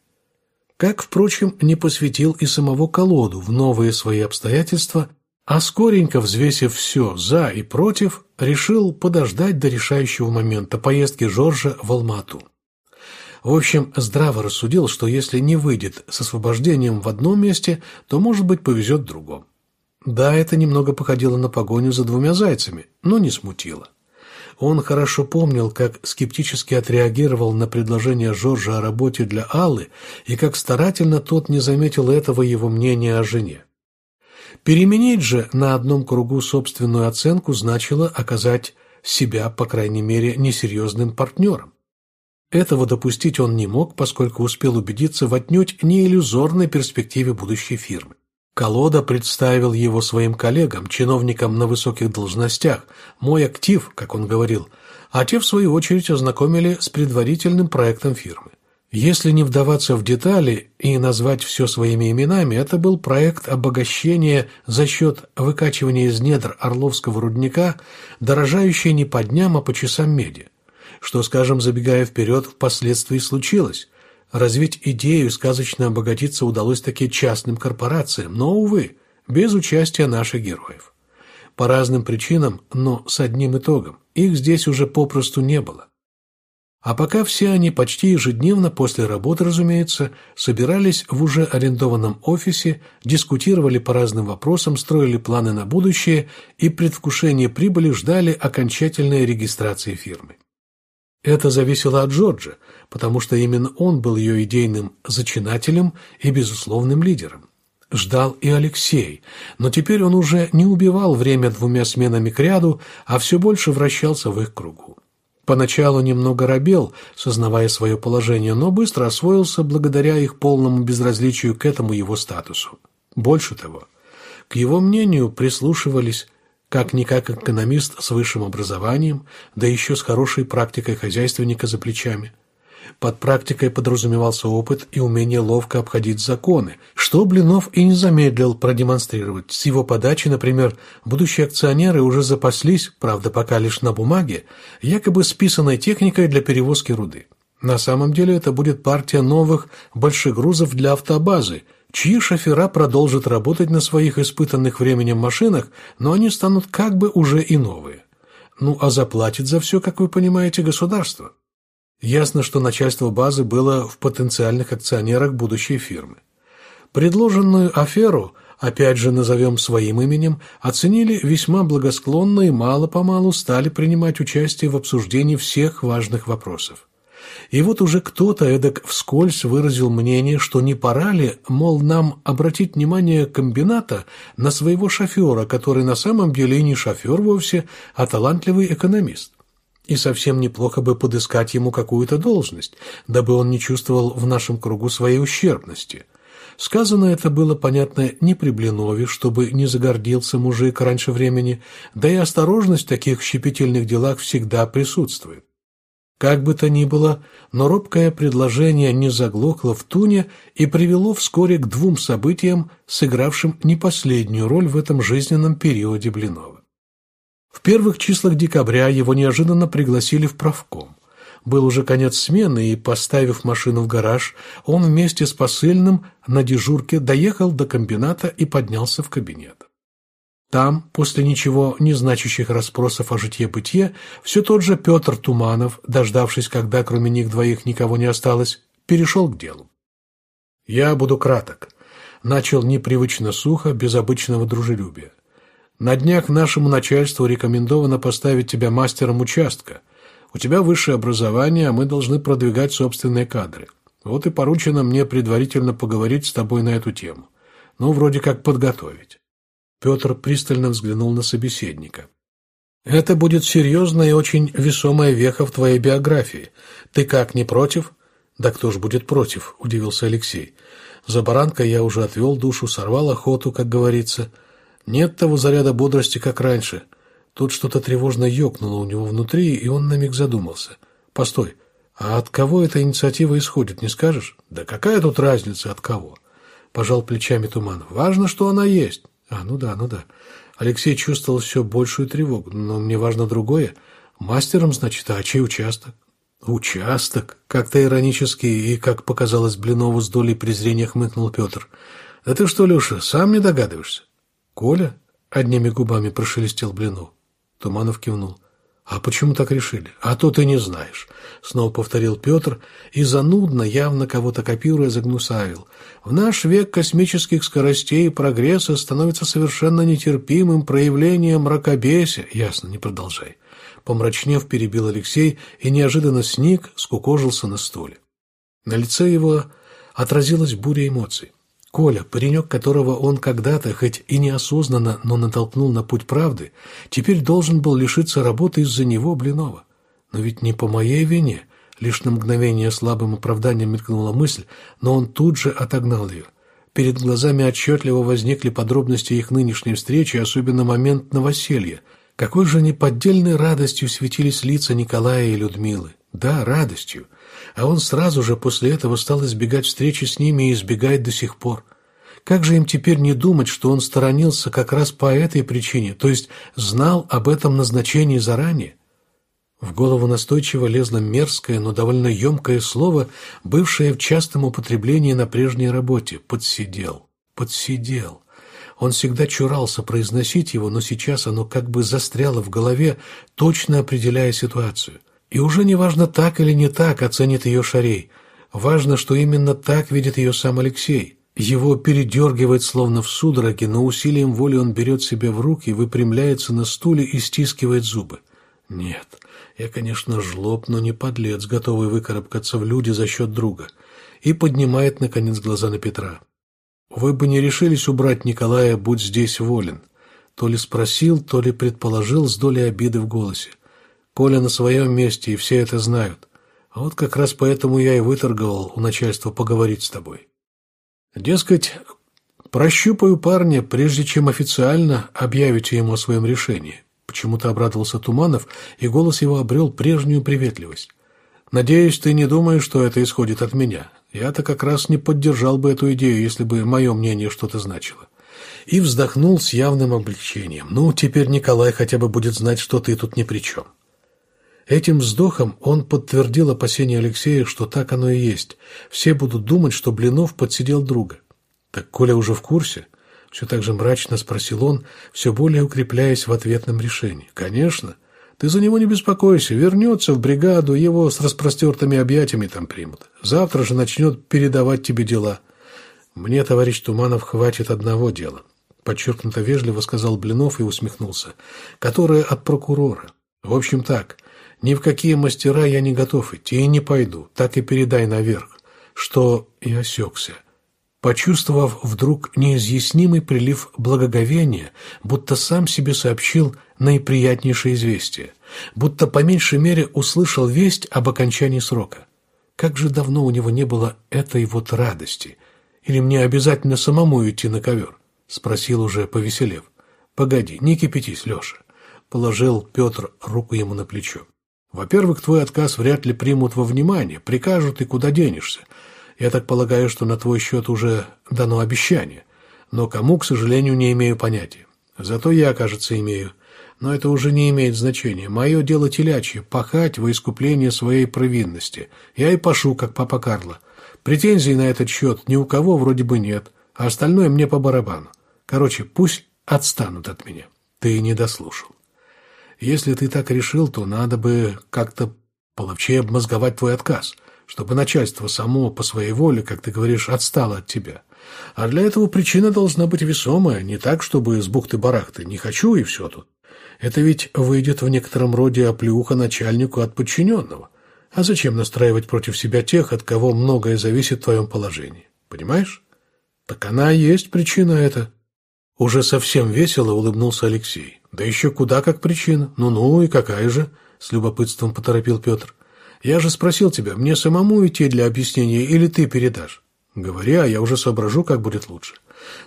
как, впрочем, не посвятил и самого колоду в новые свои обстоятельства, а скоренько, взвесив все «за» и «против», решил подождать до решающего момента поездки Жоржа в Алмату. В общем, здраво рассудил, что если не выйдет с освобождением в одном месте, то, может быть, повезет в другом. Да, это немного походило на погоню за двумя зайцами, но не смутило. Он хорошо помнил, как скептически отреагировал на предложение Жоржа о работе для Аллы и как старательно тот не заметил этого его мнения о жене. Переменить же на одном кругу собственную оценку значило оказать себя, по крайней мере, несерьезным партнером. Этого допустить он не мог, поскольку успел убедиться в отнюдь не иллюзорной перспективе будущей фирмы. Колода представил его своим коллегам, чиновникам на высоких должностях, мой актив, как он говорил, а те, в свою очередь, ознакомили с предварительным проектом фирмы. Если не вдаваться в детали и назвать все своими именами, это был проект обогащения за счет выкачивания из недр Орловского рудника, дорожающей не по дням, а по часам меди. Что, скажем, забегая вперед, впоследствии случилось. Развить идею сказочно обогатиться удалось таки частным корпорациям, но, увы, без участия наших героев. По разным причинам, но с одним итогом. Их здесь уже попросту не было. А пока все они почти ежедневно, после работы, разумеется, собирались в уже арендованном офисе, дискутировали по разным вопросам, строили планы на будущее и предвкушение прибыли ждали окончательной регистрации фирмы. Это зависело от Джорджа, потому что именно он был ее идейным зачинателем и безусловным лидером. Ждал и Алексей, но теперь он уже не убивал время двумя сменами к ряду, а все больше вращался в их кругу. Поначалу немного робел, сознавая свое положение, но быстро освоился благодаря их полному безразличию к этому его статусу. Больше того, к его мнению прислушивались как-никак экономист с высшим образованием, да еще с хорошей практикой хозяйственника за плечами. Под практикой подразумевался опыт и умение ловко обходить законы, что Блинов и не замедлил продемонстрировать. С его подачи, например, будущие акционеры уже запаслись, правда пока лишь на бумаге, якобы списанной техникой для перевозки руды. На самом деле это будет партия новых больших грузов для автобазы – чьи шофера продолжат работать на своих испытанных временем машинах, но они станут как бы уже и новые. Ну, а заплатит за все, как вы понимаете, государство. Ясно, что начальство базы было в потенциальных акционерах будущей фирмы. Предложенную аферу, опять же назовем своим именем, оценили весьма благосклонно и мало-помалу стали принимать участие в обсуждении всех важных вопросов. И вот уже кто-то эдак вскользь выразил мнение, что не пора ли, мол, нам обратить внимание комбината на своего шофера, который на самом деле не шофер вовсе, а талантливый экономист. И совсем неплохо бы подыскать ему какую-то должность, дабы он не чувствовал в нашем кругу своей ущербности. Сказано это было, понятно, не при Блинове, чтобы не загордился мужик раньше времени, да и осторожность в таких щепетильных делах всегда присутствует. Как бы то ни было, но робкое предложение не заглохло в туне и привело вскоре к двум событиям, сыгравшим не последнюю роль в этом жизненном периоде Блинова. В первых числах декабря его неожиданно пригласили в правком. Был уже конец смены, и, поставив машину в гараж, он вместе с посыльным на дежурке доехал до комбината и поднялся в кабинет. Там, после ничего не значащих расспросов о житье-бытие, все тот же Петр Туманов, дождавшись, когда кроме них двоих никого не осталось, перешел к делу. «Я буду краток», — начал непривычно сухо, без обычного дружелюбия. «На днях нашему начальству рекомендовано поставить тебя мастером участка. У тебя высшее образование, а мы должны продвигать собственные кадры. Вот и поручено мне предварительно поговорить с тобой на эту тему. Ну, вроде как подготовить». Петр пристально взглянул на собеседника. «Это будет серьезная и очень весомая веха в твоей биографии. Ты как, не против?» «Да кто ж будет против?» – удивился Алексей. «За баранкой я уже отвел душу, сорвал охоту, как говорится. Нет того заряда бодрости, как раньше. Тут что-то тревожно ёкнуло у него внутри, и он на миг задумался. Постой, а от кого эта инициатива исходит, не скажешь? Да какая тут разница от кого?» Пожал плечами Туман. «Важно, что она есть». «А, ну да, ну да». Алексей чувствовал все большую тревогу. «Но мне важно другое. Мастером, значит, а чей участок?» «Участок?» — как-то иронически и, как показалось Блинову с долей презрения хмыкнул Петр. «Да ты что, Леша, сам не догадываешься?» «Коля?» — одними губами прошелестел Блинов. Туманов кивнул. «А почему так решили? А то ты не знаешь», — снова повторил Петр и занудно, явно кого-то копируя, загнусавил. «В наш век космических скоростей и прогресса становится совершенно нетерпимым проявлением мракобесия». «Ясно, не продолжай». Помрачнев, перебил Алексей и неожиданно сник, скукожился на стуле. На лице его отразилась буря эмоций. Коля, паренек, которого он когда-то, хоть и неосознанно, но натолкнул на путь правды, теперь должен был лишиться работы из-за него, Блинова. Но ведь не по моей вине. Лишь на мгновение слабым оправданием мелькнула мысль, но он тут же отогнал ее. Перед глазами отчетливо возникли подробности их нынешней встречи, особенно момент новоселья. Какой же неподдельной радостью светились лица Николая и Людмилы. Да, радостью а он сразу же после этого стал избегать встречи с ними и избегает до сих пор. Как же им теперь не думать, что он сторонился как раз по этой причине, то есть знал об этом назначении заранее? В голову настойчиво лезло мерзкое, но довольно емкое слово, бывшее в частом употреблении на прежней работе – «подсидел». «Подсидел». Он всегда чурался произносить его, но сейчас оно как бы застряло в голове, точно определяя ситуацию. И уже не важно, так или не так оценит ее Шарей. Важно, что именно так видит ее сам Алексей. Его передергивает словно в судороге, но усилием воли он берет себя в руки, выпрямляется на стуле и стискивает зубы. Нет, я, конечно, жлоб, но не подлец, готовый выкарабкаться в люди за счет друга. И поднимает, наконец, глаза на Петра. Вы бы не решились убрать Николая, будь здесь волен. То ли спросил, то ли предположил с долей обиды в голосе. Коля на своем месте, и все это знают. А вот как раз поэтому я и выторговал у начальства поговорить с тобой. Дескать, прощупаю парня, прежде чем официально объявите ему о своем решении. Почему-то обрадовался Туманов, и голос его обрел прежнюю приветливость. «Надеюсь, ты не думаешь, что это исходит от меня. Я-то как раз не поддержал бы эту идею, если бы мое мнение что-то значило». И вздохнул с явным облегчением. «Ну, теперь Николай хотя бы будет знать, что ты тут ни при чем». Этим вздохом он подтвердил опасения Алексея, что так оно и есть. Все будут думать, что Блинов подсидел друга. «Так Коля уже в курсе?» Все так же мрачно спросил он, все более укрепляясь в ответном решении. «Конечно. Ты за него не беспокойся. Вернется в бригаду, его с распростертыми объятиями там примут. Завтра же начнет передавать тебе дела. Мне, товарищ Туманов, хватит одного дела». Подчеркнуто вежливо сказал Блинов и усмехнулся. «Которое от прокурора. В общем так». Ни в какие мастера я не готов идти и не пойду, так и передай наверх, что и осекся. Почувствовав вдруг неизъяснимый прилив благоговения, будто сам себе сообщил наиприятнейшее известие, будто по меньшей мере услышал весть об окончании срока. Как же давно у него не было этой вот радости. Или мне обязательно самому идти на ковер? Спросил уже, повеселев. Погоди, не кипятись, Леша. Положил Петр руку ему на плечо. Во-первых, твой отказ вряд ли примут во внимание, прикажут и куда денешься. Я так полагаю, что на твой счет уже дано обещание. Но кому, к сожалению, не имею понятия. Зато я, кажется, имею. Но это уже не имеет значения. Мое дело телячье – пахать во искупление своей провинности. Я и пашу, как папа Карло. Претензий на этот счет ни у кого вроде бы нет, а остальное мне по барабану. Короче, пусть отстанут от меня. Ты не дослушал. Если ты так решил, то надо бы как-то половче обмозговать твой отказ, чтобы начальство само по своей воле, как ты говоришь, отстало от тебя. А для этого причина должна быть весомая, не так, чтобы с бухты-барахты «не хочу» и все тут. Это ведь выйдет в некотором роде оплеуха начальнику от подчиненного. А зачем настраивать против себя тех, от кого многое зависит в твоем положении? Понимаешь? Так она и есть причина эта. Уже совсем весело улыбнулся Алексей. Да еще куда как причина. Ну-ну и какая же? С любопытством поторопил Петр. Я же спросил тебя, мне самому идти для объяснения или ты передашь? Говори, а я уже соображу, как будет лучше.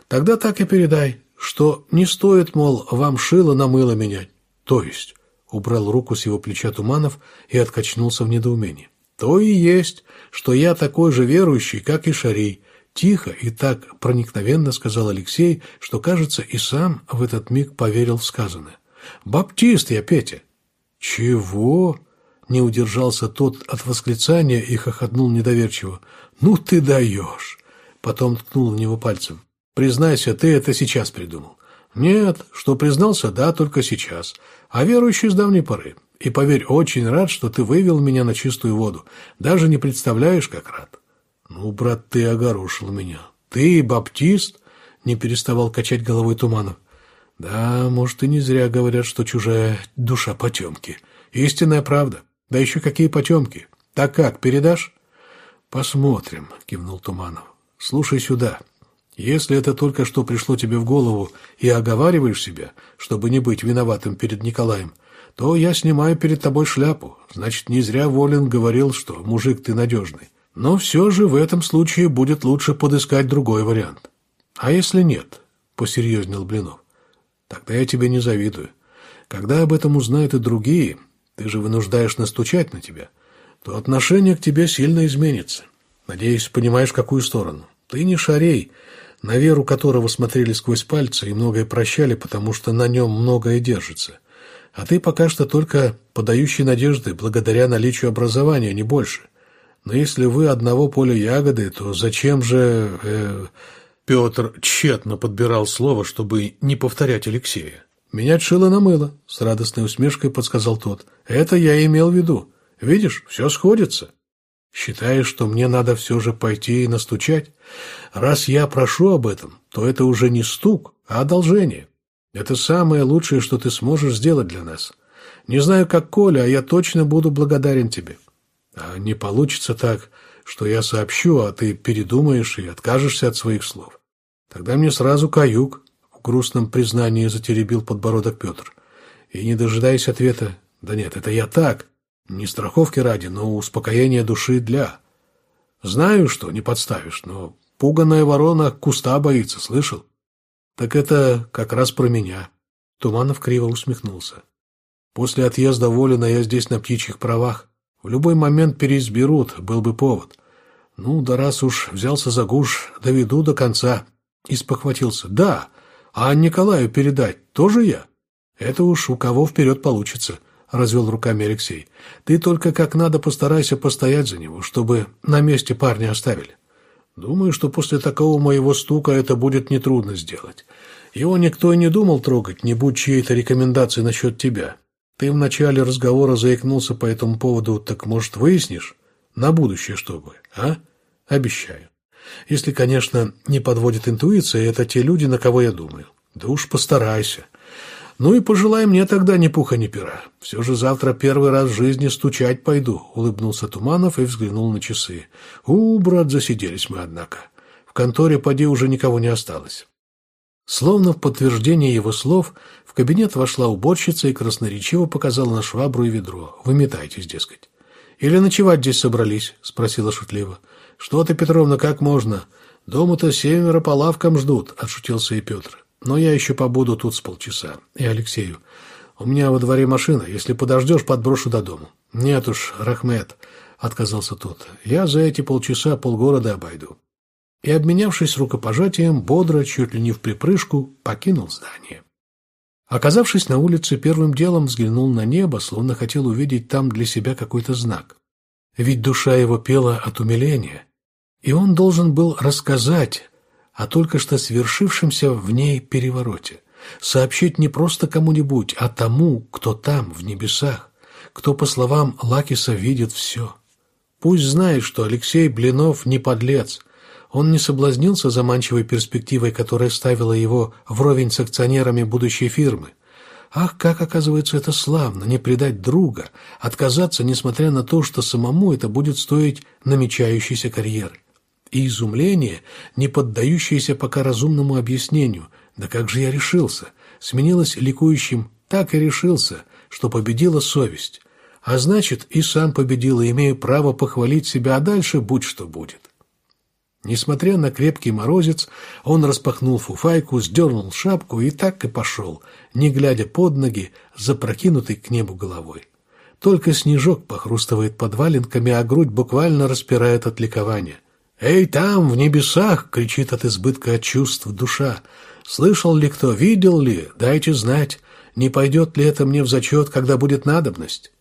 Тогда так и передай, что не стоит, мол, вам шило на мыло менять. То есть, убрал руку с его плеча Туманов и откачнулся в недоумении. То и есть, что я такой же верующий, как и Шарий, Тихо и так проникновенно сказал Алексей, что, кажется, и сам в этот миг поверил в сказанное. «Баптист я, Петя!» «Чего?» — не удержался тот от восклицания и хохотнул недоверчиво. «Ну ты даешь!» — потом ткнул в него пальцем. «Признайся, ты это сейчас придумал». «Нет, что признался, да, только сейчас. А верующий с давней поры. И поверь, очень рад, что ты вывел меня на чистую воду. Даже не представляешь, как рад». «Ну, брат, ты огорошил меня. Ты баптист?» — не переставал качать головой Туманов. «Да, может, и не зря говорят, что чужая душа потемки. Истинная правда. Да еще какие потемки. Так как, передашь?» «Посмотрим», — кивнул Туманов. «Слушай сюда. Если это только что пришло тебе в голову и оговариваешь себя, чтобы не быть виноватым перед Николаем, то я снимаю перед тобой шляпу. Значит, не зря Волин говорил, что мужик ты надежный. Но все же в этом случае будет лучше подыскать другой вариант. А если нет, посерьезнел Блинов, тогда я тебе не завидую. Когда об этом узнают и другие, ты же вынуждаешь настучать на тебя, то отношение к тебе сильно изменится. Надеюсь, понимаешь, какую сторону. Ты не шарей, на веру которого смотрели сквозь пальцы и многое прощали, потому что на нем многое держится. А ты пока что только подающий надежды благодаря наличию образования, не больше. Но если вы одного поля ягоды, то зачем же...» э... Петр тщетно подбирал слово, чтобы не повторять Алексея. «Менять шило на мыло», — с радостной усмешкой подсказал тот. «Это я имел в виду. Видишь, все сходится. Считаешь, что мне надо все же пойти и настучать? Раз я прошу об этом, то это уже не стук, а одолжение. Это самое лучшее, что ты сможешь сделать для нас. Не знаю, как Коля, а я точно буду благодарен тебе. А не получится так, что я сообщу, а ты передумаешь и откажешься от своих слов. Тогда мне сразу каюк, в грустном признании затеребил подбородок Петр. И, не дожидаясь ответа, да нет, это я так, не страховки ради, но успокоение души для. Знаю, что не подставишь, но пуганая ворона куста боится, слышал? Так это как раз про меня. Туманов криво усмехнулся. После отъезда Волина я здесь на птичьих правах. В любой момент переизберут, был бы повод. Ну, да раз уж взялся за гуш, доведу до конца. И спохватился. Да, а Николаю передать тоже я? Это уж у кого вперед получится, развел руками Алексей. Ты только как надо постарайся постоять за него, чтобы на месте парня оставили. Думаю, что после такого моего стука это будет нетрудно сделать. Его никто и не думал трогать, не будь чьей-то рекомендации насчет тебя. Ты в начале разговора заикнулся по этому поводу, так, может, выяснишь? На будущее чтобы, а? Обещаю. Если, конечно, не подводит интуиция, это те люди, на кого я думаю. Да уж постарайся. Ну и пожелай мне тогда ни пуха, ни пера. Все же завтра первый раз в жизни стучать пойду, улыбнулся Туманов и взглянул на часы. У, брат, засиделись мы, однако. В конторе поди уже никого не осталось. Словно в подтверждение его слов, в кабинет вошла уборщица и красноречиво показала на швабру и ведро. «Выметайтесь, дескать». «Или ночевать здесь собрались?» – спросила шутливо. «Что ты, Петровна, как можно? Дома-то семеро по лавкам ждут», – отшутился и Петр. «Но я еще побуду тут с полчаса. И Алексею. У меня во дворе машина. Если подождешь, подброшу до дому». «Нет уж, Рахмет», – отказался тот. «Я за эти полчаса полгорода обойду» и, обменявшись рукопожатием, бодро, чуть ли не в припрыжку, покинул здание. Оказавшись на улице, первым делом взглянул на небо, словно хотел увидеть там для себя какой-то знак. Ведь душа его пела от умиления, и он должен был рассказать о только что свершившемся в ней перевороте, сообщить не просто кому-нибудь, а тому, кто там, в небесах, кто, по словам Лакиса, видит все. Пусть знает, что Алексей Блинов не подлец – он не соблазнился заманчивой перспективой, которая ставила его вровень с акционерами будущей фирмы. Ах, как, оказывается, это славно, не предать друга, отказаться, несмотря на то, что самому это будет стоить намечающейся карьеры. И изумление, не поддающееся пока разумному объяснению, Да как же я решился? Сменилось ликующим «так и решился», что победила совесть. А значит, и сам победил, и имею право похвалить себя, а дальше будь что будет. Несмотря на крепкий морозец, он распахнул фуфайку, сдернул шапку и так и пошел, не глядя под ноги, запрокинутый к небу головой. Только снежок похрустывает под валенками, а грудь буквально распирает от ликования. «Эй, там, в небесах!» — кричит от избытка чувств душа. «Слышал ли кто, видел ли? Дайте знать, не пойдет ли это мне в зачет, когда будет надобность?»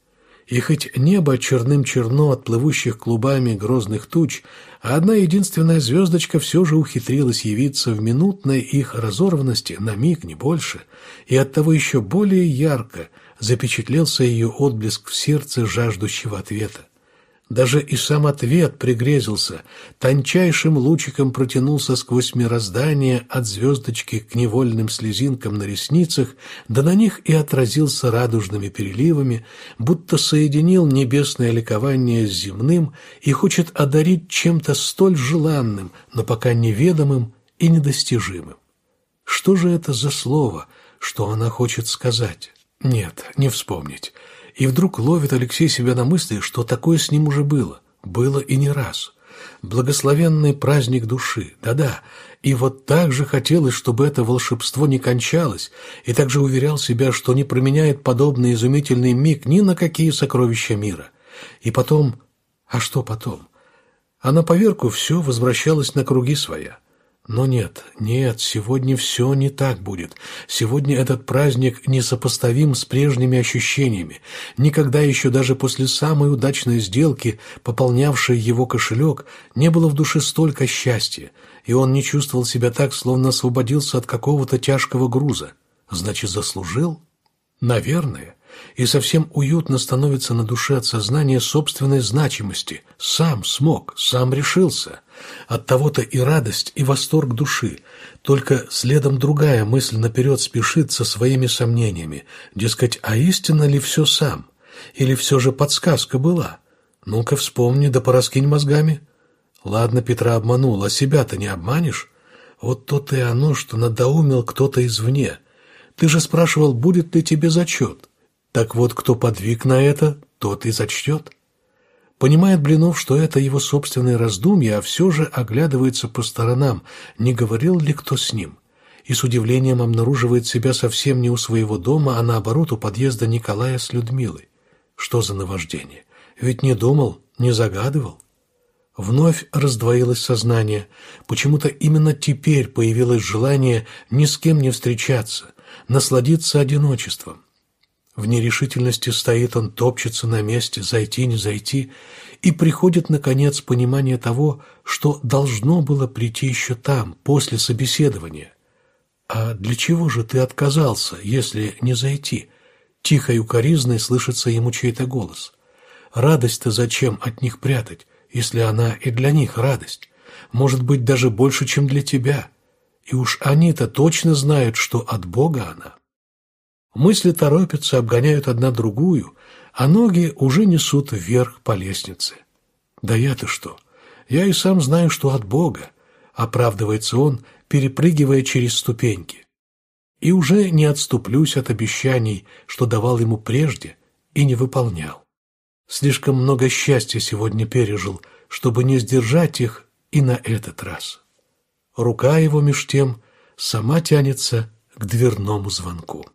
И хоть небо черным черно от плывущих клубами грозных туч, а одна единственная звездочка все же ухитрилась явиться в минутной их разорванности, на миг, не больше, и оттого еще более ярко запечатлелся ее отблеск в сердце жаждущего ответа. Даже и сам ответ пригрезился, тончайшим лучиком протянулся сквозь мироздание от звездочки к невольным слезинкам на ресницах, да на них и отразился радужными переливами, будто соединил небесное ликование с земным и хочет одарить чем-то столь желанным, но пока неведомым и недостижимым. Что же это за слово, что она хочет сказать? Нет, не вспомнить. И вдруг ловит Алексей себя на мысли, что такое с ним уже было. Было и не раз. Благословенный праздник души, да-да. И вот так же хотелось, чтобы это волшебство не кончалось, и также уверял себя, что не променяет подобный изумительный миг ни на какие сокровища мира. И потом... А что потом? А на поверку все возвращалось на круги своя. Но нет, нет, сегодня все не так будет. Сегодня этот праздник несопоставим с прежними ощущениями. Никогда еще даже после самой удачной сделки, пополнявшей его кошелек, не было в душе столько счастья, и он не чувствовал себя так, словно освободился от какого-то тяжкого груза. Значит, заслужил? Наверное и совсем уютно становится на душе от сознания собственной значимости. Сам смог, сам решился. От того-то и радость, и восторг души. Только следом другая мысль наперед спешит со своими сомнениями. Дескать, а истинно ли все сам? Или все же подсказка была? Ну-ка вспомни, да пораскинь мозгами. Ладно, Петра обманул, а себя-то не обманешь? Вот то-то и оно, что надоумил кто-то извне. Ты же спрашивал, будет ли тебе зачет. Так вот, кто подвиг на это, тот и зачтет. Понимает Блинов, что это его собственное раздумье, а все же оглядывается по сторонам, не говорил ли кто с ним. И с удивлением обнаруживает себя совсем не у своего дома, а наоборот у подъезда Николая с Людмилой. Что за наваждение? Ведь не думал, не загадывал. Вновь раздвоилось сознание. Почему-то именно теперь появилось желание ни с кем не встречаться, насладиться одиночеством. В нерешительности стоит он, топчется на месте, зайти, не зайти, и приходит, наконец, понимание того, что должно было прийти еще там, после собеседования. «А для чего же ты отказался, если не зайти?» Тихо и укоризной слышится ему чей-то голос. «Радость-то зачем от них прятать, если она и для них радость? Может быть, даже больше, чем для тебя. И уж они-то точно знают, что от Бога она». Мысли торопятся, обгоняют одна другую, а ноги уже несут вверх по лестнице. Да я-то что? Я и сам знаю, что от Бога, оправдывается он, перепрыгивая через ступеньки. И уже не отступлюсь от обещаний, что давал ему прежде и не выполнял. Слишком много счастья сегодня пережил, чтобы не сдержать их и на этот раз. Рука его меж тем сама тянется к дверному звонку.